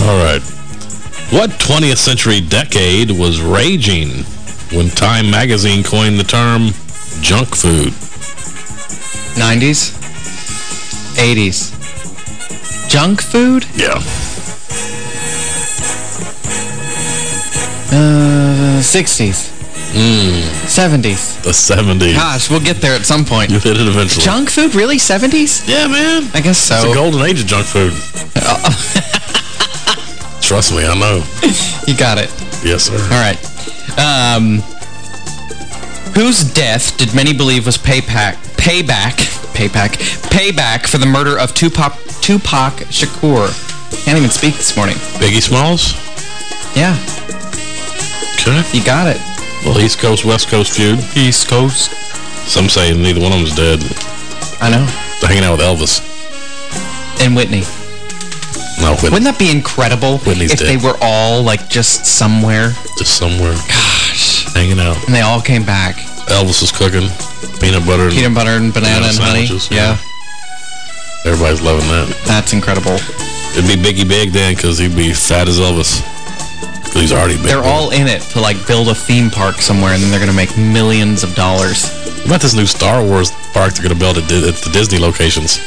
All right. What 20th century decade was raging when Time magazine coined the term junk food? 90s. 80s. Junk food? Yeah. Uh, 60s. Mm, 70s. the 70s. Gosh, we'll get there at some point. You'll hit it eventually. Junk food? Really? 70s? Yeah, man. I guess so. It's the golden age of junk food. <laughs> Trust me, I know. You got it. Yes, sir. All right. Um, whose death did many believe was payback, payback, payback, payback for the murder of Tupac, Tupac Shakur? Can't even speak this morning. Biggie Smalls? Yeah, Okay. you got it. Well, East Coast, West Coast feud. East Coast. Some say neither one of them's dead. I know. They're hanging out with Elvis. And Whitney. No, Whitney. Wouldn't that be incredible Whitney's if dead. they were all, like, just somewhere? Just somewhere Gosh. Hanging out. And they all came back. Elvis is cooking peanut butter and Peanut butter and banana banana and honey. sandwiches, Yeah. everybody's loving that. that's incredible. It'd be Biggie Big then because he'd be fat as Elvis. he's already big. They're all in it to, like, build a theme park somewhere, and then they're going to make millions of dollars. What about this new Star Wars park they're going to build at, at the Disney locations?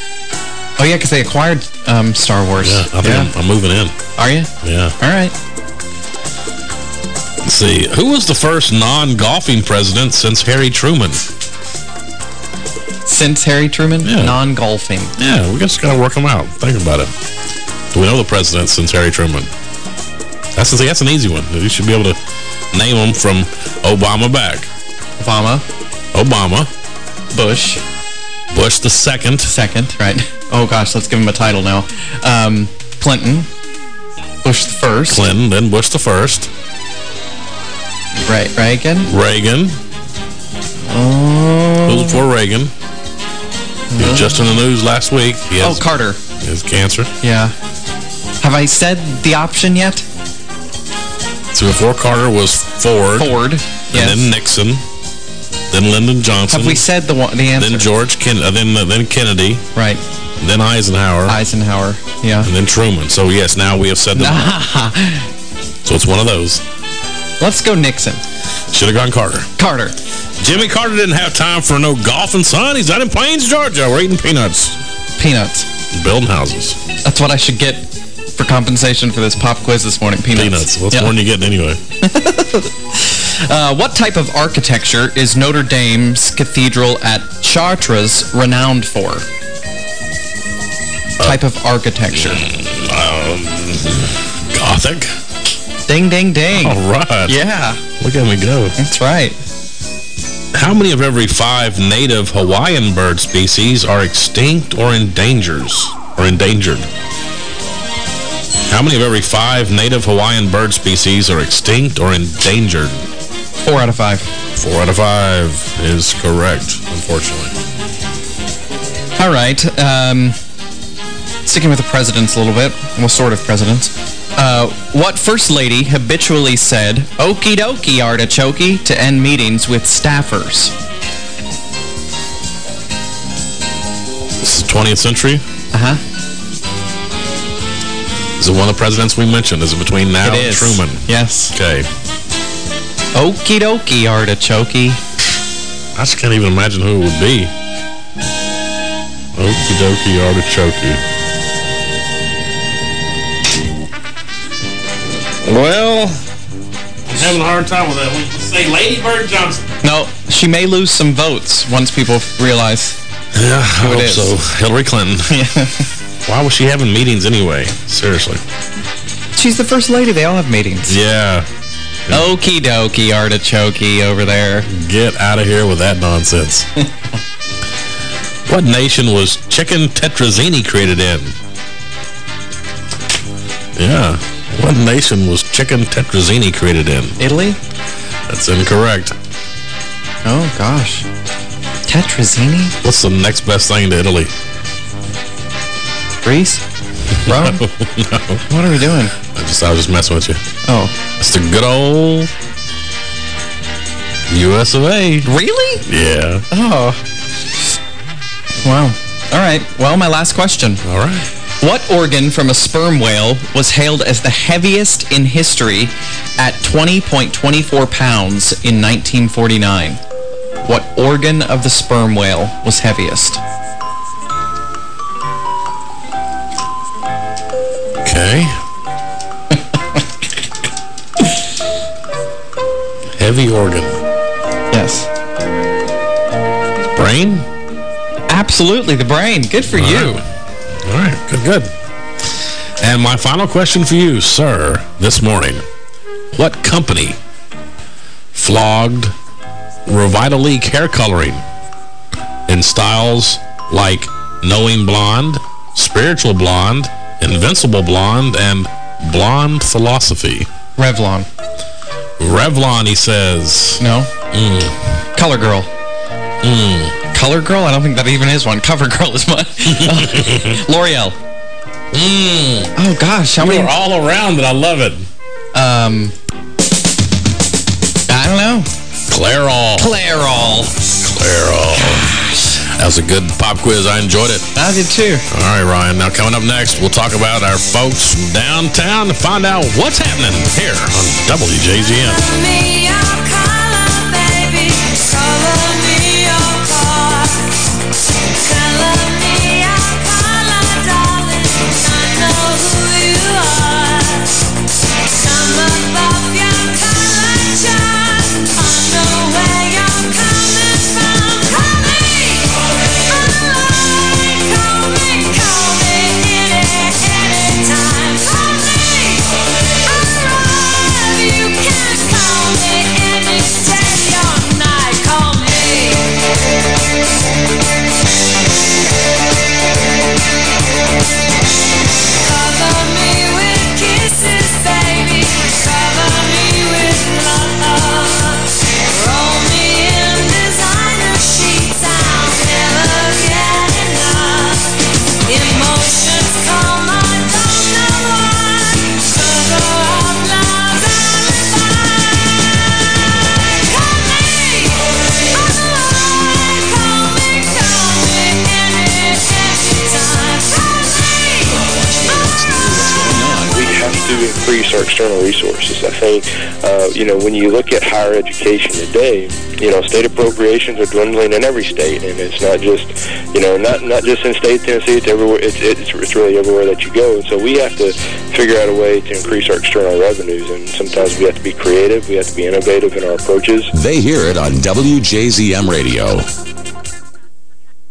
Oh, yeah, because they acquired um, Star Wars. Yeah, I think I'm, I'm moving in. Are you? Yeah. All right. Let's see. Who was the first non-golfing president since Harry Truman? Since Harry Truman? Yeah. Non-golfing. Yeah, we just got to work them out. Think about it. Do we know the president since Harry Truman? That's, that's an easy one. You should be able to name them from Obama back. Obama. Obama. Bush. Bush the second. Second, right. Oh, gosh, let's give him a title now. Um, Clinton. Bush the first. Clinton, then Bush the first. Right, Reagan. Reagan. Oh. Who was before Reagan? He was just in the news last week. He Oh, Carter. he has cancer. Yeah. Have I said the option yet? So before Carter was Ford. Ford. And Yes. then Nixon. Then Lyndon Johnson. Have we said the one, the answer? Then George Ken uh, then uh, then Kennedy. Right. Then Eisenhower. Eisenhower. Yeah. And then Truman. So yes, now we have said them. all. <laughs> So it's one of those. Let's go Nixon. Should have gone Carter. Carter. Jimmy Carter didn't have time for no golfing, son. He's out in Plains, Georgia. We're eating peanuts. Peanuts. building houses. That's what I should get for compensation for this pop quiz this morning. Peanuts. Peanuts. What's more than you getting anyway? <laughs> Uh, what type of architecture is Notre Dame's cathedral at Chartres renowned for? type of architecture. Um, Gothic. Ding, ding, ding. All right. Yeah. Look at me go. That's right. How many of every five native Hawaiian bird species are extinct or endangers or endangered? How many of every five native Hawaiian bird species are extinct or endangered? Four out of five. Four out of five is correct, unfortunately. All right. Um, sticking with the presidents a little bit. Well, sort of presidents. Uh, what First Lady habitually said, okie dokie artichoke, to end meetings with staffers? This is 20th century? Uh-huh. Is it one of the presidents we mentioned? Is it between now It and is. Truman? Yes. Okay. Okie dokie artichoke. I just can't even imagine who it would be. Okie dokie artichoke. Well, I'm having a hard time with that one. Let's say Lady Bird Johnson. No, she may lose some votes once people realize Yeah, I it hope is. so. Hillary Clinton. <laughs> Yeah. Why was she having meetings anyway? Seriously. She's the first lady. They all have meetings. Yeah. Okie dokie artichoke over there. Get out of here with that nonsense. <laughs> what nation was chicken tetrazzini created in? Yeah. What nation was chicken tetrazzini created in? Italy? That's incorrect. Oh, gosh. Tetrazzini? What's the next best thing to Italy? Greece? <laughs> Rome? no. What are we doing? I just I was just messing with you. Oh. It's the good old U.S. of A. Really? Yeah. Oh. Wow. All right. Well, my last question. All right. What organ from a sperm whale was hailed as the heaviest in history at 20.24 pounds in 1949? What organ of the sperm whale was heaviest? Okay. Heavy organ. Yes. Brain? Absolutely, the brain. Good for you. All right, good, good. And my final question for you, sir, this morning. What company flogged Revitalique hair coloring in styles like Knowing Blonde, Spiritual Blonde, Invincible Blonde, and Blonde Philosophy? Revlon. Revlon, he says. No. Mm. Color Girl. Mm. Color Girl? I don't think that even is one. Cover Girl is one. <laughs> L'Oreal. Mm. Oh, gosh. How You many? are all around it. I love it. Um, I don't know. Clairol. Clairol. Clairol. That was a good pop quiz. I enjoyed it. I did too. All right, Ryan. Now, coming up next, we'll talk about our folks from downtown to find out what's happening here on WJZM. Our external resources. I think, uh, you know, when you look at higher education today, you know, state appropriations are dwindling in every state, and it's not just, you know, not not just in state Tennessee. It's everywhere. It's it's, it's really everywhere that you go, and so we have to figure out a way to increase our external revenues. And sometimes we have to be creative. We have to be innovative in our approaches. They hear it on WJZM Radio.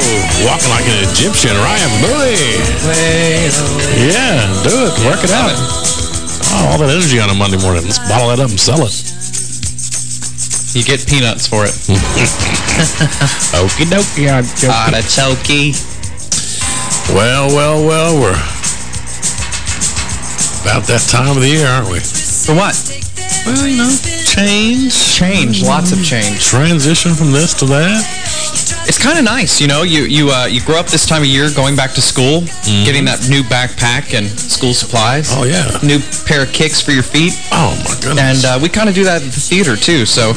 Go. Walking like an Egyptian. Ryan Bowie. Yeah, do it. Work it out. Oh, all that energy on a Monday morning. Let's bottle it up and sell it. You get peanuts for it. <laughs> Okie dokie. Artichoke. Well, well, well, we're about that time of the year, aren't we? For what? Well, you know, change. Change. Lots of change. Transition from this to that. It's kind of nice, you know. You you uh, you grow up this time of year, going back to school, getting that new backpack and school supplies. Oh yeah. New pair of kicks for your feet. Oh my goodness. And uh, we kind of do that at the theater too. So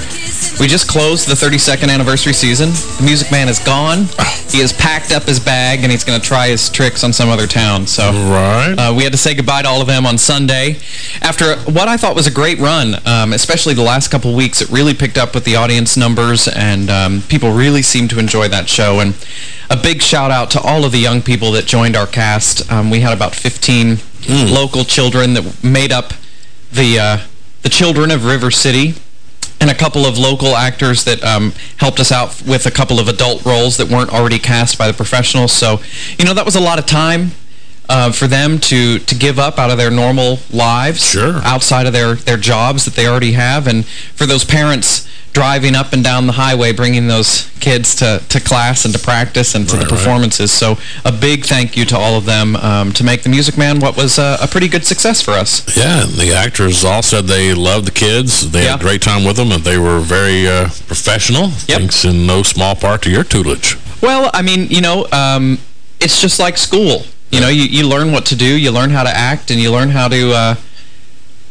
we just closed the 32nd anniversary season. The Music Man is gone. <sighs> He has packed up his bag and he's going to try his tricks on some other town. So right. uh, we had to say goodbye to all of them on Sunday. After what I thought was a great run, um, especially the last couple weeks, it really picked up with the audience numbers and um, people really seemed to enjoy that show. And a big shout out to all of the young people that joined our cast. Um, we had about 15 local children that made up the uh, the children of River City and a couple of local actors that um, helped us out with a couple of adult roles that weren't already cast by the professionals. So, you know, that was a lot of time uh, for them to to give up out of their normal lives, Sure. outside of their their jobs that they already have, and for those parents driving up and down the highway, bringing those kids to, to class and to practice and to Right, the right. performances. So a big thank you to all of them um, to make The Music Man what was a, a pretty good success for us. Yeah, and the actors all said they loved the kids. They had a great time with them, and they were very uh, professional. Thanks in no small part to your tutelage. Well, I mean, you know, um, it's just like school. You know, you, you learn what to do, you learn how to act, and you learn how to uh,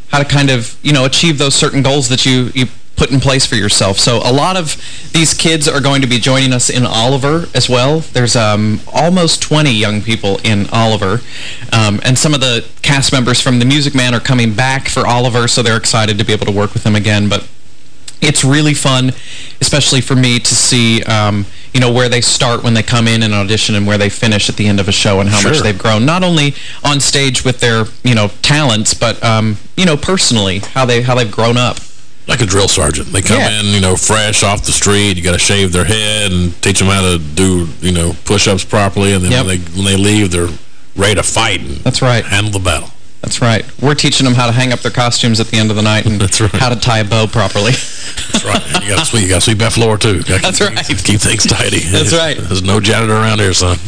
how to kind of, you know, achieve those certain goals that you, you put in place for yourself. So a lot of these kids are going to be joining us in Oliver as well. There's um, almost 20 young people in Oliver. Um, and some of the cast members from The Music Man are coming back for Oliver, so they're excited to be able to work with them again. But it's really fun, especially for me to see, um, you know, where they start when they come in and audition and where they finish at the end of a show and how much they've grown. Not only on stage with their, you know, talents, but, um, you know, personally, how, they, how they've grown up. Like a drill sergeant. They come Yeah. in, you know, fresh off the street. You got to shave their head and teach them how to do, you know, push-ups properly. And then when, they, when they leave, they're ready to fight and That's right. handle the battle. That's right. We're teaching them how to hang up their costumes at the end of the night and <laughs> how to tie a bow properly. That's right. And You got to sweep, you got to sweep that floor too. That's keep, right. Keep, keep things tidy. <laughs> That's right. There's no janitor around here, son.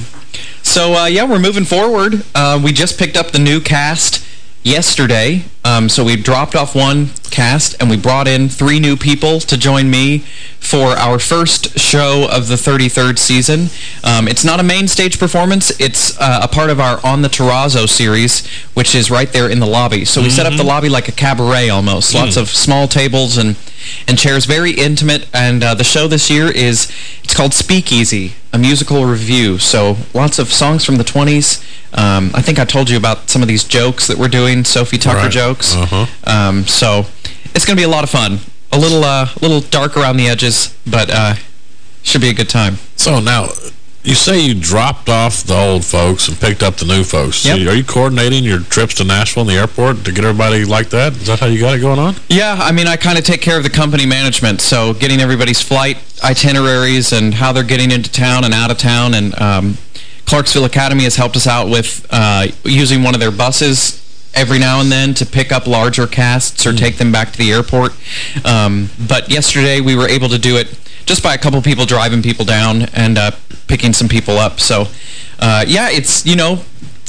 So, uh, yeah, we're moving forward. Uh, we just picked up the new cast yesterday. Um, so we dropped off one cast and we brought in three new people to join me for our first show of the 33rd season. Um, it's not a main stage performance. It's uh, a part of our On the Terrazzo series, which is right there in the lobby. So we set up the lobby like a cabaret almost. Lots Mm. of small tables and, and chairs, very intimate. And uh, the show this year is, it's called Speakeasy, a musical review. So lots of songs from the 20s. Um, I think I told you about some of these jokes that we're doing, Sophie Tucker Right. jokes. Uh-huh. Um, so it's going to be a lot of fun. A little, uh, little dark around the edges, but uh, should be a good time. So now, you say you dropped off the old folks and picked up the new folks. So are you coordinating your trips to Nashville and the airport to get everybody like that? Is that how you got it going on? Yeah, I mean, I kind of take care of the company management, so getting everybody's flight itineraries and how they're getting into town and out of town. And um, Clarksville Academy has helped us out with uh, using one of their buses every now and then to pick up larger casts or take them back to the airport. Um, but yesterday we were able to do it just by a couple people driving people down and uh, picking some people up. So, uh, yeah, it's, you know,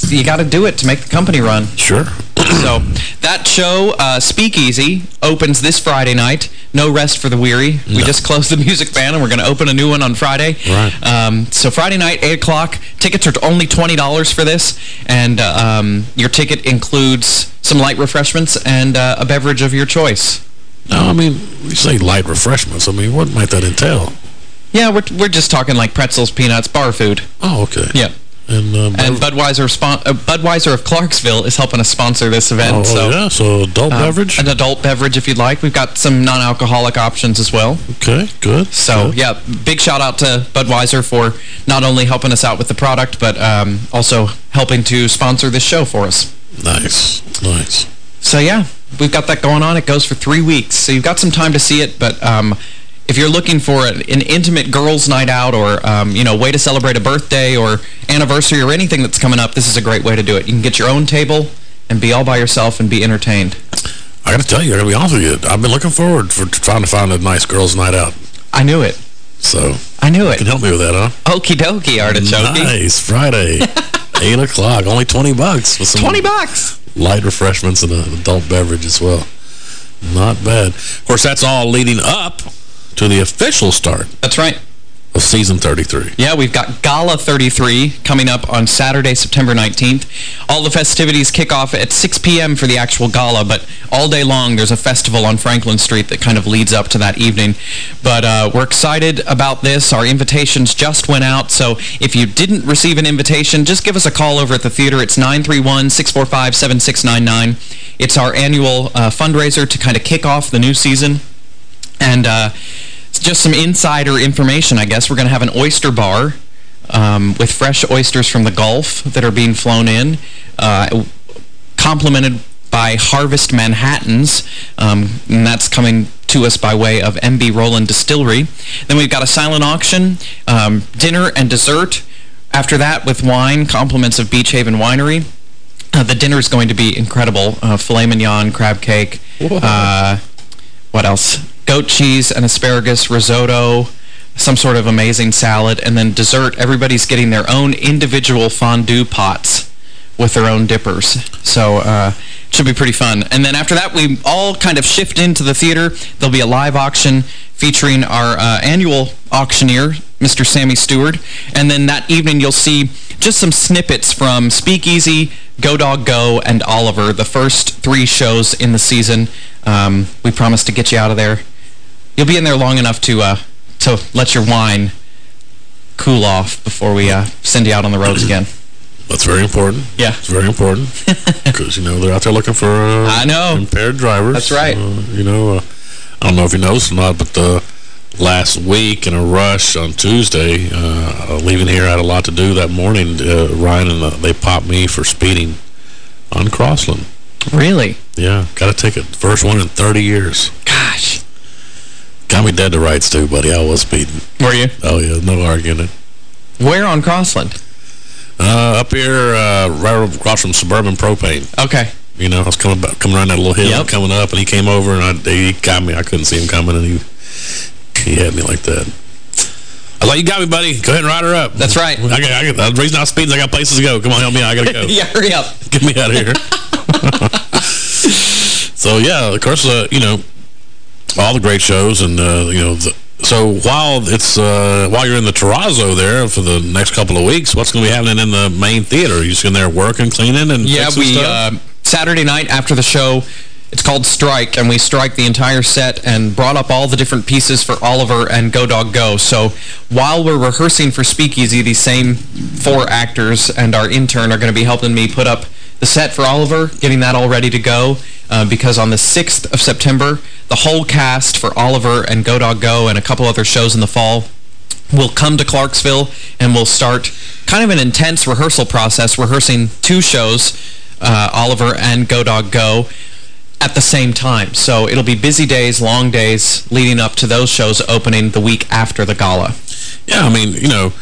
you got to do it to make the company run. Sure. so that show, uh, Speakeasy, opens this Friday night. No rest for the weary. We just closed the <laughs> music band, and we're going to open a new one on Friday. Right. Um, so Friday night, 8 o'clock. Tickets are only $20 for this, and uh, um, your ticket includes some light refreshments and uh, a beverage of your choice. No, I mean, we say light refreshments. I mean, what might that entail? Yeah, we're, we're just talking like pretzels, peanuts, bar food. Oh, okay. Yeah. And, um, And Budweiser uh, Budweiser of Clarksville is helping us sponsor this event. Oh, so yeah, so adult um, beverage? An adult beverage if you'd like. We've got some non-alcoholic options as well. Okay, good. So, good. yeah, big shout out to Budweiser for not only helping us out with the product, but um, also helping to sponsor this show for us. Nice, nice. So, yeah, we've got that going on. It goes for three weeks. So you've got some time to see it, but um, if you're looking for an, an intimate girls' night out or, um, you know, way to celebrate a birthday or anniversary or anything that's coming up, this is a great way to do it. You can get your own table and be all by yourself and be entertained. I got to tell you, I got to be honest with you. I've been looking forward for trying to find a nice girls' night out. I knew it. So I knew you it. can help me with that, huh? Okie dokie, Artichoke. Nice. Friday, <laughs> 8 o'clock. Only 20 bucks. With some 20 bucks. Light refreshments and an adult beverage as well. Not bad. Of course, that's all leading up to the official start That's right. Of season 33. Yeah, we've got Gala 33 coming up on Saturday, September 19th. All the festivities kick off at 6 p.m. for the actual gala, but all day long there's a festival on Franklin Street that kind of leads up to that evening. But uh, we're excited about this. Our invitations just went out, so if you didn't receive an invitation, just give us a call over at the theater. It's 931-645-7699. It's our annual uh, fundraiser to kind of kick off the new season. And uh, just some insider information, I guess. We're going to have an oyster bar um, with fresh oysters from the Gulf that are being flown in, uh, complemented by Harvest Manhattans, um, and that's coming to us by way of MB Roland Distillery. Then we've got a silent auction, um, dinner and dessert. After that, with wine, compliments of Beachaven Winery. Uh, the dinner is going to be incredible. Uh, filet mignon, crab cake, uh, what else? Goat cheese and asparagus risotto, some sort of amazing salad, and then dessert. Everybody's getting their own individual fondue pots with their own dippers. So uh, it should be pretty fun. And then after that, we all kind of shift into the theater. There'll be a live auction featuring our uh, annual auctioneer, Mr. Sammy Stewart. And then that evening, you'll see just some snippets from Speakeasy, Go Dog Go, and Oliver, the first three shows in the season. Um, we promise to get you out of there. You'll be in there long enough to uh, to let your wine cool off before we uh, send you out on the roads again. <clears throat> That's very important. Yeah. It's very important. <laughs> Because, you know, they're out there looking for uh, I know. impaired drivers. That's right. Uh, you know, uh, I don't know if you noticed or not, but uh, last week in a rush on Tuesday, uh, leaving here, I had a lot to do that morning. Uh, Ryan and uh, they popped me for speeding on Crossland. Really? Yeah, got to take a ticket. First one in 30 years. Got me dead to rights, too, buddy. I was speeding. Were you? Oh, yeah, no arguing it. Where on Crossland? Uh, up here, uh, right across from Suburban Propane. Okay. You know, I was coming back, coming around that little hill, Yep. coming up, and he came over, and I, he got me. I couldn't see him coming, and he he had me like that. I was like, you got me, buddy. Go ahead and ride her up. That's right. I got, I got, the reason I was speeding is I got places to go. Come on, help me out. I got to go. <laughs> yeah, hurry up. Get me out of here. <laughs> <laughs> so, yeah, of course, uh, you know, all the great shows, and, uh, you know, the, so while it's uh, while you're in the terrazzo there for the next couple of weeks, what's going to be happening in the main theater? Are you just in there working, cleaning, and Yeah, we uh, Saturday night after the show, it's called Strike, and we strike the entire set and brought up all the different pieces for Oliver and Go Dog Go. So while we're rehearsing for Speakeasy, these same four actors and our intern are going to be helping me put up the set for Oliver, getting that all ready to go, uh, because on the 6th of September, the whole cast for Oliver and Go Dog Go and a couple other shows in the fall will come to Clarksville and we'll start kind of an intense rehearsal process, rehearsing two shows, uh, Oliver and Go Dog Go, at the same time. So it'll be busy days, long days, leading up to those shows opening the week after the gala. Yeah, I mean, you know,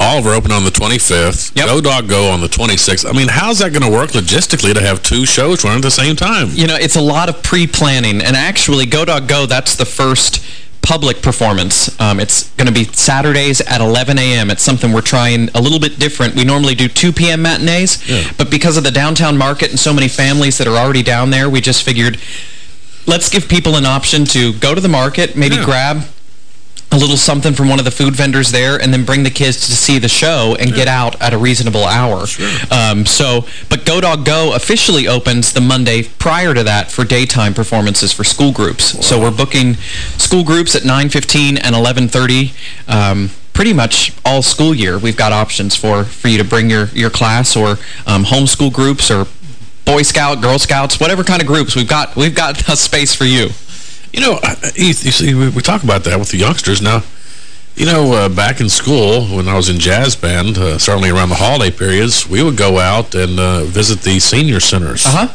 Oliver opened on the 25th. Go Dog Go on the 26th. I mean, how's that going to work logistically to have two shows running at the same time? You know, it's a lot of pre-planning, and actually, Go Dog Go, that's the first public performance. Um, it's going to be Saturdays at 11 a.m. It's something we're trying a little bit different. We normally do 2 p.m. matinees, Yeah. but because of the downtown market and so many families that are already down there, we just figured let's give people an option to go to the market, maybe Yeah. grab a little something from one of the food vendors there and then bring the kids to see the show and get out at a reasonable hour. Um, so, but Go Dog Go officially opens the Monday prior to that for daytime performances for school groups. So we're booking school groups at 9.15 and 11.30. Um, pretty much all school year we've got options for, for you to bring your, your class or um, homeschool groups or Boy Scout, Girl Scouts, whatever kind of groups. We've got, we've got <laughs> a space for you. You know, you, you see, we, we talk about that with the youngsters now. You know, uh, back in school, when I was in jazz band, uh, certainly around the holiday periods, we would go out and uh, visit the senior centers. Uh-huh.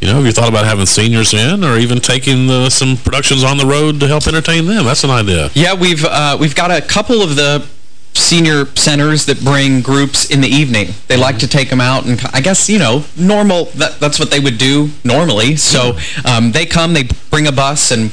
You know, have you thought about having seniors in or even taking uh, some productions on the road to help entertain them? That's an idea. Yeah, we've uh, we've got a couple of the senior centers that bring groups in the evening. They like to take them out, and I guess, you know, normal, that, that's what they would do normally. So um, they come, they bring a bus, and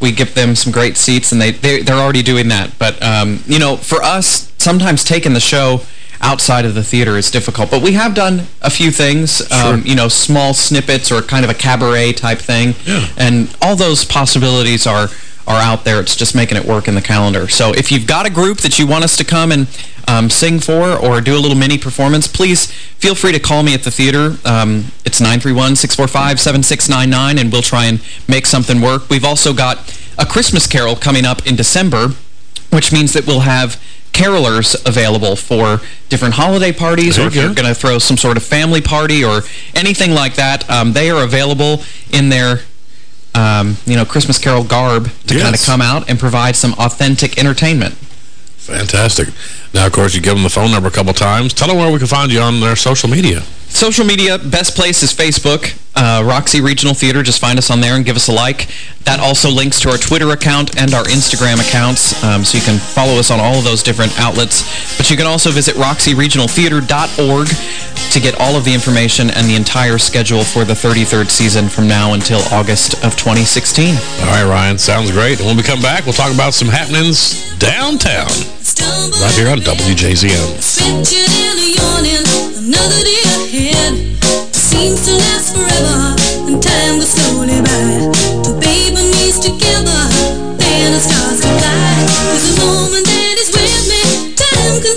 we give them some great seats, and they, they, they're already doing that. But, um, you know, for us, sometimes taking the show outside of the theater is difficult. But we have done a few things, um, you know, small snippets or kind of a cabaret type thing. And all those possibilities are are out there. It's just making it work in the calendar. So if you've got a group that you want us to come and um, sing for or do a little mini performance, please feel free to call me at the theater. Um, it's 931-645-7699, and we'll try and make something work. We've also got a Christmas Carol coming up in December, which means that we'll have carolers available for different holiday parties There or if you're going to throw some sort of family party or anything like that. Um, they are available in their um, you know, Christmas Carol garb to kind of come out and provide some authentic entertainment. Fantastic. Now, of course, you give them the phone number a couple times. Tell them where we can find you on their social media. Social media, best place is Facebook, uh, Roxy Regional Theater. Just find us on there and give us a like. That also links to our Twitter account and our Instagram accounts, um, so you can follow us on all of those different outlets. But you can also visit roxyregionaltheater.org. to get all of the information and the entire schedule for the 33rd season from now until August of 2016. All right, Ryan. Sounds great. And when we come back, we'll talk about some happenings downtown. Right here on WJZM. And ahead seems to last forever, and time goes slowly by. The baby needs together, then the stars collide. With the moment that is with me, time can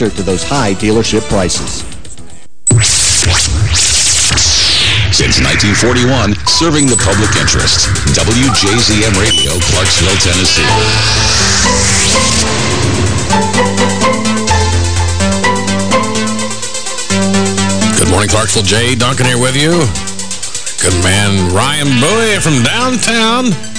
to those high dealership prices. Since 1941, serving the public interest. WJZM Radio, Clarksville, Tennessee. Good morning, Clarksville. Jay Duncan here with you. Good man Ryan Bowie from downtown.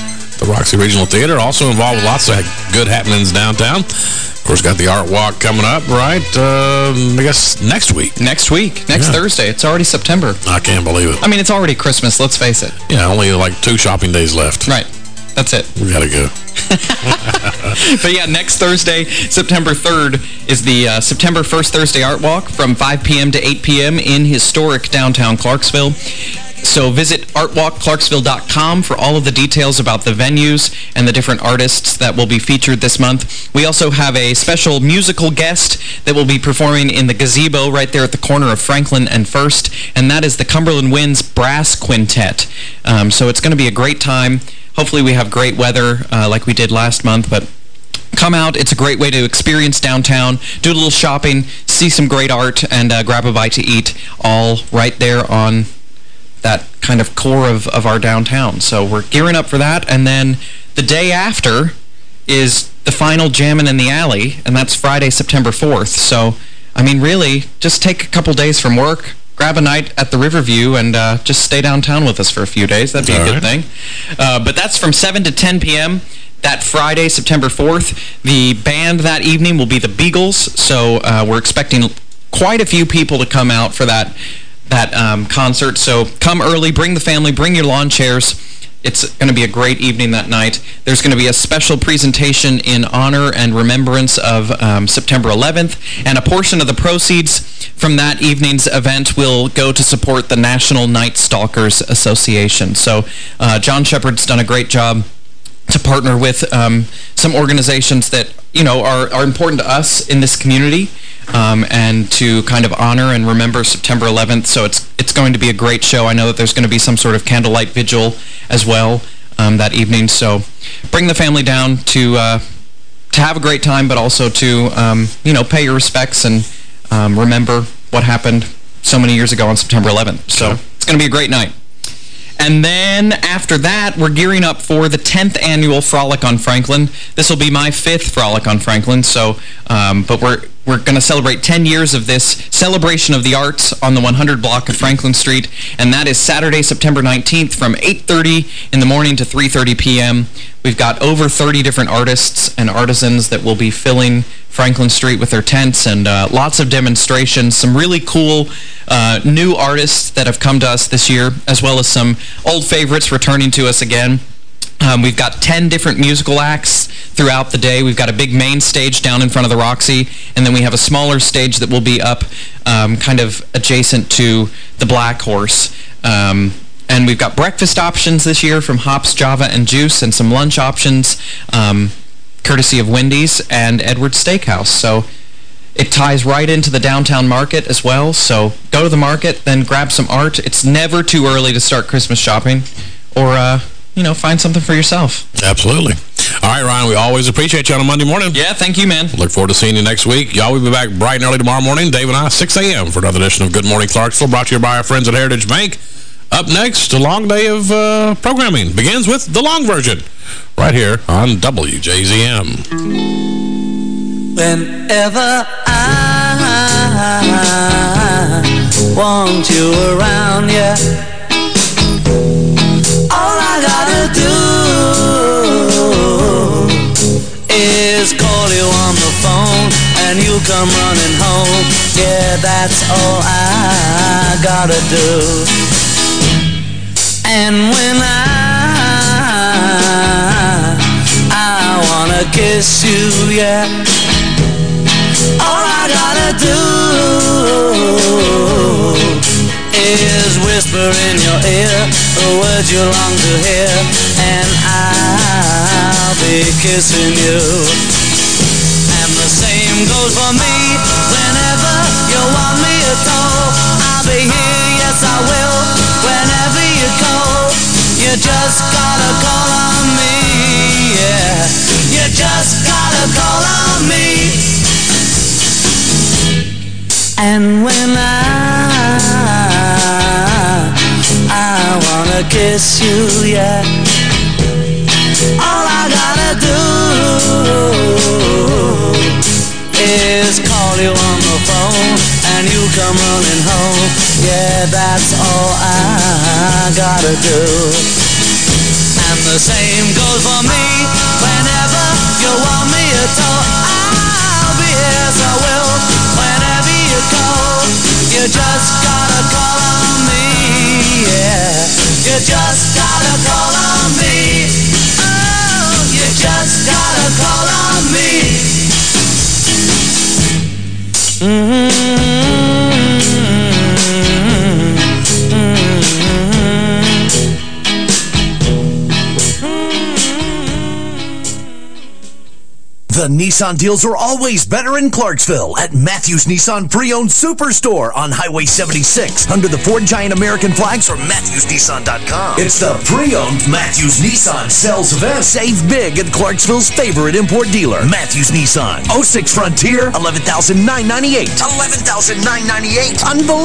The Roxy Regional Theater, also involved with lots of good happenings downtown. Of course, got the art walk coming up, right? Uh, I guess next week. Next week. Next Yeah. Thursday. It's already September. I can't believe it. I mean, it's already Christmas, let's face it. Yeah, only like two shopping days left. Right. That's it. We gotta go. <laughs> but yeah, next Thursday, September 3rd, is the uh, September 1st Thursday Art Walk from 5 p.m. to 8 p.m. in historic downtown Clarksville. So visit artwalkclarksville.com for all of the details about the venues and the different artists that will be featured this month. We also have a special musical guest that will be performing in the gazebo right there at the corner of Franklin and First, and that is the Cumberland Winds Brass Quintet. Um, so it's going to be a great time. Hopefully we have great weather uh, like we did last month, but come out. It's a great way to experience downtown, do a little shopping, see some great art, and uh, grab a bite to eat all right there on that kind of core of, of our downtown. So we're gearing up for that. And then the day after is the final Jammin' in the Alley, and that's Friday, September 4th. So, I mean, really, just take a couple days from work, grab a night at the Riverview, and uh, just stay downtown with us for a few days. That'd be All a good right. thing. Uh, but that's from 7 to 10 p.m. that Friday, September 4th. The band that evening will be the Beagles, so uh, we're expecting quite a few people to come out for that that um, concert. So come early, bring the family, bring your lawn chairs. It's going to be a great evening that night. There's going to be a special presentation in honor and remembrance of um, September 11th, and a portion of the proceeds from that evening's event will go to support the National Night Stalkers Association. So uh, John Shepard's done a great job to partner with um, some organizations that, you know, are, are important to us in this community um, and to kind of honor and remember September 11th. So it's it's going to be a great show. I know that there's going to be some sort of candlelight vigil as well um, that evening. So bring the family down to uh, to have a great time, but also to, um, you know, pay your respects and um, remember what happened so many years ago on September 11th. So it's going to be a great night. And then after that, we're gearing up for the 10th annual Frolic on Franklin. This will be my fifth Frolic on Franklin, so um, but we're we're going to celebrate 10 years of this celebration of the arts on the 100 block of Franklin Street, and that is Saturday, September 19th from 8.30 in the morning to 3.30 p.m. We've got over 30 different artists and artisans that will be filling Franklin Street with their tents and uh, lots of demonstrations, some really cool uh, new artists that have come to us this year, as well as some old favorites returning to us again. Um, we've got 10 different musical acts throughout the day. We've got a big main stage down in front of the Roxy, and then we have a smaller stage that will be up um, kind of adjacent to the Black Horse. Um, and we've got breakfast options this year from Hops, Java, and Juice, and some lunch options um, courtesy of Wendy's and Edwards Steakhouse. So it ties right into the downtown market as well. So go to the market, then grab some art. It's never too early to start Christmas shopping or, uh, you know, find something for yourself. Absolutely. All right, Ryan, we always appreciate you on a Monday morning. Yeah, thank you, man. Look forward to seeing you next week. Y'all We'll be back bright and early tomorrow morning. Dave and I, 6 a.m. for another edition of Good Morning Clarksville, brought to you by our friends at Heritage Bank. Up next, a long day of uh, programming begins with the long version, right here on WJZM. Whenever I want you around, yeah. Do is call you on the phone and you come running home. Yeah, that's all I gotta do. And when I I wanna kiss you, yeah. All I gotta do is whisper in your ear the words you long to hear, and I'll be kissing you. And the same goes for me. Whenever you want me at all, I'll be here. Yes, I will. Whenever you call, you just gotta call on me. Yeah, you just gotta call on me. And when I I wanna kiss you, yeah. All I gotta do is call you on the phone and you come running home. Yeah, that's all I gotta do. And the same goes for me. Whenever you want me at all, I'll be here, so you just gotta call on me. Yeah, you just gotta call on me. Oh, you just gotta call on me. Mm-hmm. The Nissan deals are always better in Clarksville at Matthews Nissan Pre-Owned Superstore on Highway 76 under the Ford Giant American flags or MatthewsNissan.com. It's the pre-owned Matthews Nissan sales event. Save big at Clarksville's favorite import dealer, Matthews Nissan. 06 Frontier, 11998 11998 Unbelievable.